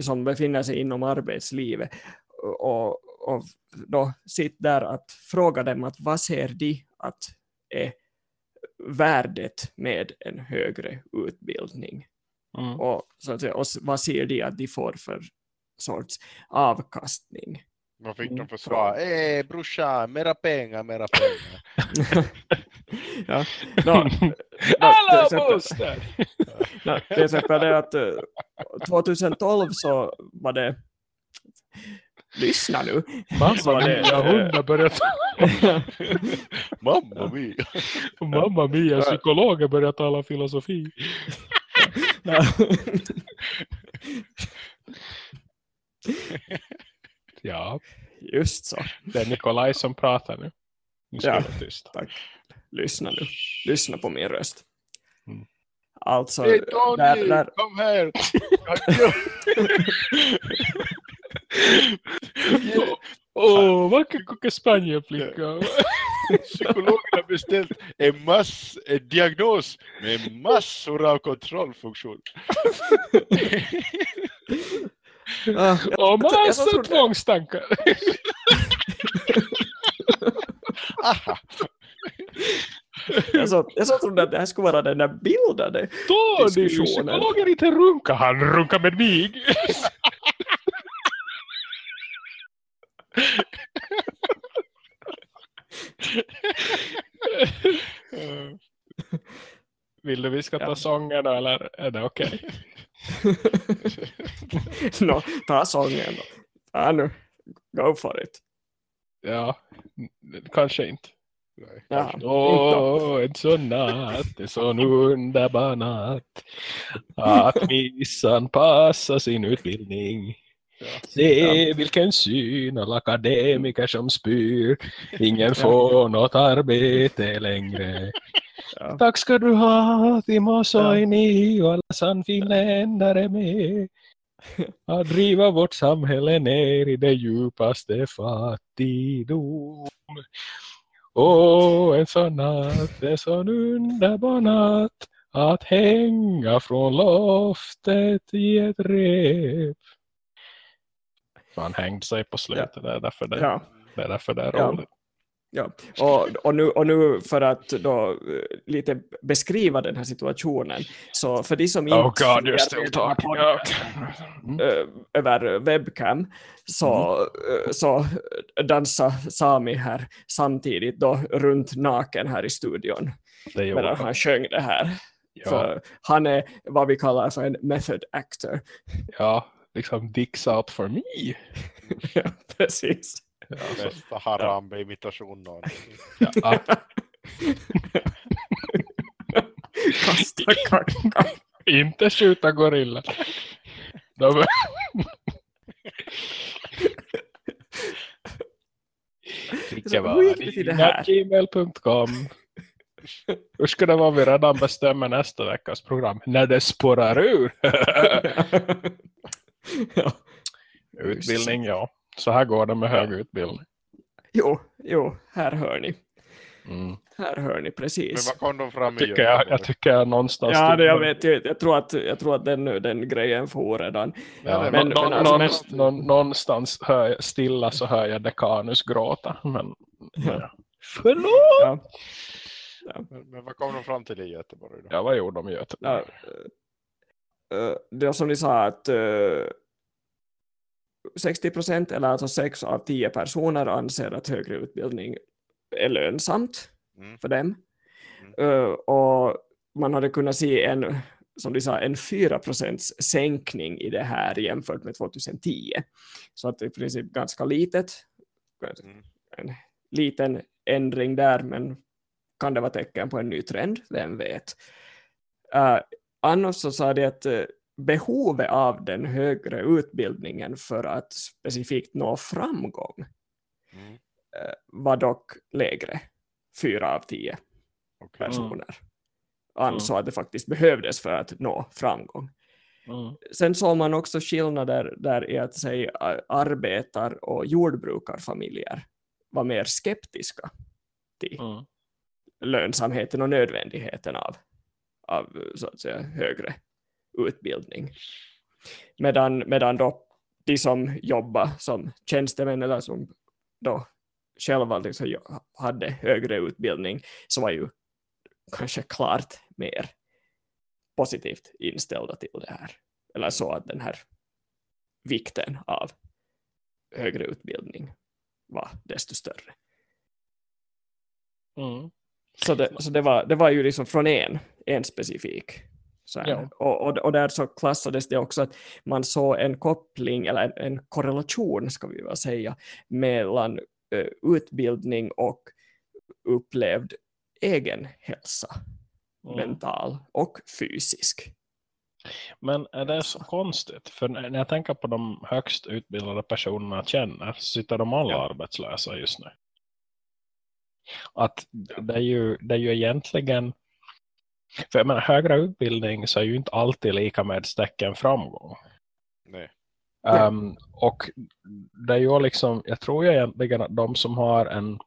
som befinner sig inom arbetslivet. Och, och då sitter där att fråga dem att vad ser de att är värdet med en högre utbildning? Mm. och, så att säga, och vad ser de att de får för sorts avkastning vad fick de för svar? Eh, brorsan, mera pengar, mera pengar. ja. no, no, Alla bostäder! no, till exempel det att 2012 så var det Lyssna nu. Mamma mia, hundar börjar tala. Mamma mia. Mamma mia, psykologer börjar tala filosofi. Ja. Just så. Det är Nikolaj som pratar nu. Nu ja, tyst. tack. Lyssna nu. Lyssna på min röst. Mm. Alltså, hey, Tony, där, där... kom här! Åh, oh, vad kan koka Spanienflicka? Psykologen har beställt en, mass, en diagnos med massor av kontrollfunktion. Ah, och massa tvångstankar. jag, så, jag så trodde att det här skulle vara den där bildade Då, diskussionen. Psykologer inte runka, han runkar med mig. Vill du vi ska ta ja. sången eller är det okej? Okay? no, ta sången då. Ja, nu. Go for it. Ja, kanske inte. Ja, Åh, oh, en sån natt, en sån underbar natt. Att missan passar sin utbildning. Ja. Se vilken syn alla akademiker som spyr. Ingen får något arbete längre. Ja. Tack ska du ha, Timo Soini och alla sannfinländare med. Att driva vårt samhälle ner i det djupaste fattigdom. Åh, en sån natt, en sån underbar natt att hänga från loftet i ett rep. Han hängde sig på slutet, ja. det är därför det, ja. det, är, därför det är roligt. Ja, och, och, nu, och nu för att då eh, lite beskriva den här situationen så för de som inte oh God, you're still talking. Mm. över webcam så, mm. så dansar Sami här samtidigt då runt naken här i studion medan han sjöng det här. Ja. Han är vad vi kallar för en method actor. Ja, liksom dicks out for me. ja, precis. Alltså, Bästa Harambe-imitation ja. ja. Kasta kacka. Inte skjuta gorilla. De... Var gmail.com Hur ska det vara vi redan bestämmer nästa veckas program? När det spårar ur. ja. Utbildning, ja Så här går det med hög utbildning. Jo, jo, här hör ni. Mm. Här hör ni Men precis. vad kom de fram i Tycker jag, jag tycker jag någonstans... Ja, det, jag vet. Jag, jag tror att, jag tror att den, den grejen får redan. Ja, men- men- nå- men alltså, någonstans, nå- någonstans hör jag, stilla så hör jag Dekanus gråta. Men, Ja. Förlåt! Ja, Men, men vad kom de fram till i Göteborg då? Ja, vad gjorde de i Göteborg? ja, eh, det är som ni sa att uh, 60 procent eller alltså 6 av 10 personer anser att högre utbildning är lönsamt Mm. för dem. Mm. Eh, och man hade kunnat se en, som de sa, en 4 procents sänkning i det här jämfört med 2010. Så att det är i princip ganska litet. Mm. En liten ändring där, men kan det vara tecken på en ny trend? Vem vet? Uh, annars så sa de att eh, behovet av den högre utbildningen för att specifikt nå framgång Mm. eh, var dock lägre. Fyra av tio Okej. personer ansåg att det faktiskt behövdes för att nå framgång. Mm. Sen såg man också skillnader där i att säga arbetar och jordbrukarfamiljer var mer skeptiska till Mm. lönsamheten och nödvändigheten av, av så att säga, högre utbildning. Medan, medan då de som jobbar som tjänstemän eller som då själva liksom hade högre utbildning så var ju kanske klart mer positivt inställda till det här. Eller så att den här vikten av högre utbildning var desto större. Mm. Så det, så det, var, det var ju liksom från en, en specifik. Ja. och, och, och där så klassades det också att man såg en koppling, eller en, en korrelation ska vi väl säga, mellan eh, utbildning och upplevd egen hälsa, Mm. mental och fysisk. Men är det så konstigt? För när när jag tänker på de högst utbildade personerna jag känner så sitter de alla Ja. arbetslösa just nu. Att det är ju, det är ju egentligen för jag menar, högre utbildning så är ju inte alltid lika med ett tecken framgång. Nej. Um, och det är ju liksom, jag tror ju egentligen att de som har en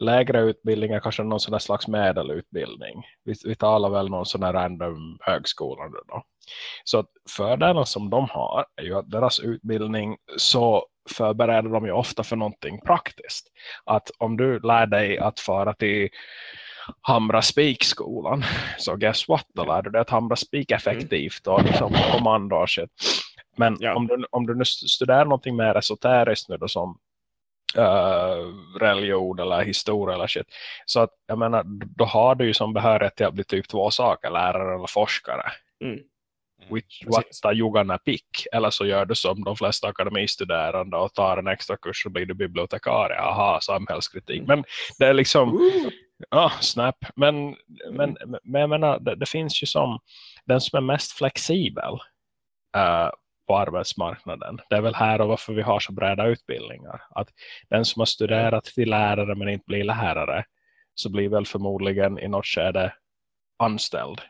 lägre utbildning är kanske någon sån slags medelutbildning. Vi, vi talar väl någon sån där random högskola nu då. Så att fördelarna som de har är ju att deras utbildning så förbereder de ju ofta för någonting praktiskt. Att om du lär dig att fara till Hamra Spik-skolan så guess what, då lär du dig att Hamra Spik effektivt och liksom kommando och shit. Men Ja. om, du, om du nu studerar någonting mer esoteriskt nu då som uh, religion eller historia eller shit. Så att jag menar, då har du ju som behörighet till att bli typ två saker, lärare eller forskare. Mm. Which, Precis. what jugana pick. Eller så gör du som de flesta akademistuderande och tar en extra kurs och blir du bibliotekarie. Aha, samhällskritik. Mm. Men det är liksom, Ooh. Ja, snap. Men, Mm. men, men jag menar, det, det finns ju som den som är mest flexibel eh, på arbetsmarknaden. Det är väl här och varför vi har så breda utbildningar. Att den som har studerat till lärare men inte blir lärare så blir väl förmodligen i något skede anställd.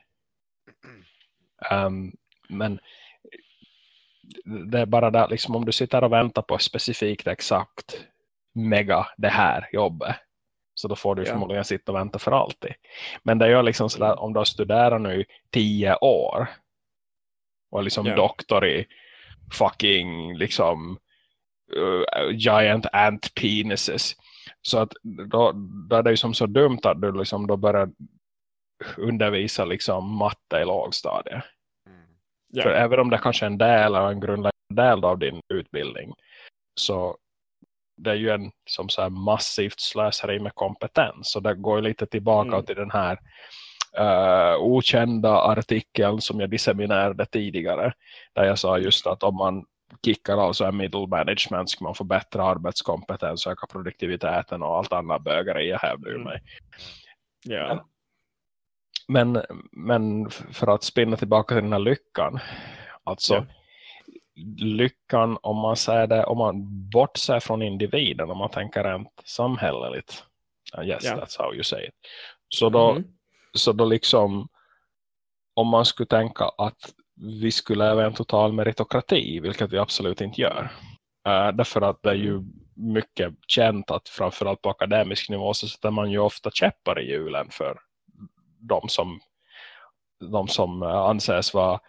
Um, men det är bara där, liksom om du sitter och väntar på specifikt exakt mega det här jobbet så då får du Ja. förmodligen sitta och vänta för alltid. Men det är ju liksom sådär, om du har studerat nu tio år och liksom Ja. doktor i fucking liksom uh, giant ant penises så att då, då är det ju som så dumt att du liksom då börjar undervisa liksom matte i lågstadiet. Mm. Ja. För även om det kanske är en del eller en grundläggande del av din utbildning så det är ju en som så massivt slöseri med kompetens. Och det går lite tillbaka Mm. till den här uh, okända artikeln som jag disseminerade tidigare. Där jag sa just att om man kickar alltså en middle management ska man få bättre arbetskompetens, öka produktiviteten och allt annat bögare jag hävdar ju Mm. mig. Ja. Men, men för att spinna tillbaka till den här lyckan. Alltså Ja. Lyckan om man säger det, om man bortser från individen, om man tänker rent samhälleligt. Yes, Ja. that's how you say it. Så då, Mhm. så då liksom om man skulle tänka att vi skulle leva en total meritokrati, vilket vi absolut inte gör. Uh, därför att det är ju mycket känt att framförallt på akademisk nivå så sätter man ju ofta käppar i hjulen för de som, de som anses vara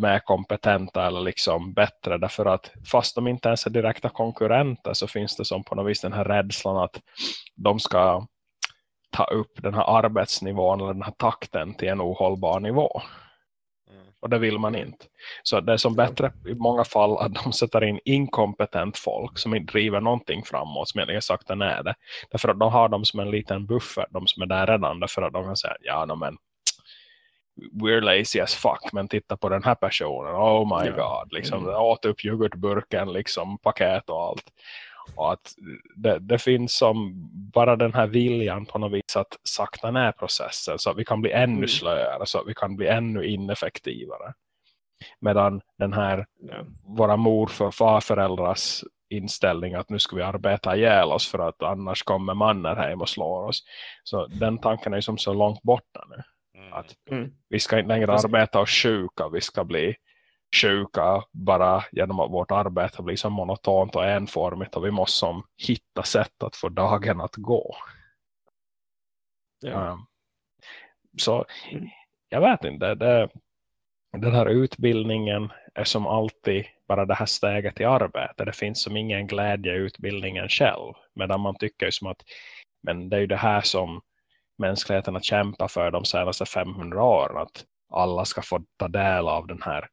mer kompetenta eller liksom bättre därför att fast de inte ens är direkta konkurrenter så finns det som på något vis den här rädslan att de ska ta upp den här arbetsnivån eller den här takten till en ohållbar nivå. Mm. Och det vill man inte. Så det är som bättre i många fall att de sätter in inkompetent folk som inte driver någonting framåt som jag sagt är det. Därför att de har dem som en liten buffer, de som är där redan. Därför att de kan säga, ja men we're lazy as fuck men titta på den här personen oh my ja. god liksom mm. åt upp yoghurtburken liksom paket och allt och att det, det, finns som bara den här viljan på något vis att sakta ner processen så att vi kan bli ännu mm. slöare så att vi kan bli ännu ineffektivare medan den här ja. våra mor för farföräldrars inställning att nu ska vi arbeta ihjäl oss för att annars kommer mannen hem och slår oss så den tanken är ju som så långt borta nu. Att mm. vi ska inte längre arbeta oss sjuka, vi ska bli sjuka bara genom att vårt arbete blir så monotont och enformigt och vi måste som hitta sätt att få dagen att gå. Ja. Um, så mm. jag vet inte, det, den här utbildningen är som alltid bara det här steget i arbete. Det finns som ingen glädje i utbildningen själv. Medan man tycker som att men det är ju det här som mänskligheten har kämpat för de senaste 500 åren. Att alla ska få ta del av den här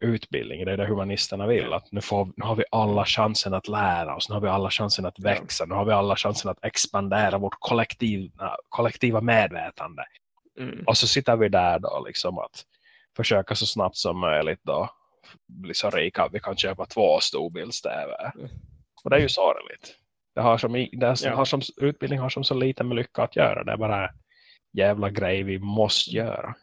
utbildningen. Det är det humanisterna vill. Att nu, får, nu har vi alla chansen att lära oss. Nu har vi alla chansen att växa. Nu har vi alla chansen att expandera vårt kollektiva, kollektiva medvetande. Mm. Och så sitter vi där då liksom att försöka så snabbt som möjligt då bli så rika att vi kan köpa två storbilds-tv. Mm. Och det är ju sorgligt. Det har som, det ja. har som, utbildning har som så lite med lycka att göra. Det är bara jävla grej vi måste göra.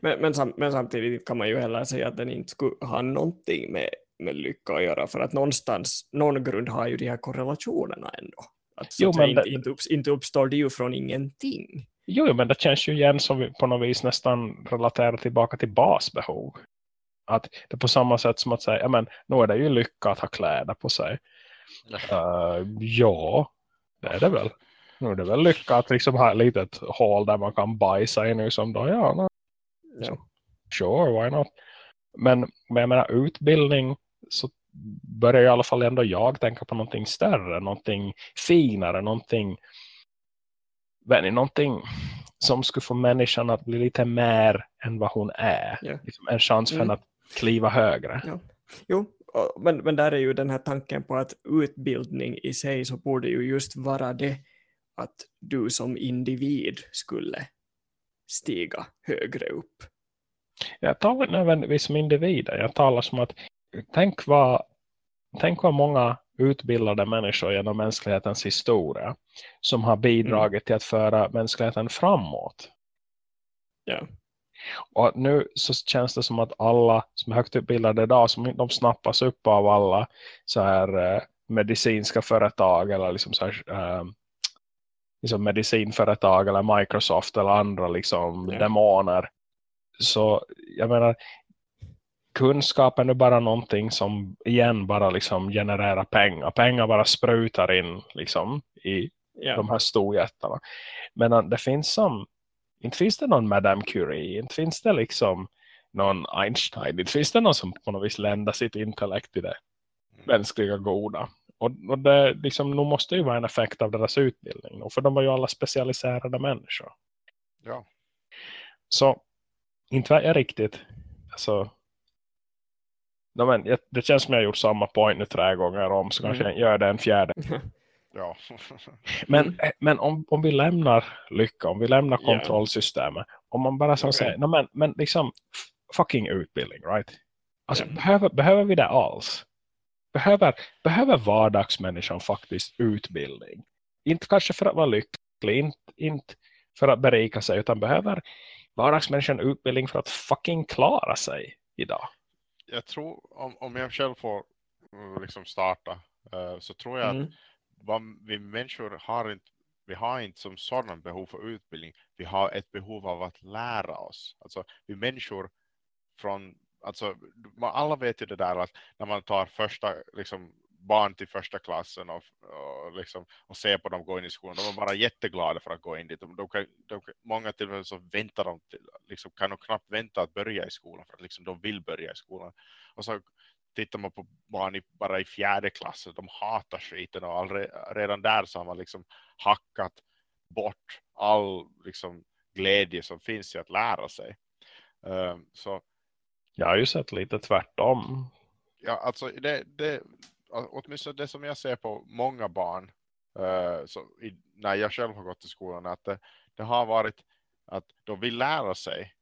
Men, men, sam, men, samtidigt kan man ju heller säga att den inte skulle ha någonting med, med lycka att göra. För att någonstans, någon grund har ju de här korrelationerna ändå. Att, jo, men inte, det, inte, upps, inte uppstår det ju från ingenting. Jo, men det känns ju igen som på något vis nästan relaterar tillbaka till basbehov. Att det på samma sätt som att säga, ja men nu är det ju lycka att ha kläder på sig. Uh, ja, det är det väl. Nu är det väl lyckat att liksom ha ett litet hål där man kan bajsa i nu som då, ja, no. ja. sure, why not? Men med jag menar utbildning så börjar i alla fall ändå jag tänka på någonting större, någonting finare, någonting ni, någonting som skulle få människan att bli lite mer än vad hon är. Yeah. Liksom en chans för mm. henne att kliva högre. Ja. Jo, men, men där är ju den här tanken på att utbildning i sig så borde ju just vara det att du som individ skulle stiga högre upp. Jag talar inte nödvändigtvis som individer. Jag talar som att tänk vad, tänk vad många utbildade människor genom mänsklighetens historia som har bidragit mm. till att föra mänskligheten framåt. Ja. Och nu så känns det som att alla som är högt utbildade idag, som de snappas upp av alla så här eh, medicinska företag eller liksom så här, eh, liksom medicinföretag eller Microsoft eller andra liksom ja. demoner. Så jag menar kunskapen är bara någonting som igen bara liksom genererar pengar. Pengar bara sprutar in liksom i ja. de här storjättarna. Men det finns som inte finns det någon Madame Curie, inte finns det liksom någon Einstein, inte finns det någon som på något vis ländar sitt intellekt i det mänskliga goda. Och, och det liksom, nog måste ju vara en effekt av deras utbildning. Och för de var ju alla specialiserade människor. Ja. Så inte var jag riktigt alltså, no, men, det känns som jag har gjort samma point nu tre gånger om så kanske mm. jag gör det en fjärde. Ja. men men om, om vi lämnar lycka, om vi lämnar kontrollsystemet, om man bara som okay. säger, no, men, men liksom fucking utbildning, right? Alltså mm. behöver, behöver vi det alls? Behöver, behöver vardagsmänniskan faktiskt utbildning? Inte kanske för att vara lycklig, inte, inte för att berika sig, utan behöver vardagsmänniskan utbildning för att fucking klara sig idag? Jag tror, om, om jag själv får mm, liksom starta, uh, så tror jag mm. att vi människor har inte, vi har inte som sådana behov för utbildning. Vi har ett behov av att lära oss. Alltså vi människor från alltså alla vet ju det där att när man tar första liksom barn till första klassen och, och, liksom, och ser på dem gå in i skolan. De är bara jätteglada för att gå in dit. De, de, kan, de, många tillfällen så väntar de, till, liksom, kan de knappt vänta att börja i skolan för att liksom, de vill börja i skolan. Och så tittar man på barn i, bara i fjärde klass de hatar skiten och all, redan där så har man liksom hackat bort all liksom, glädje som finns i att lära sig. Um, så jag har ju sett lite tvärtom. Ja, alltså det, det, åtminstone det som jag ser på många barn uh, så i, när jag själv har gått till skolan att det, det, har varit att de vill lära sig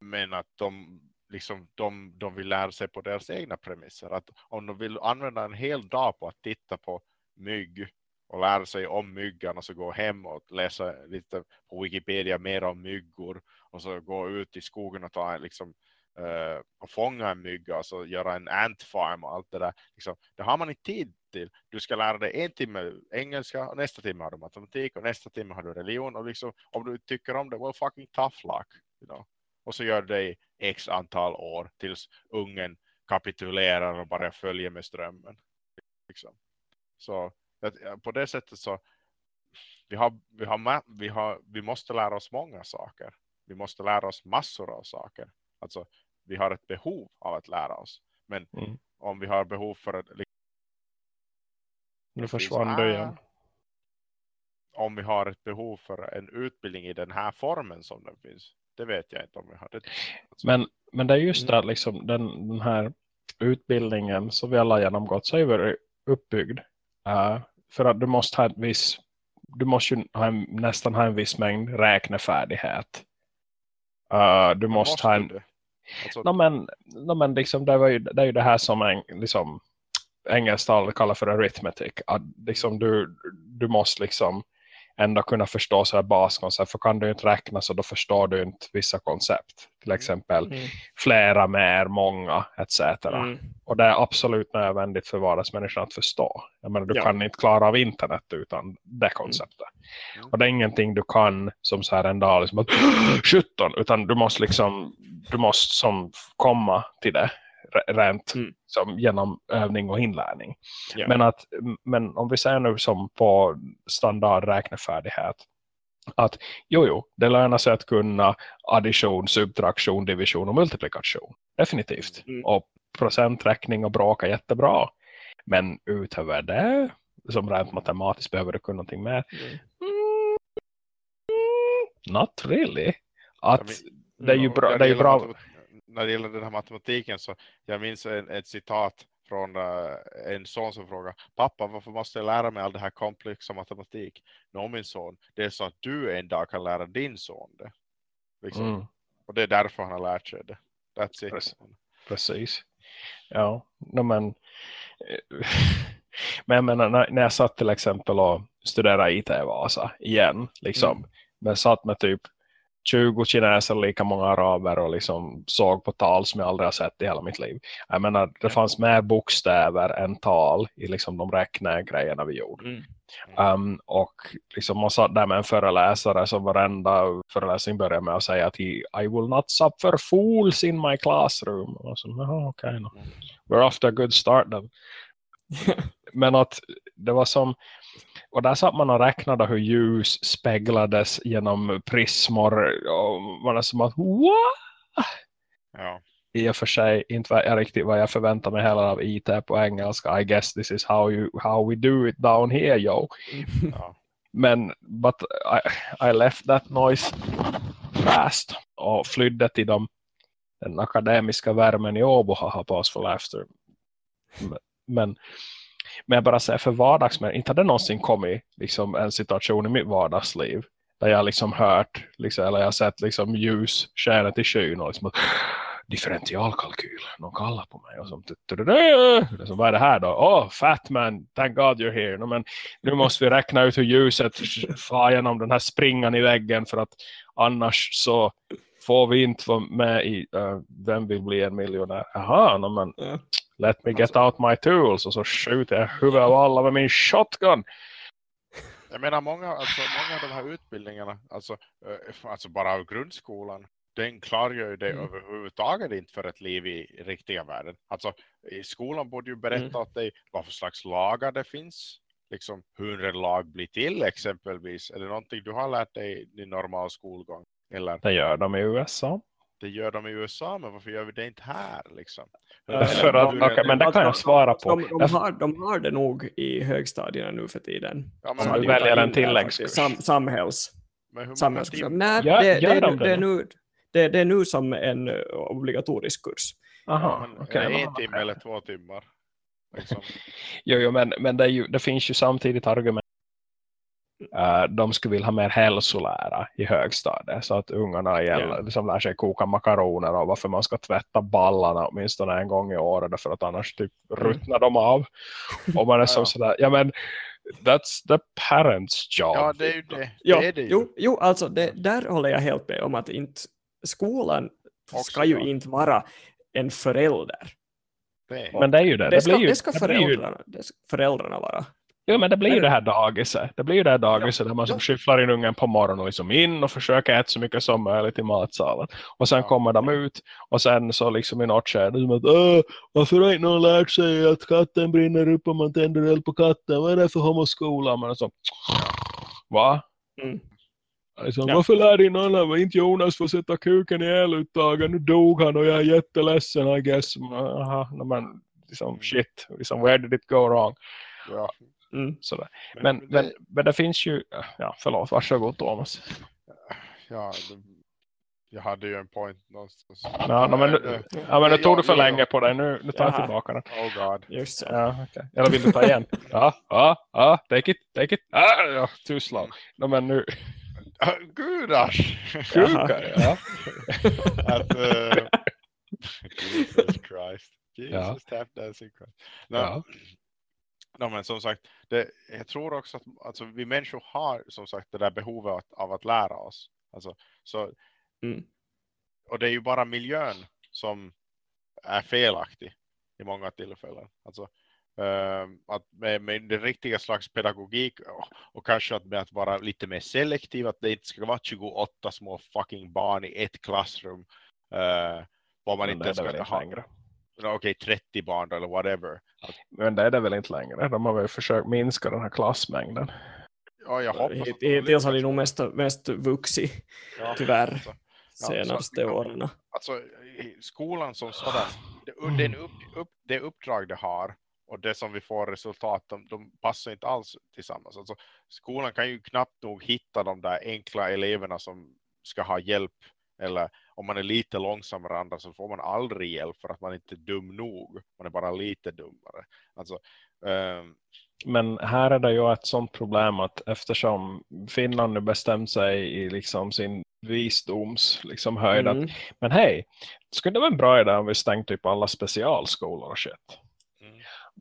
men att de liksom de, de vill lära sig på deras egna premisser att om de vill använda en hel dag på att titta på mygg och lära sig om myggan och så gå hem och läsa lite på Wikipedia mer om myggor och så gå ut i skogen och ta liksom uh, och fånga en mygga och så göra en ant farm och allt det där. Liksom, det har man inte tid till. Du ska lära dig en timme engelska och nästa timme har du matematik och nästa timme har du religion och liksom, om du tycker om det, well fucking tough luck. You know? Och så gör du det x antal år tills ungen kapitulerar och bara följer med strömmen. Liksom. Så på det sättet så vi, har, vi, har, vi, har, vi måste lära oss många saker. Vi måste lära oss massor av saker. Alltså vi har ett behov av att lära oss. Men mm. om vi har behov för att... Nu försvann du igen. Om vi har ett behov för en utbildning i den här formen som den finns. Det vet jag inte om vi har det. Alltså. Men, men det är just mm. det, liksom, den, den här utbildningen som vi alla genomgått så är ju uppbyggd. Uh, för att du måste ha ett viss du måste ju ha en, nästan ha en viss mängd räknefärdighet. Uh, du måste, måste ha en... Alltså... No, men, no, men liksom, det, var ju, det är ju det här som en, liksom, engelskt kallar för arithmetic. Att liksom, du, du måste liksom ändå kunna förstå så här baskoncept. För kan du inte räkna så då förstår du inte vissa koncept. Till mm. exempel mm. flera, mer, många etc. Mm. Och det är absolut nödvändigt för vardagsmänniskan att förstå. Jag menar, du ja. kan inte klara av internet utan det konceptet. Mm. Och det är ingenting du kan som så här en dag liksom att 17 utan du måste liksom du måste som komma till det rent mm. som genom övning och inlärning. Yeah. Men, att, men om vi säger nu som på standard räknefärdighet att jo, jo, det lönar sig att kunna addition, subtraktion, division och multiplikation. Definitivt. Mm. Och procenträkning och bråka jättebra. Men utöver det, som rent matematiskt behöver du kunna någonting mer. Mm. Mm, not really. Att det är ju bra. Det är ju bra när det gäller den här matematiken så jag minns en, ett citat från uh, en son som frågar pappa varför måste jag lära mig all det här komplexa matematik? Nå min son, det är så att du en dag kan lära din son det. Liksom. Mm. Och det är därför han har lärt sig det. That's it. Precis. Precis. Ja, no, men eh, men jag menar, när, när jag satt till exempel och studerade IT i Vasa igen, liksom, mm. men satt med typ 20 kineser, lika många araber och liksom såg på tal som jag aldrig har sett i hela mitt liv. Jag menar, det fanns mer bokstäver än tal i liksom de räknegrejerna vi gjorde. Mm. Um, och liksom man satt där med en föreläsare som varenda föreläsning började med att säga att I will not suffer fools in my classroom. Och så, okej, okay, no. Mm. we're off to a good start then. Men att det var som och där satt man och räknade hur ljus speglades genom prismor och man är som att what? Ja. I och för sig inte var riktigt vad jag förväntar mig heller av IT på engelska. I guess this is how you how we do it down here, yo. Ja. Men but I, I left that noise fast och flydde till dem den akademiska värmen i Åbo har på oss för laughter. Men men men jag bara säger för vardagsmän, inte hade det någonsin kommit liksom, en situation i mitt vardagsliv där jag liksom hört, liksom, eller jag sett liksom, ljus skäret i skyn och liksom, differentialkalkyl, någon kallar på mig och som, liksom, vad är det här då? Åh, oh, fat man, thank God you're here. No, men nu måste vi räkna ut hur ljuset far genom den här springan i väggen för att annars så får vi inte vara med i uh, Vem vill bli en miljonär? Jaha, no, men ja. Let me get out my tools. Och så skjuter jag huvudet av alla med min shotgun. Jag menar många, alltså, många av de här utbildningarna, alltså, eh, alltså bara av grundskolan, den klargör ju det Mm. överhuvudtaget inte för ett liv i riktiga världen. Alltså i skolan borde ju berätta Mm. åt dig vad för slags lagar det finns. Liksom hur en lag blir till exempelvis. Är det någonting du har lärt dig i din normal skolgång? Eller Det gör de i USA. Det gör de i USA, men varför gör vi det inte här liksom? Eh, För att, okej, men det kan jag svara på. De, de, har, de har det nog i högstadierna nu för tiden. Ja, men du de- väljer en tilläggskurs. Sam, samhälls, men hur många samhällskurs. Nej, Gör- det, gör det, de det, det är nu? det, det är nu som en eh, obligatorisk kurs. Aha, det men- en timme eller två timmar? Liksom. Jo, jo, men, men det, är ju, det finns ju samtidigt argument. Uh, de skulle vilja ha mer hälsolära i högstadiet så att ungarna igen, Ja. liksom lär sig koka makaroner och varför man ska tvätta ballarna åtminstone en gång i året för att annars typ ruttnar de av. Och man är Ja, som ja. sådär, ja men that's the parents job. Ja, det är ju det. Ja, det, är det ju. jo, jo, alltså det, där håller jag helt med om att inte, skolan Också ska ju bra. inte vara en förälder. Det. Men det är ju det. Det, Det, ska, blir ju, det ska det blir ju, föräldrarna, det ska föräldrarna vara. Jo, men det blir ju det här dagiset. Det blir ju det här dagiset där man som ja. skyfflar in ungen på morgonen och liksom in och försöker äta så mycket som möjligt i matsalen. Och sen Ja. kommer de ut och sen så liksom i något skede som att "Åh, varför har inte någon lärt sig att katten brinner upp om man tänder eld på katten? Vad är det för homoskola? Man så, va? Mm. Alltså, Ja. Varför lär din annan inte Jonas få sätta kuken i eluttaget? Nu dog han och jag är jätteledsen I guess. Aha, men liksom shit, liksom, where did it go wrong? Ja. Mm. Sådär. Men, det- men, men det finns ju, ja förlåt, varsågod Thomas. ja, det, jag hade ju en point någonstans. Ja, no, men, nu, ja, men nu Ja, tog du för länge på dig, nu, nu tar jag tillbaka den. Oh god. Just. Ja, okay. Eller vill du ta igen? Ja, ja, ja, take it, take it. Ah, ja, too slow. No, men nu, Ah, Gudars! Jaha. kuka, ja. att, eh, Jesus Christ. Jesus Ja. tap dancing Christ. No, Ja. No, men som sagt, det, jag tror också att alltså, vi människor har som sagt det där behovet att, av att lära oss. Alltså, så, Mm. och det är ju bara miljön som är felaktig i många tillfällen. Alltså, ehm, att med, med det riktiga slags pedagogik och, och kanske att med att vara lite mer selektiv, att det inte ska vara 28 små fucking barn i ett klassrum. Uh, vad man Men inte ska ha. längre. Ja, Okej, 30 barn eller whatever. Men det är det väl inte längre. De har väl försökt minska den här klassmängden. Ja, jag hoppas Hittills har de nog mest, mest vuxit, Ja, tyvärr, alltså, så- senaste åren. alltså i skolan som sådan, det, den upp, upp, det uppdrag det har och det som vi får resultat, de, de passar inte alls tillsammans. Alltså, skolan kan ju knappt nog hitta de där enkla eleverna som ska ha hjälp eller om man är lite långsammare än andra så får man aldrig hjälp för att man inte är dum nog. Man är bara lite dummare. Alltså, ehm, Men här är det ju ett sånt problem att eftersom Finland nu bestämt sig i liksom sin visdoms liksom höjd att Mm. men hej, skulle det vara en bra idé om vi stängde typ alla specialskolor och shit. Mm.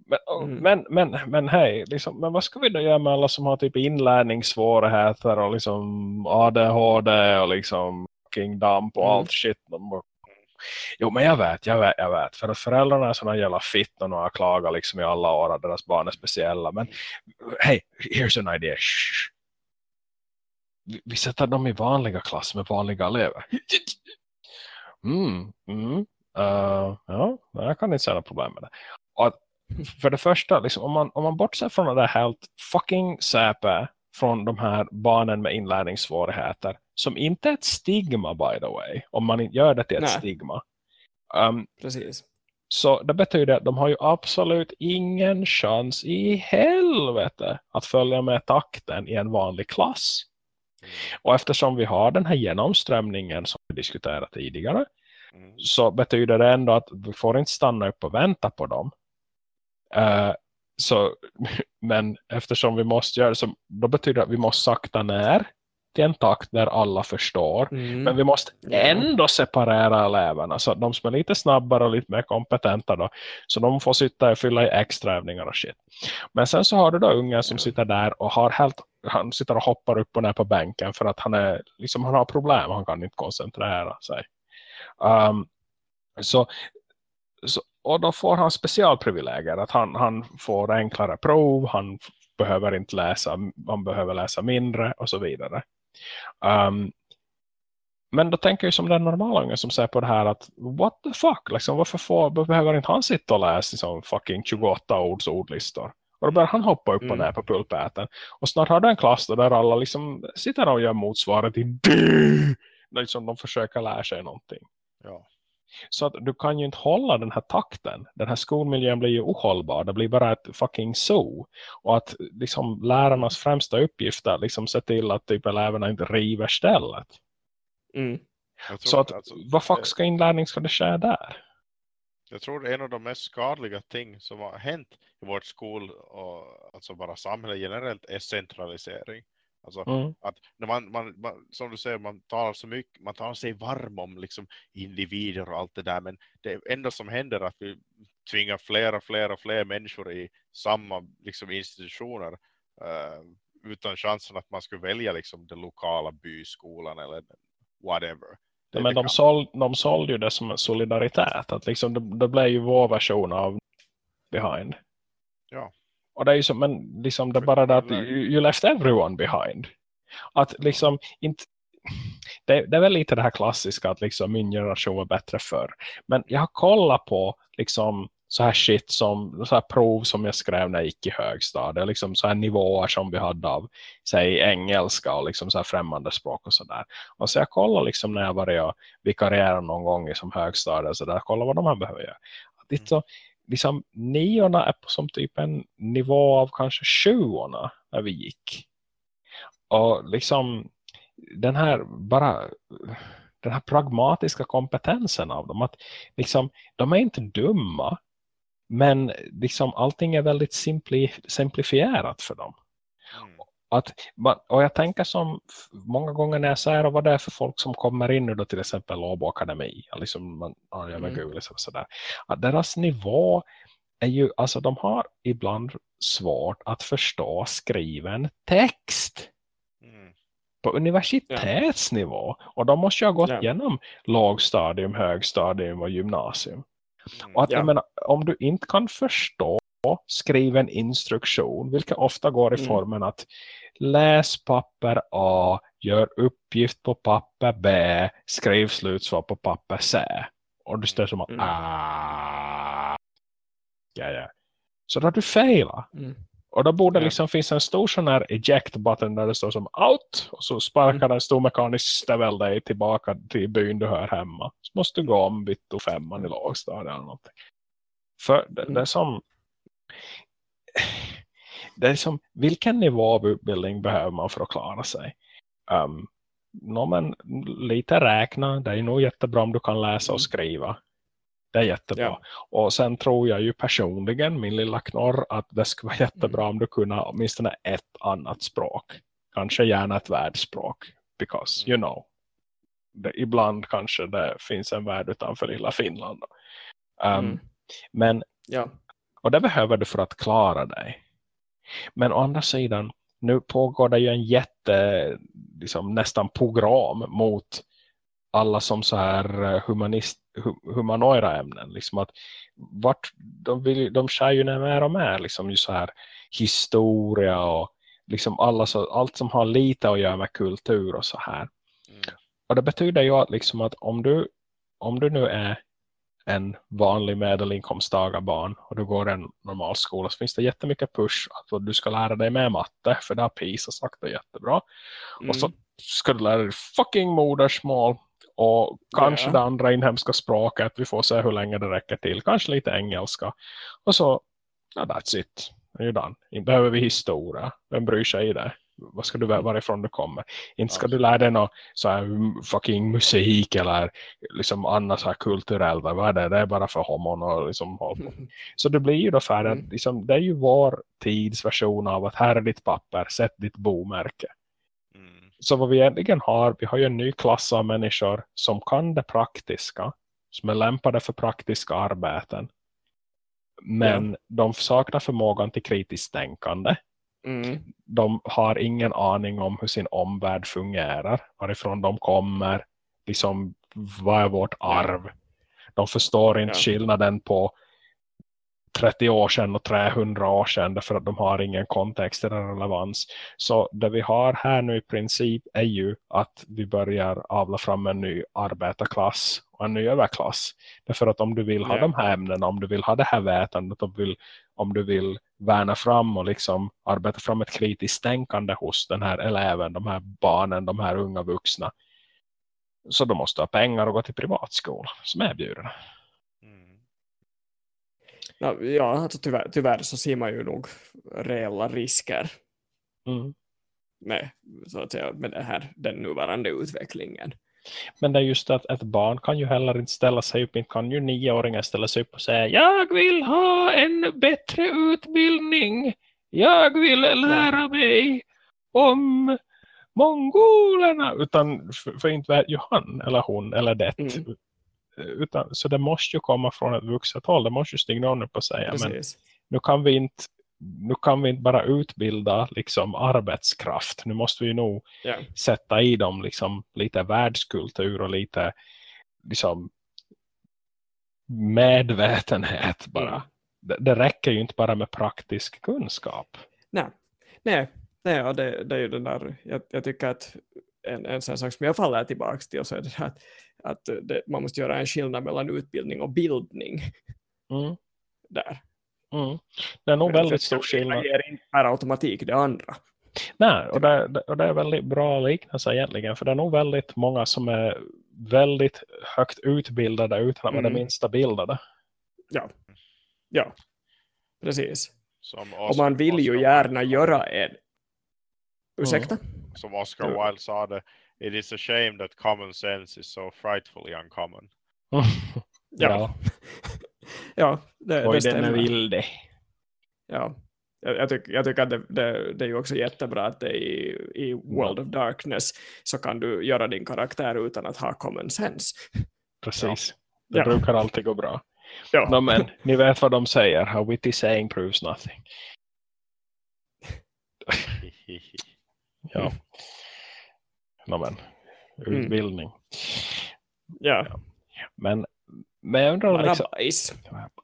Men, Mm. men, men, men hej, liksom, men vad ska vi då göra med alla som har typ inlärningssvårigheter och liksom ADHD och liksom fucking damp och Mm. allt shit. Jo men jag vet, jag vet, jag vet. För att föräldrarna är sådana jävla fitton och har klagat liksom i alla år att deras barn är speciella. Men hej, here's an idea. Shh. Vi, vi sätter dem i vanliga klass med vanliga elever. Mm, mm. Uh, ja, jag kan inte se några problem med det. Och för det första, liksom, om, man, om man bortser från det där helt fucking säpe från de här barnen med inlärningssvårigheter som inte är ett stigma by the way, om man inte gör det till ett Nej. stigma. Um, Precis. så det betyder att de har ju absolut ingen chans i helvete att följa med takten i en vanlig klass. Och eftersom vi har den här genomströmningen som vi diskuterade tidigare mm, så betyder det ändå att vi får inte stanna upp och vänta på dem. Eh, så, men eftersom vi måste göra det så då betyder det att vi måste sakta ner till en takt där alla förstår. Mm. Men vi måste ändå separera eleverna. Så att de som är lite snabbare och lite mer kompetenta då. Så de får sitta och fylla i extraövningar och shit. Men sen så har du då ungen som sitter där och har helt, han sitter och hoppar upp och ner på bänken för att han, är, liksom, han har problem. Han kan inte koncentrera sig. Um, så, så, och då får han specialprivilegier. Att han, han får enklare prov. Han behöver inte läsa. Han behöver läsa mindre och så vidare. Um, men då tänker jag som den normala ungen som säger på det här att what the fuck, liksom, varför får, behöver inte han sitta och läsa liksom, fucking 28 ords ordlistor? Och då börjar han hoppa upp och Mm. ner på pulpäten. Och snart har du en klass där alla liksom sitter och gör motsvaret till du. Liksom de försöker lära sig någonting. Ja. Så att du kan ju inte hålla den här takten. Den här skolmiljön blir ju ohållbar. Det blir bara ett fucking zoo. Och att liksom lärarnas främsta uppgift är liksom se till att typ eleverna inte river stället. Mm. Så att alltså, vad fuck det- ska inlärning ska det ske där? Jag tror det är en av de mest skadliga ting som har hänt i vårt skol och alltså bara samhälle generellt är centralisering. Alltså Mm. att när man, man, man, som du säger, man talar så mycket, man talar sig varm om liksom individer och allt det där, men det enda som händer är att vi tvingar fler och fler människor i samma liksom, institutioner eh, utan chansen att man skulle välja liksom den lokala byskolan eller whatever. Det- Men de, såld, de sålde ju det som en solidaritet. Att liksom det, det blev ju vår version av behind. Ja. Och det är ju som, men liksom det bara det att you, you left everyone behind. Att liksom inte det, det är väl lite det här klassiska att liksom min generation var bättre förr. Men jag har kollat på liksom så här shit som så här prov som jag skrev när jag gick i högstadiet. Liksom så här nivåer som vi hade av säg engelska och liksom så här främmande språk och sådär. Och så jag kollar liksom när jag började vikariera någon gång i som högstadiet så där kolla vad de här behöver göra. Att är så, liksom niorna är på som typ en nivå av kanske sjuorna när vi gick. Och liksom den här bara den här pragmatiska kompetensen av dem att liksom de är inte dumma men liksom allting är väldigt simpli, simplifierat för dem. Att, och jag tänker som många gånger när jag säger vad det är för folk som kommer in nu då till exempel Åbo Akademi, ja, liksom man med Mm. Google och sådär, att deras nivå är ju, alltså de har ibland svårt att förstå skriven text Mm. på universitetsnivå. Och de måste ju ha gått Ja. igenom lågstadium, högstadium och gymnasium. Mm. Och att, Ja. jag menar, om du inte kan förstå skriven instruktion, vilket ofta går i Mm. formen att läs papper A, gör uppgift på papper B, skriv slutsvar på papper C. Och du står som att Mm. ah, ja, ja. Så då har du failat. Mm. Och då borde Ja. liksom finnas en stor sån här eject button där det står som out. Och så sparkar Mm. den stor mekanisk stävel dig tillbaka till byn du hör hemma. Så måste du gå om vitt och femman i lågstadiet eller någonting. För det, Mm. det är som det är som vilken nivå av utbildning behöver man för att klara sig? Um, no, men, lite räkna, det är nog jättebra om du kan läsa Mm. och skriva. Det är jättebra. Ja. Och sen tror jag ju personligen, min lilla knorr, att det skulle vara jättebra om du kunde åtminstone ett annat språk. Kanske gärna ett världsspråk. Because, you know, det, ibland kanske det finns en värld utanför lilla Finland. Um, Mm. Men Ja. och det behöver du för att klara dig. Men å andra sidan, nu pågår det ju en jätte, liksom, nästan pogrom mot alla som så här eh, humanist, hu- humanoida ämnen. Liksom att vart, de, vill, de skär ju ner mer och mer liksom ju så här historia och liksom alla så, allt som har lite att göra med kultur och så här. Mm. Och det betyder ju att, liksom att om, du, om du nu är en vanlig medelinkomsttagarbarn och du går en normal skola så finns det jättemycket push att du ska lära dig med matte för det har PISA sagt det jättebra. Och så Mm. ska du lära dig fucking modersmål och kanske Ja. det andra inhemska språket. Vi får se hur länge det räcker till. Kanske lite engelska. Och så, ja, that's it. You're done. Behöver vi historia. Vem bryr sig i det? Vad ska du vara varifrån du kommer? Inte ska du lära dig någon så här fucking musik eller liksom annat så här kulturellt. Vad är det? Det är bara för homon och liksom. Så det blir ju då färdigt. Mm. Liksom, det är ju vår tids version av att här är ditt papper, sätt ditt bomärke. Mm. Så vad vi egentligen har, vi har ju en ny klass av människor som kan det praktiska, som är lämpade för praktiska arbeten. Men de saknar förmågan till kritiskt tänkande. Mm. De har ingen aning om hur sin omvärld fungerar, varifrån de kommer, liksom vad är vårt arv. De förstår inte Ja. skillnaden på 30 år sedan och 300 år sedan därför att de har ingen kontext eller relevans. Så det vi har här nu i princip är ju att vi börjar avla fram en ny arbetarklass och en ny överklass. Därför att om du vill ha Ja. de här ämnena, om du vill ha det här vetandet, om du vill, om du vill värna fram och liksom arbeta fram ett kritiskt tänkande hos den här eleven, de här barnen, de här unga vuxna. Så då måste du ha pengar och gå till privatskola som erbjuder det. Ja, alltså tyvärr, tyvärr så ser man ju nog reella risker Mm. med, så att säga, med det här, den nuvarande utvecklingen. Men det är just att ett barn kan ju heller inte ställa sig upp, inte kan ju nioåringar ställa sig upp och säga jag vill ha en bättre utbildning. Jag vill lära mig om mongolerna. Utan för, för inte vet ju han eller hon eller det. Mm. Utan, så det måste ju komma från ett vuxet håll. Det måste ju stiga någon upp och säga men Precis. nu kan vi inte nu kan vi inte bara utbilda liksom arbetskraft. Nu måste vi nog Ja. sätta i dem liksom lite världskultur och lite liksom medvetenhet bara. Mm. Det, det räcker ju inte bara med praktisk kunskap. Nej, nej, nej ja, det, det är ju den där, jag, jag tycker att en, en sån sak som jag faller tillbaka till och så är det att, att det, man måste göra en skillnad mellan utbildning och bildning Mm. där. Mm. Det är nog väldigt stor det skillnad. ger inte per automatik det andra. Nej, och det, det- och det är väldigt bra liknelse egentligen. För det är nog väldigt många som är väldigt högt utbildade utan att vara Mm. det minsta bildade. Ja, ja, precis. Som Och man vill ju Oscar gärna Wilde- göra en... Ursäkta? Som Oscar. Wilde sa det. It is a shame that common sense is so frightfully uncommon. Ja. Ja, det, det Oj, den är stämmer. Ja. Jag, jag, tycker, jag tycker att det, det, det är ju också jättebra att det i, i World of Darkness så kan du göra din karaktär utan att ha common sense. Precis. Det Ja. brukar alltid gå bra. Ja, No, men ni vet vad de säger. A witty saying proves nothing. Ja. No, men. Mm. Utbildning. ja. Men, men jag undrar bara liksom, bajs.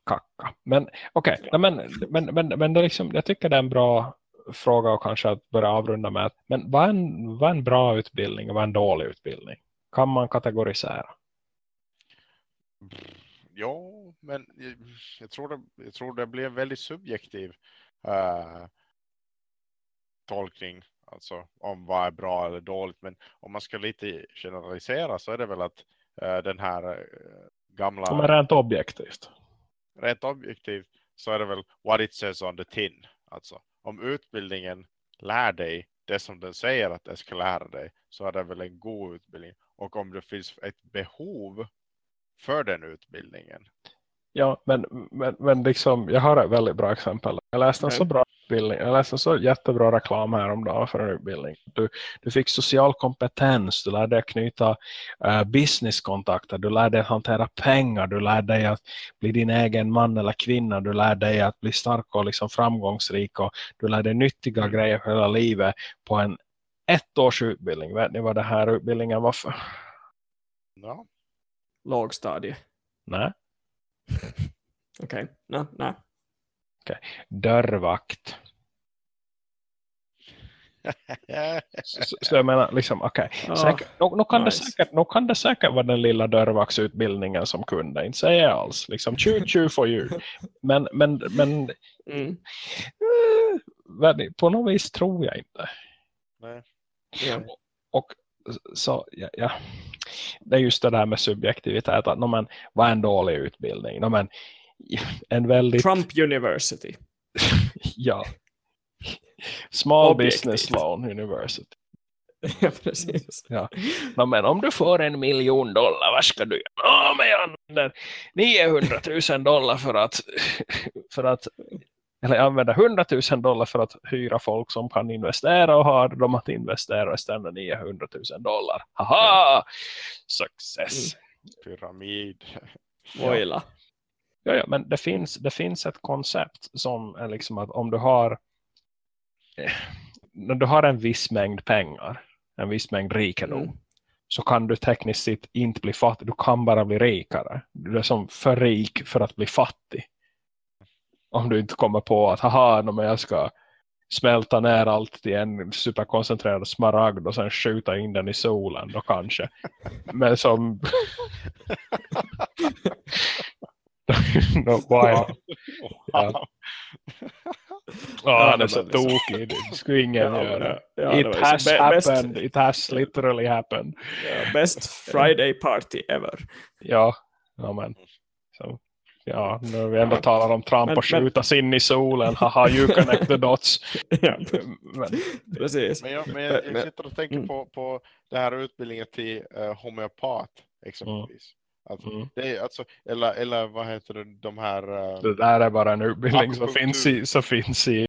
kacka. Men okej, Ja. nej, men, men, men, men det liksom, jag tycker det är en bra fråga och kanske att börja avrunda med. Men vad är en, vad är en bra utbildning och vad är en dålig utbildning? Kan man kategorisera? Ja, men jag, tror det, jag tror det blir en väldigt subjektiv eh, tolkning alltså om vad är bra eller dåligt. Men om man ska lite generalisera så är det väl att eh, den här eh, gamla, Som är rent objektivt. rent objektivt så är det väl what it says on the tin. Alltså om utbildningen lär dig det som den säger att den ska lära dig så är det väl en god utbildning. Och om det finns ett behov för den utbildningen Ja, men, men, men liksom, jag har ett väldigt bra exempel. Jag läste en Okej. så bra utbildning. Jag läste en så jättebra reklam häromdagen för en utbildning. Du, du fick social kompetens, du lärde dig att knyta uh, businesskontakter, du lärde dig att hantera pengar, du lärde dig att bli din egen man eller kvinna, du lärde dig att bli stark och liksom framgångsrik och du lärde dig nyttiga Mm. grejer för hela livet på en ett års utbildning. Vet ni vad den här utbildningen var för? Ja, Lågstadie. Nej, Okej, nej, nej. dörrvakt. Så, så- jag menar, liksom, okej. Säkert, nog, nog, kan nice. det säkert, kan det säkert vara den lilla dörrvaktsutbildningen som kunde. Inte säger jag alls. Liksom, tju, tju for you. Men, men, men Mm. eh, på något vis tror jag inte. nej. Ja. Och så, ja, ja. Det är just det där med subjektivitet. Att, no, men, vad är en dålig utbildning? No, men, en väldigt... Trump University. ja. Small Objektivt. Business Loan University. ja, precis. No, men om du får en miljon dollar, vad ska du göra? No, men jag använder 900 000 dollar för att, för att eller jag använder 100 000 dollar för att hyra folk som kan investera och har dem att investera istället 900 000 dollar. Haha! Success! Pyramid. Voila. Ja, ja, men det finns, det finns ett koncept som är liksom att om du har eh, när du har en viss mängd pengar, en viss mängd rikedom, Mm. så kan du tekniskt sett inte bli fattig. Du kan bara bli rikare. Du är som för rik för att bli fattig. Om du inte kommer på att haha, men jag ska smälta ner allt till en superkoncentrerad smaragd och sen skjuta in den i solen då kanske. Men som no, why? Ja. Ja, han är så tokig. Det skulle ingen Ja, göra. ja, It has happened. It has literally happened. Ja, best Friday party ever. Ja, ja men. Så, ja, när vi ändå talar om Trump Men- och skjutas in i solen. Haha, you connect the dots. ja, Men, precis. Men jag, men jag, Men- jag sitter och tänker mm. på, på den här utbildningen till uh, homeopat exempelvis. Alltså, mm. det är alltså, eller, eller vad heter det, de här... eh, Det där är bara en utbildning som finns i, som finns i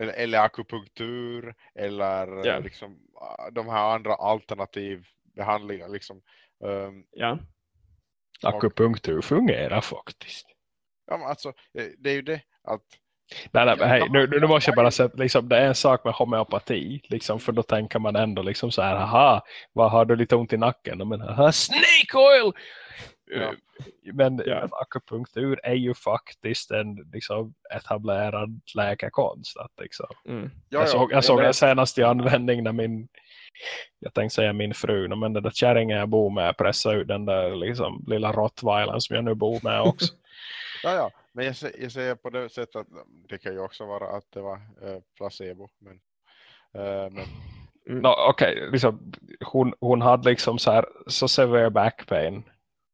eller, eller akupunktur eller Ja. eh, liksom, ah, de här andra alternativ behandlingar. Liksom. Ehm, Ja, akupunktur fungerar faktiskt. ja, men alltså, eh, det är ju det att Nej, nej, men hej, nu, nu måste jag bara säga liksom, det är en sak med homeopati. Liksom, för då tänker man ändå liksom så här, haha, vad har du lite ont i nacken? Men haha, snake oil! Ja. Eh, Men, Ja. akupunktur är ju faktiskt en liksom, etablerad läkekonst. Att, liksom. mm. ja, jag såg, jag ja, såg det- den senast i användning när min jag tänkte säga min fru, men den där kärringen jag bor med pressade ut den där liksom, lilla rottweilen som jag nu bor med också. Ja, ja. Men jag, jag säger på det sättet att det kan ju också vara att det var eh, placebo. Men, eh, men no, Okej, liksom, hon, hon hade liksom så här så severe back pain.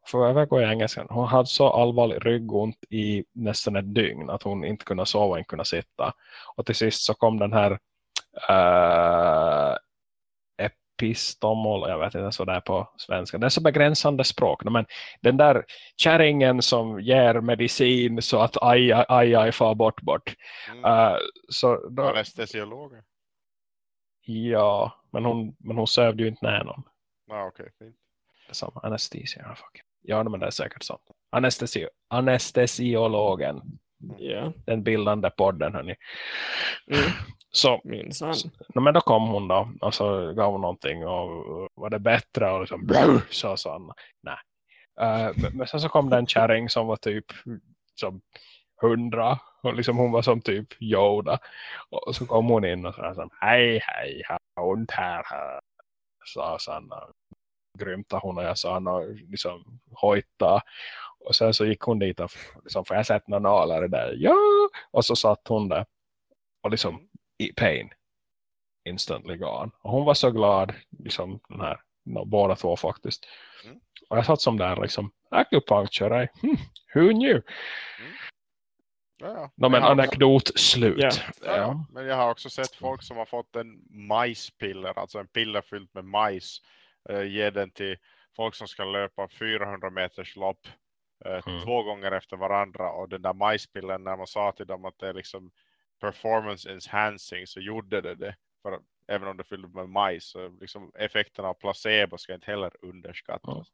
För jag gå i engelskan. Hon hade så allvarlig ryggont i nästan ett dygn att hon inte kunde sova och inte kunde sitta. Och till sist så kom den här uh, epistomol, jag vet inte är på svenska. Det är så begränsande språk. Men den där kärringen som ger medicin så att aj, aj, aj, aj far bort bort. mm, Uh, så då, anestesiologer. ja, men hon, men hon sövde ju inte ner någon. Ja, okej. fint. Det är samma anestesia. Ja, fuck. ja, men det är säkert sant. Anestesi anestesiologen. Ja. Den bildande podden, hörni. Mm. Så, no, men då kom hon då. Och så gav hon någonting. Och var det bättre? Och liksom, sa Sanna. Nej. Uh, men, men sen så kom det en kärring som var typ som hundra. Och liksom hon var som typ Yoda. Och så kom hon in och sa hej, hej, har ont här, här. Sa Sanna. Grymta hon och jag sa och liksom hojta. Och sen så gick hon dit och liksom, får jag sätta några nålar i det? Ja! Och så satt hon där. Och liksom i pain. Instantly gone. Och hon var så glad. Liksom den här. Båda två faktiskt. Mm. Och jag satt som där liksom. Acupuncture. Hmm, who knew? Ja, ja. No, men jag har också- anekdot slut. Ja. Ja. Men jag har också sett folk som har fått en majspiller, alltså en piller fylld med majs. Eh, ge den till folk som ska löpa 400 meters lopp eh, Mm. två gånger efter varandra. Och den där majspillen, när man sa till dem att det är liksom performance enhancing så gjorde det det. För även om det fyllde med majs så liksom effekten av placebo ska inte heller underskattas.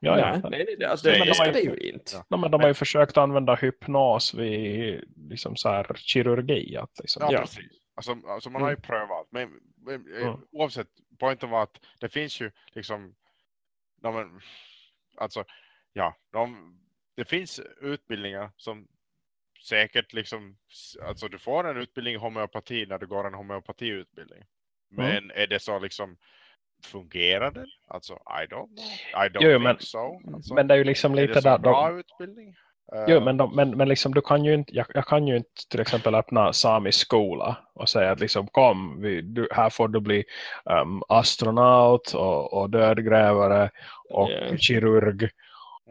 Ja, ja. nej, nej, nej, det, alltså, det, Men det ska de det har ju inte. Ja. No, men de har ju försökt använda hypnos vid liksom så här, kirurgi. Att liksom, Ja, Ja. precis. Alltså, alltså man har ju prövat. Men, men eh, Mm. oavsett, poängen var att det finns ju liksom, ja, men, alltså, ja, de, det finns utbildningar som säkert liksom, alltså du får en utbildning i homeopati när du går en homeopatiutbildning. Men är det så liksom, fungerar det? Alltså, I don't know. I don't Jo, think men- so. Alltså, men det är ju liksom är lite det så där. bra De, utbildning? jo, Eh, men, de, men, men liksom, du kan ju inte, jag, jag kan ju inte till exempel öppna samisk skola och säga att liksom, kom, vi, du, här får du bli um, astronaut och, och dödgrävare och Ja. kirurg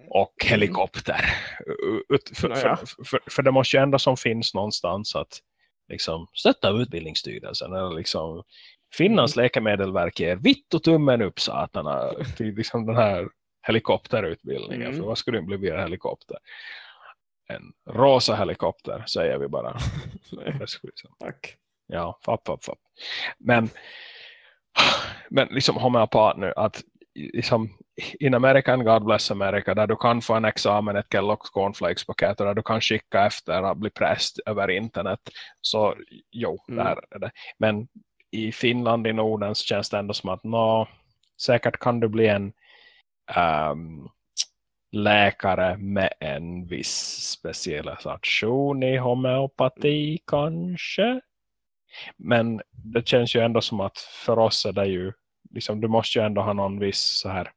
och helikopter. Ut, för, för, för, för det måste ju ändå som finns någonstans att liksom, stötta utbildningsstyrelsen eller liksom Finlands läkemedelsverk ger vitt och tummen upp satarna till liksom den här helikopterutbildningen. Mm. För vad skulle det bli via helikopter? En rosa helikopter säger vi bara. Liksom- tack. Ja, fapp, fapp, fapp. Men, men liksom homeopat nu, att liksom, in American, God bless America, där du kan få en examen, ett Kellogg's cornflakes-paket och där du kan skicka efter att bli präst över internet. Så jo, Mm. där är det. Men i Finland, i Norden, så känns det ändå som att nå, säkert kan du bli en um, läkare med en viss specialisation i homeopati kanske. Men det känns ju ändå som att för oss är det ju liksom, du måste ju ändå ha någon viss så här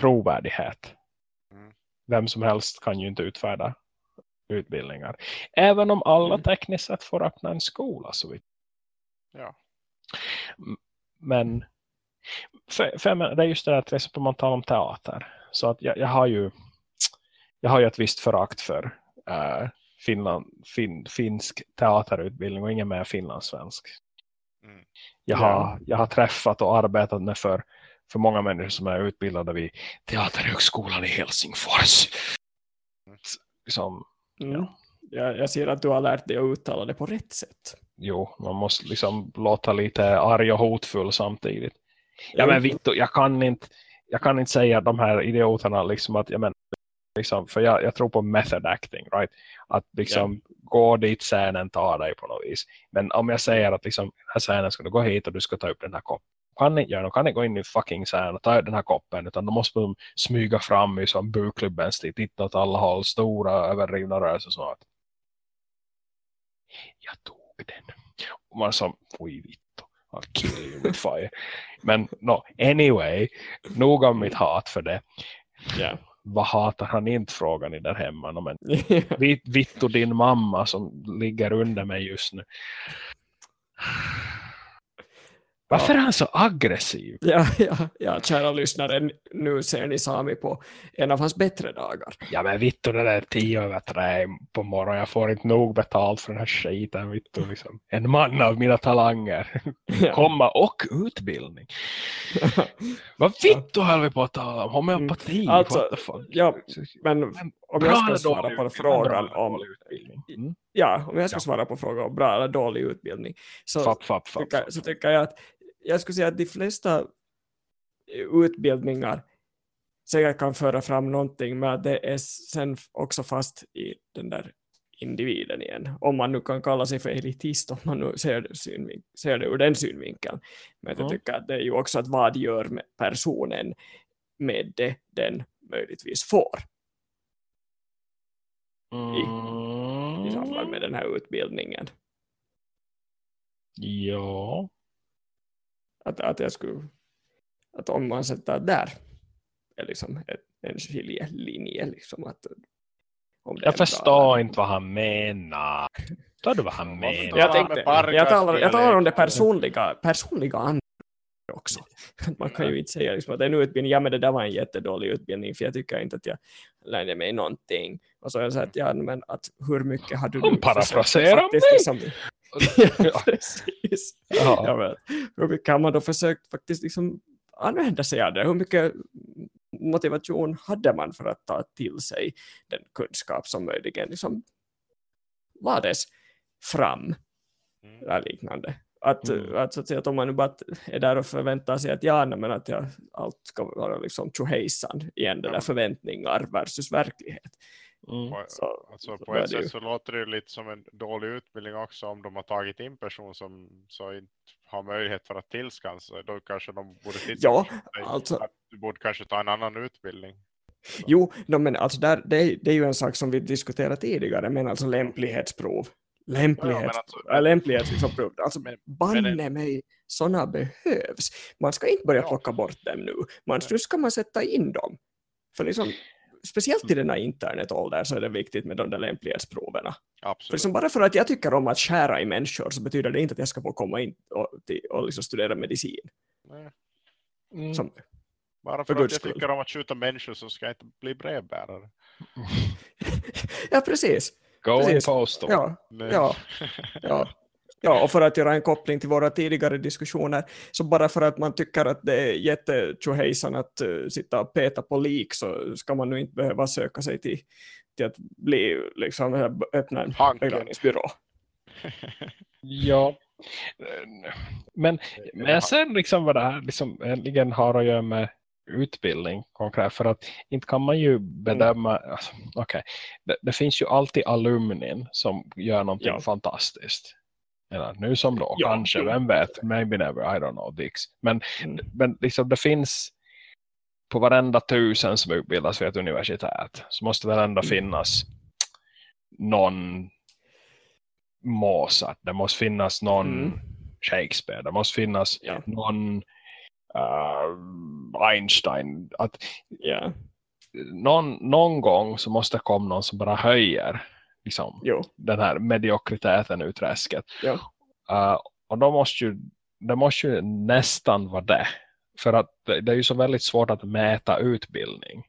trovärdighet. Mm. Vem som helst kan ju inte utfärda utbildningar. Även om alla Mm. tekniskt sett får öppna en skola så vitt. Ja. Men för, för det är just det där till exempel man talar om teater. Så att jag, jag har ju jag har ju ett visst förakt för äh, Finland, fin, finsk teaterutbildning och ingen mer finlandssvensk. Mm. Jag, Ja. har, jag har träffat och arbetat med för, för många människor som är utbildade vid Teaterhögskolan i Helsingfors. Mm. Som, Mm. Jag, jag ser att du har lärt dig att uttala det på rätt sätt. jo, man måste liksom låta lite arg och hotfull samtidigt. Ja men. Victor, jag kan inte jag kan inte säga de här idioterna liksom att men, liksom, för jag, jag tror på method acting, right? Att liksom gå dit scenen tar dig på något vis. Men om jag säger att liksom, den här scenen ska du gå hit och du ska ta upp den här koppen. Kan inte göra, kan inte gå in i fucking scenen och ta upp den här koppen utan de måste de smyga fram i som bukklubbens stil, titta åt alla håll, stora överdrivna rörelser så att jag tog den. Och man som, oj Vitto, I'll kill you with fire. Men no, anyway, nog om mitt hat för det. Ja. Vad hatar han inte frågan i där hemma? Men Vit- Vitto din mamma som ligger under mig just nu. Varför är han så aggressiv? Ja, ja, ja, kära lyssnare, nu ser ni Sami på en av hans bättre dagar. Ja men Vitto det där är tio över tre på morgonen. Jag får inte nog betalt för den här skiten. Vitto, liksom. En man av mina talanger. Ja. Komma och utbildning. Vad Vitto höll vi på att tala om? Homeopati? Alltså, the fuck? ja, Men Men om jag ska svara på frågan om utbildning? Mm. ja, om jag ska svara på frågan om bra eller dålig utbildning så, Fapp, fapp, fapp, tycker, så tycker jag att jag skulle säga att de flesta utbildningar säkert kan föra fram någonting men att det är sen också fast i den där individen igen. Om man nu kan kalla sig för elitist om man nu ser ser det ur den synvinkeln. Men jag Mm. tycker att det är ju också att vad gör med personen med det den möjligtvis får i samband Mm. med den här utbildningen. Ja. Att, att jag skulle att om man sätter där är liksom en skiljelinje liksom att om det är Jag förstår inte vad han menar. Förstår du vad han menar? Jag, tänkte, jag, talar, jag talar om det personliga, personliga också. Man kan ju inte säga liksom att en utbildning, ja men det där var en jättedålig utbildning för jag tycker inte att jag lärde mig någonting. Och så har jag sagt, ja men att hur mycket har du Hon nu parafraserar faktiskt liksom, ja, precis. Ja. Ja, men, hur mycket har man då försökt faktiskt liksom använda sig av det? Hur mycket motivation hade man för att ta till sig den kunskap som möjligen liksom lades fram Mm. eller liknande? Att, Mm. att, så att, säga, att om man nu bara är där och förväntar sig att ja, men att jag, allt ska vara liksom tjohejsan igen, det där förväntningar versus verklighet. Mm. På, Så, alltså, så på ett ju- sätt så låter det lite som en dålig utbildning också om de har tagit in person som så inte har möjlighet för att tillskansa. Då kanske de borde titta Ja, på alltså- Att du borde kanske ta en annan utbildning. Jo, no, men alltså där, det, är- det är ju en sak som vi diskuterade tidigare, men alltså lämplighetsprov. Lämplighets, alltså- äh, lämplighetsprov. Alltså Men- banne men- mig, sådana behövs. Man ska inte börja Ja. plocka bort dem nu. Man, nu ska man sätta in dem. För liksom, speciellt i den här internetåldern så är det viktigt med de där lämplighetsproven. För liksom bara för att jag tycker om att skära i människor så betyder det inte att jag ska få komma in och, till, och liksom studera medicin. Mm. Som, Bara för för att jag skull. tycker om att skjuta människor så ska jag inte bli brevbärare. ja, precis. Go Precis. and postal. Ja. Ja. Ja. ja, och för att göra en koppling till våra tidigare diskussioner, så bara för att man tycker att det är jättetjohejsan att uh, sitta och peta på lik så ska man nu inte behöva söka sig till, till att bli, liksom, öppna en begravningsbyrå. Ja. Men, men sen liksom vad det här liksom egentligen har att göra med utbildning konkret för att inte kan man ju bedöma alltså, okej, det, det finns ju alltid alumnin som gör någonting Ja. fantastiskt eller nu som då, Ja, kanske, jo. vem vet maybe never, I don't know, Dix men, Mm. men liksom det finns på varenda tusen som utbildas vid ett universitet så måste väl ändå finnas någon Mozart, det måste finnas någon Mm. Shakespeare, det måste finnas Ja. någon uh, Einstein. Att Ja, någon, någon gång så måste det komma någon som bara höjer liksom, jo. den här mediokriteten ur träsket. Ja. Uh, och då måste ju, det måste ju nästan vara det. För att det, det är ju så väldigt svårt att mäta utbildning.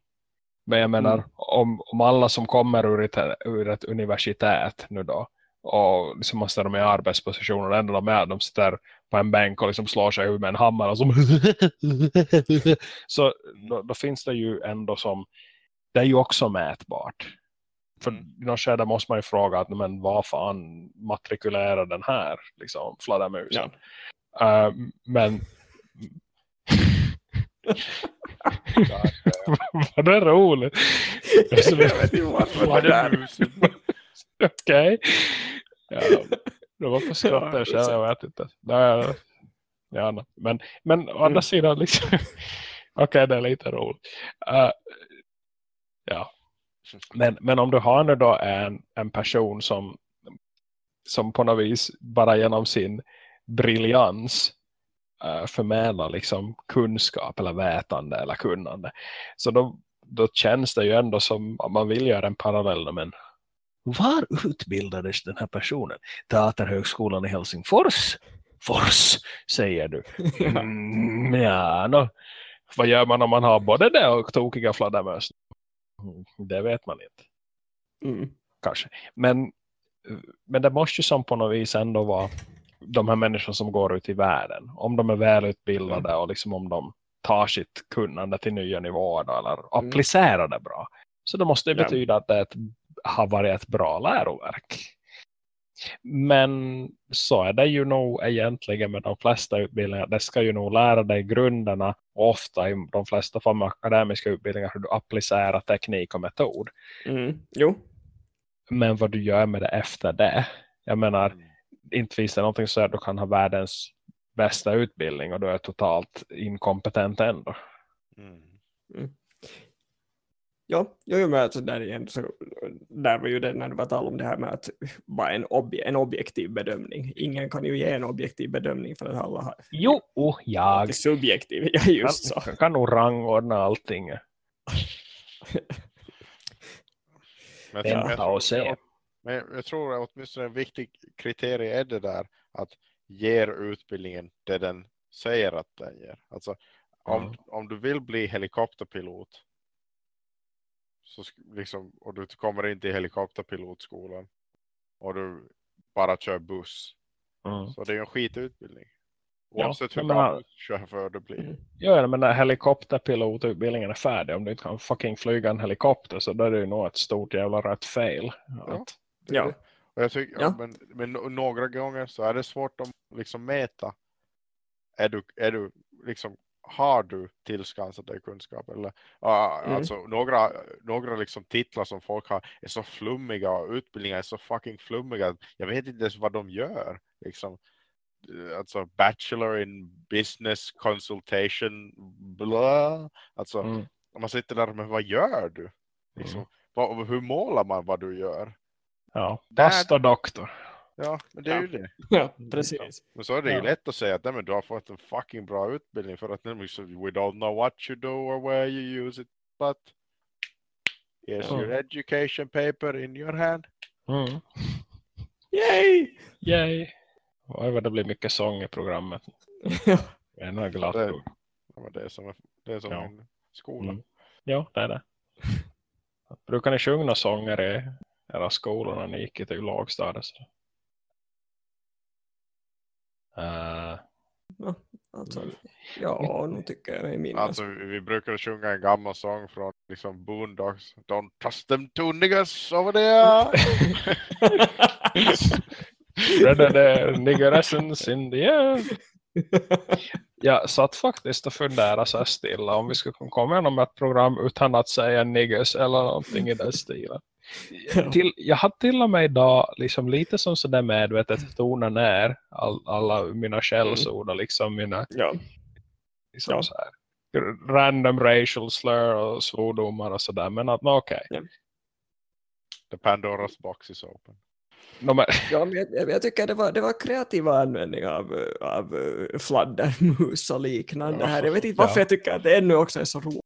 Men jag menar, Mm. om, om alla som kommer ur ett, ur ett universitet nu då och liksom måste de i det enda de är, de sitter på en bänk och liksom slår sig med en hammare och som så då, då finns det ju ändå som det är ju också mätbart. För Mm. i något skede måste man ju fråga att, men vad fan matrikulerar den här liksom, fladdermusen? Ja. Uh, men var det roligt? Jag vet inte varför det där. Okej. Ja, det var för skratt jag själv, jag vet inte. Nej, ja, men, men å andra Mm. sidan liksom, okej det är lite roligt. Uh, ja. Men, men om du har nu då en, en person som, som på något vis bara genom sin briljans uh, förmedlar liksom kunskap eller vätande eller kunnande. Så då, då känns det ju ändå som om man vill göra en parallell men var utbildades den här personen? Teaterhögskolan i Helsingfors? Fors, säger du. Mm, ja, no. Vad gör man om man har både det och tokiga fladdermöss? Mm, Det vet man inte, Mm. kanske. Men, men det måste ju som på något vis ändå vara de här människorna som går ut i världen. Om de är välutbildade och liksom om de tar sitt kunnande till nya nivåer då, eller applicerar det bra. Så det måste Ja. betyda att det är ett, har varit ett bra läroverk. Men så är det ju nog egentligen med de flesta utbildningar. Det ska ju nog lära dig grunderna och ofta i de flesta fall med akademiska utbildningar hur du applicerar teknik och metod. Mm. Jo. Men vad du gör med det efter det. Jag menar, Mm. inte finns det någonting så att du kan ha världens bästa utbildning och du är totalt inkompetent ändå. Mm. Ja, jo, jo, men alltså där, igen, så, där var ju det när det var tal om det här med att vara en, obje, en objektiv bedömning. Ingen kan ju ge en objektiv bedömning för att alla har Jo, jag alltid subjektiv. Ja, just så. kan, kan nog rangordna allting. Men, jag jag Vänta och se. men jag tror att åtminstone en viktig kriterie är det där att ger utbildningen det den säger att den ger. Alltså om, Mm. om du vill bli helikopterpilot så liksom, och du kommer in till helikopterpilotskolan och du bara kör buss. Mm. Så det är en skitutbildning. Ja, Oavsett hur jag bra chaufför du blir. Ja, men när helikopterpilotutbildningen är färdig, om du inte kan fucking flyga en helikopter så då är det ju nog ett stort jävla rätt fel. Ja. Att, Ja. Och jag tycker, Ja. men, men några gånger så är det svårt att liksom mäta. Är du, är du liksom, har du tillskansat dig kunskap? Eller, ah, Mm. Alltså några, några liksom titlar som folk har är så flummiga och utbildningar är så fucking flummiga. Jag vet inte ens vad de gör. Liksom, alltså bachelor in business consultation bla. Alltså mm. man sitter där men vad gör du? Liksom, vad, hur målar man vad du gör? Ja, pastor doktor. Ja, men det är Ja. ju det. ja, precis. Men så är det ju Ja. lätt att säga att nej, men du har fått en fucking bra utbildning för att så we don't know what you do or where you use it but here's Ja. your education paper in your hand. Mm. Yay! Yay! Oj, vad det blir mycket sång i programmet. Ja. En är glatt. Det- det är som, det är som Ja. en skola. Mm. Ja, det är det. Brukar ni sjunga sånger i era skolor när ni gick i till lågstadiet? Eh, Alltså, ja, nu tycker jag mig minnas. Alltså vi, brukar sjunga en gammal sång från liksom Boondocks. Don't trust them two niggas over there. Spreading the nigger essence in the air. Jag satt faktiskt och funderade så här stilla om vi skulle komma igenom ett program utan att säga niggers eller någonting i den stilen. Till, jag har till och med idag liksom lite som sådär medvetet tonen ner all, alla mina källsord och liksom mina ja. liksom Ja. så här. random racial slur och svordomar och sådär. Men att, okej. Okay. The Pandoras box is open. No, men... ja, men jag, jag, tycker det var, det var kreativa användning av, av uh, fladdermus och liknande här. Jag vet inte varför ja. jag tycker att det ännu också är så roligt.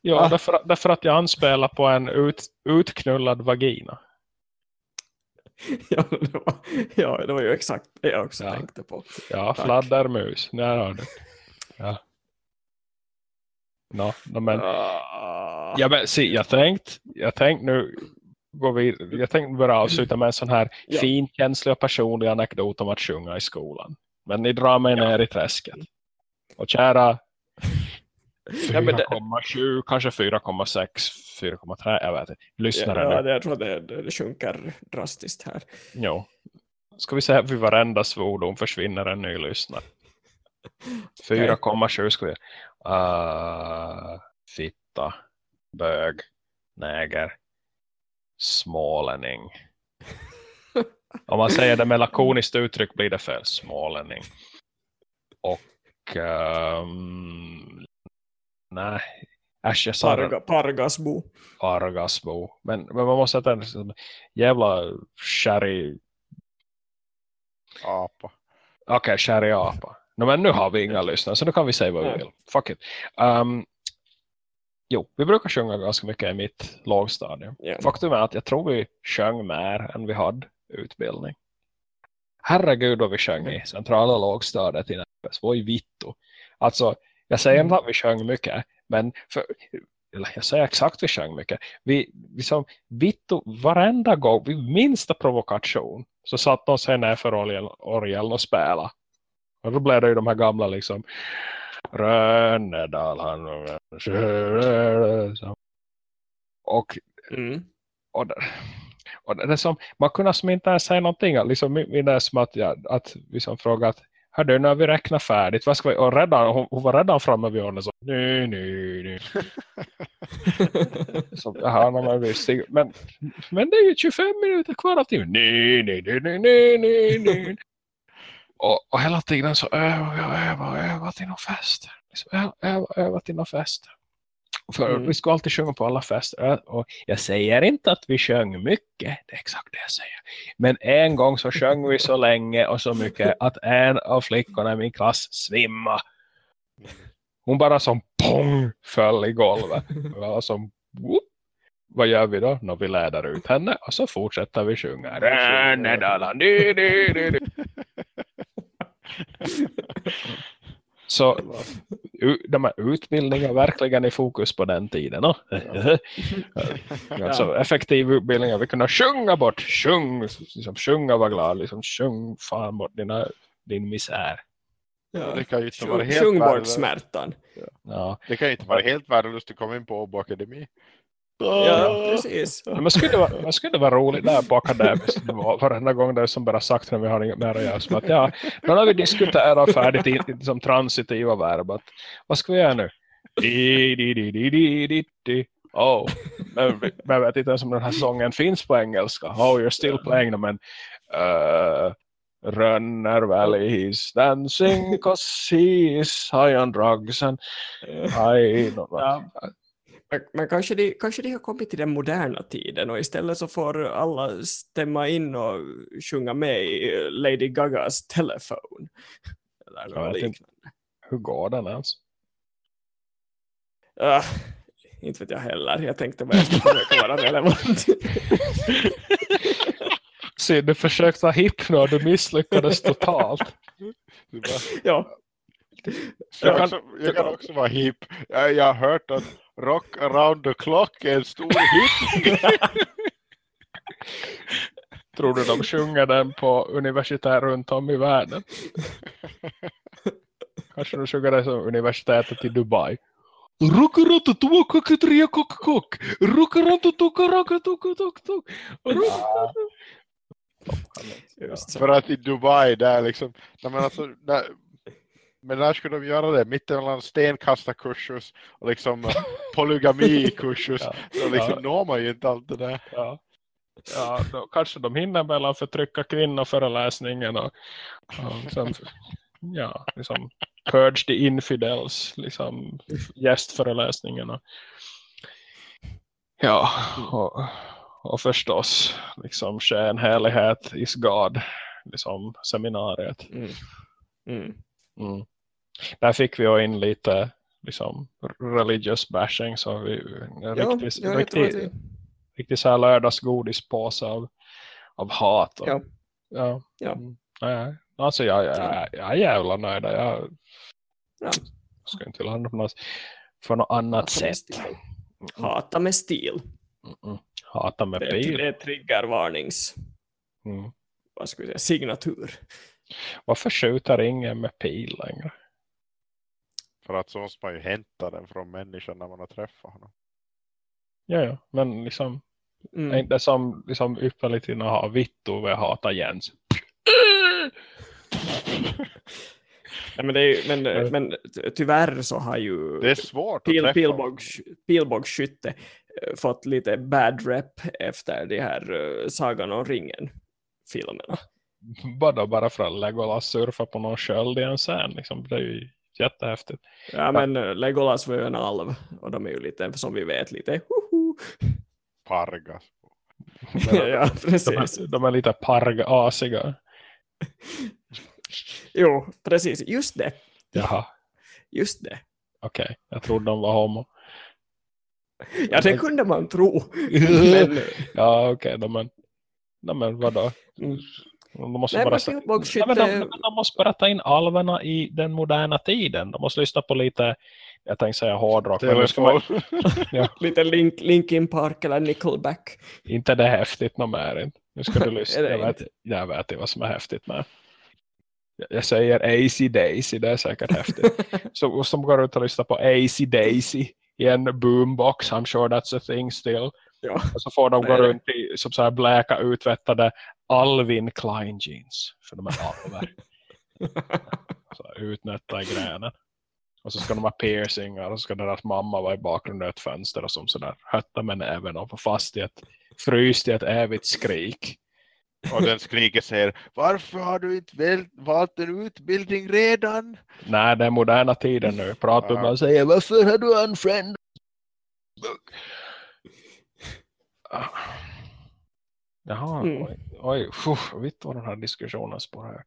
Ja, ah. därför, därför att jag anspelar på en ut, utknullad vagina. ja, det var, ja, det var ju exakt det jag också ja. tänkte på. Ja, Tack. fladdermus. Där har du. Ja. No, no, men, uh. ja, men se, jag tänkt, jag tänkt nu går vi, jag tänkte bara avsluta med en sån här ja. fin, känslig och personlig anekdot om att sjunga i skolan. Men ni drar mig ja. ner i träsket. Och kära 4,7, kanske 4,6, 4,3, jag vet inte. Lyssnare ja, nu. Jag tror det, det sjunker drastiskt här. Jo. Ska vi säga att vid varenda svordom försvinner en ny lyssnare. 4,7 ska vi. Uh, fitta, bög, näger, smålänning. Om man säger det med lakoniskt uttryck blir det för smålänning. Och um, nej, Äsch, jag sa Parga, Pargasbo. Pargasbo. Men, men man måste säga en jävla sherry apa. Okej, okay, sherry apa. No, men nu har vi inga lyssnare så nu kan vi säga vad vi vill. Fuck it. Um, jo, vi brukar sjunga ganska mycket i mitt lågstadium. Yeah. Faktum är att jag tror vi sjöng mer än vi hade utbildning. Herregud vad vi sjöng i centrala lågstadiet i Näppes. Vad i vitto. Alltså, jag säger inte att vi sjöng mycket, men för, jag säger exakt vi sjöng mycket. Vi, vi som vitto varenda gång, vid minsta provokation så satt de sig ner för orgeln och spela. Och då blev det ju de här gamla liksom Rönnedal han och mm. och, det, och det som man kunde som inte ens säga någonting. Liksom minns som att jag att vi som frågat hörde när vi räknar färdigt. Vad ska vi och redan hon, hon var redan framme vid hörnet så nej nej nej så jaha men visst men men det är ju 25 minuter kvar av tiden. Nej nej nej nej nej nej och, och hela tiden så övar jag övar och övar till någon fest. Liksom, öva, öva till någon fest. För mm. vi ska alltid sjunga på alla fester. Och jag säger inte att vi sjöng mycket. Det är exakt det jag säger. Men en gång så sjöng vi så länge och så mycket att en av flickorna i min klass svimma. Hon bara som pong föll i golvet. Och som whoop. Vad gör vi då? När vi läder ut henne och så fortsätter vi sjunga. Så de här utbildningarna verkligen i fokus på den tiden. Ja. alltså, effektiv utbildning. Vi kunde sjunga bort. Sjung, liksom, sjunga var glad. Liksom, sjung fan bort dina, din misär. Ja. Det kan ju inte vara helt sjung bort smärtan. Ja. Det kan ju inte vara helt värdelöst att komma in på Åbo Akademi. Ja, precis. Men skulle vara, man skulle vara roligt där på akademiskt nivå. Varenda gång det är som bara sagt när vi har inget mer att göra. Som att, ja, nu har vi diskuterat färdigt i, som transitiva verb. Att, vad ska vi göra nu? Di, di, di, di, di, di, di. Oh, men, men jag vet inte ens om den här sången finns på engelska. Oh, you're still playing them. Men, uh, Runner Valley, he's dancing cause he's high on drugs and I don't know. Ja. Men kanske de, kanske de har kommit till den moderna tiden och istället så får alla stämma in och sjunga med i Lady Gagas telefon. Eller något liknande. Hur går den ens? Uh, inte vet jag heller. Jag tänkte bara att jag skulle försöka vara relevant. Se, du försökte ha hypno och du misslyckades totalt. Bara... Ja. Jag kan, jag kan också vara hip. Jag, jag har hört att Rock around the clock är en stor hit. Tror du de sjunger den på universitet runt om i världen? Kanske de sjunger den som universitetet i Dubai. För att i Dubai där liksom, men alltså, där, men när skulle de göra det? Mittemellan stenkastarkursus och liksom eh, polygamikursus. ja. Så liksom ja. når man ju inte allt det där. Ja, ja då, kanske de hinner mellan förtrycka kvinnoföreläsningen och, och liksom, ja, liksom Purge the Infidels, liksom gästföreläsningarna. Ja, och, och förstås liksom skenhelighet is God, liksom seminariet. Mm. Mm. Mm. Där fick vi in lite liksom religious bashing så vi Ja, riktigt, ja, riktigt, det- riktigt så här lördagsgodispåse av, av hat. Och, Ja. Ja. Ja. Mm. Nej, alltså jag, jag, jag, jag är jävla nöjd. Jag Ja. ska inte landa på något, för något annat Hata med sätt. stil. Hata med stil. Mm. Hata med Det bil. det är triggervarnings Mm. vad ska vi säga, signatur. Varför skjuter ingen med pil längre? För att så måste man ju hämta den från människan när man har träffat honom. Ja, ja. men liksom är Mm. inte som liksom ypperligt innan ha Vittu och hata Jens. Nej, men, det är, ju- men, men tyvärr så har ju Det är svårt pil, att pilbågs, pilbågsskytte eh, fått lite bad rep efter de här uh, Sagan om ringen-filmerna. bara, bara för att Legolas surfa på någon sköld i en scen. Liksom. Det är ju jättehäftigt. Ja, men eh, Legolas var ju en alv och de är ju lite, som vi vet, lite hoho. Pargas. ja, De precis. är, de är lite pargasiga. Jo, precis. Just det. Jaha, Just det. okej. Jag trodde de var homo. Ja, det kunde man tro. Men, Ja, okej. Okay, men, men vadå? De måste, Nej, bara, men nej, de, de måste bara ta in alverna i den moderna tiden. De måste lyssna på lite, jag tänkte säga hårdrock. Men nu ska man, Telefon. Lite Link, Linkin Park eller Nickelback. inte det häftigt mer. inte. Nu ska du lyssna. Är jag, vet, jag vet inte vad som är häftigt med. Jag- säger AC Daisy, det är säkert häftigt. Så, som går ut och lyssnar på AC Daisy i en boombox. I'm sure that's a thing still. Ja. Och så får de gå runt i som så här bläka utvättade Alvin Klein jeans. För de är alver. så utnötta i gränen. Och så ska de ha piercingar och så ska deras mamma vara i bakgrunden ett fönster och som sådär hötta med näven och få fast i ett fryst i ett evigt skrik. Och den skriker säger Varför har du inte valt en utbildning redan? Nej, det är moderna tiden nu. Pratar Ja. och säger varför har du unfriend? Jaha, Mm. oj, oj fuh, vitt vad den här diskussionen spår här.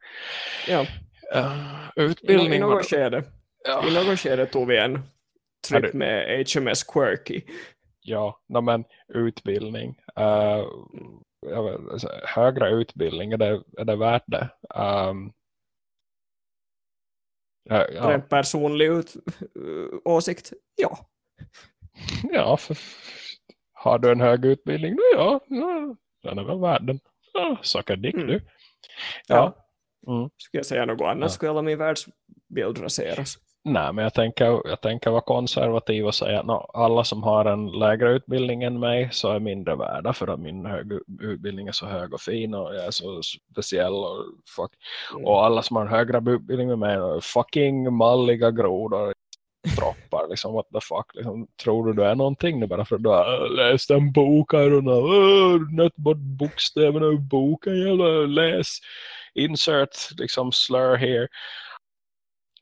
ja. Uh, I, utbildning. I var- något skede. ja, I något skede tog vi en trip det- med HMS Quirky. ja no, men utbildning. Uh, vet, alltså, högre utbildning, är det, är det värt det? Um, ja, ja, en personlig ut, uh, åsikt. Ja. ja för, har du en hög utbildning? No, ja, ja, den är väl värd den. Ja, sucka dick Mm. du. Ja. Mm. Skulle jag säga något annat Ja. skulle hela min världsbild raseras. Nej, men jag tänker, jag tänker vara konservativ och säga att no, alla som har en lägre utbildning än mig så är mindre värda för att min hög, utbildning är så hög och fin och jag är så speciell och fuck. Mm. Och alla som har en högre utbildning med mig är fucking malliga grodor droppar liksom what the fuck liksom, tror du du är någonting nu bara för att du har läst en bok här nött bort bokstäverna ur boken jävla läs insert liksom slur here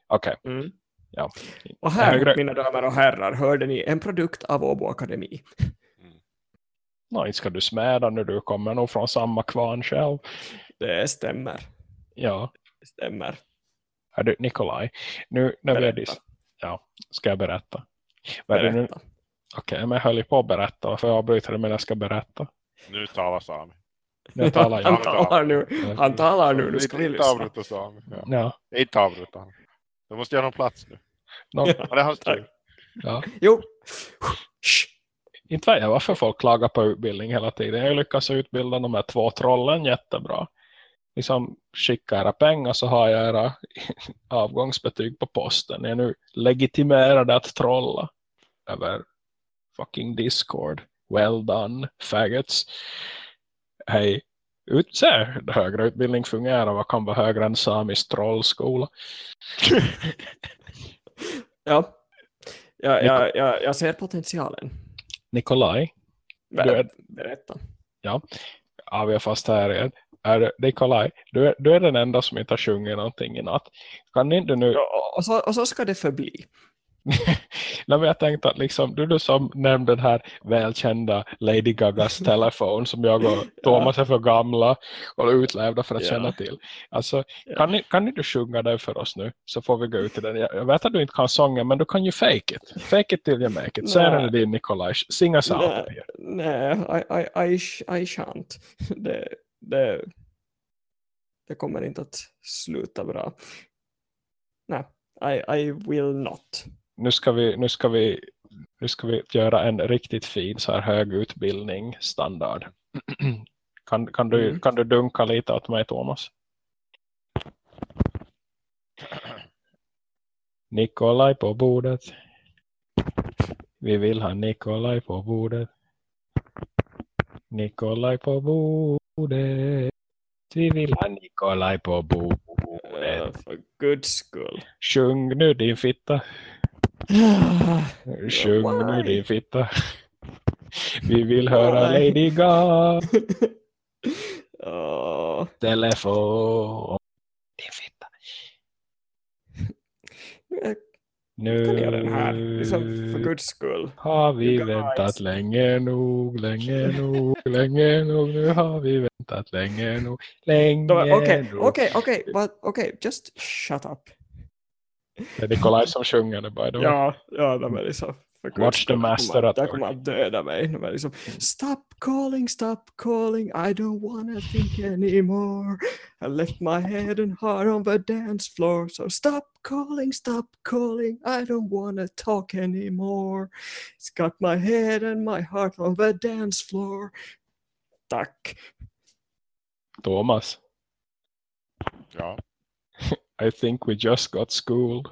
okej Mm. Ja. Och här, Högre- mina damer och herrar, hörde ni en produkt av Åbo Akademi. No, inte ska du smäda när du kommer nog från samma kvarn själv. Det stämmer. Ja, Det stämmer. är du Nikolaj? Nu när vi är Berätta. Ja, ska jag berätta? Vad är det nu? Berätta. Okej, men jag höll på att berätta. Varför avbryter du medan jag ska berätta? Nu talar Sami. Nu talar Han jag. talar nu. Han talar nu. Nu ska vi Inte lyssna. avbryta Sami. Ja. Ja, Inte avbryta. Då måste ha någon plats nu. no, Ja. Det är hans tur. ja. Jo. Inte vet jag varför folk klagar på utbildning hela tiden. Jag lyckats utbilda de här två trollen jättebra. Liksom skicka era pengar så har jag era avgångsbetyg på posten. Jag är nu legitimerade att trolla över fucking Discord. Well done, faggots. Hej, ut, se hur högre utbildning fungerar. Vad kan vara högre än samisk trollskola? Ja. Ja, ja, ja, jag ser potentialen. Nikolaj, Ber- Berätta. ja, vi är fast här igen. Är Nikolaj, du är, du är den enda som inte har sjungit någonting i natt. Kan inte nu... Och, så, och så ska det förbli. Nej, men jag tänkte att liksom, du, du som nämnde den här välkända Lady Gagas telefon som jag och Thomas är för gamla och utlevda för att Ja. känna till. Alltså, Ja. kan, ni, kan ni du sjunga den för oss nu så får vi gå ut i den. Jag, vet att du inte kan sången men du kan ju fake it. Fake it till you make it. Sen är det din Nikolaj. Sing us out Nej. I, I, I, I shan't. Det, det, det kommer inte att sluta bra. Nej, I, I will not. Nu ska vi, nu ska vi, nu ska vi göra en riktigt fin så här hög utbildning standard. kan, kan, du, Mm. kan du dunka lite åt mig Thomas? Nikolaj på bordet. Vi vill ha Nikolaj på bordet. Nikolaj på bordet. Vi vill ha Nikolaj på bordet. Uh, för guds skull. Sjung nu din fitta. Sjung nu why? din fitta. Vi vill höra Why? Lady Gaga. Åh, Telefon. Din fitta. Nu kan den här, liksom, för guds skull. har vi väntat länge nog, länge nog, länge nog. Nu har vi väntat länge nog, länge Okej, nog. okej, okej, but- okej, just shut up. Det är Nikolaj som sjunger det by the way. Ja, ja, är liksom... för guds Watch the master kommer- at Det kommer att döda mig. De är liksom, stop calling, stop calling, I don't wanna think anymore. I left my head and heart on the dance floor. So stop calling, stop calling, I don't wanna talk anymore. It's got my head and my heart on the dance floor. Tack. Thomas, Ja. I think we just got schooled.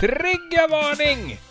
Triggervarning!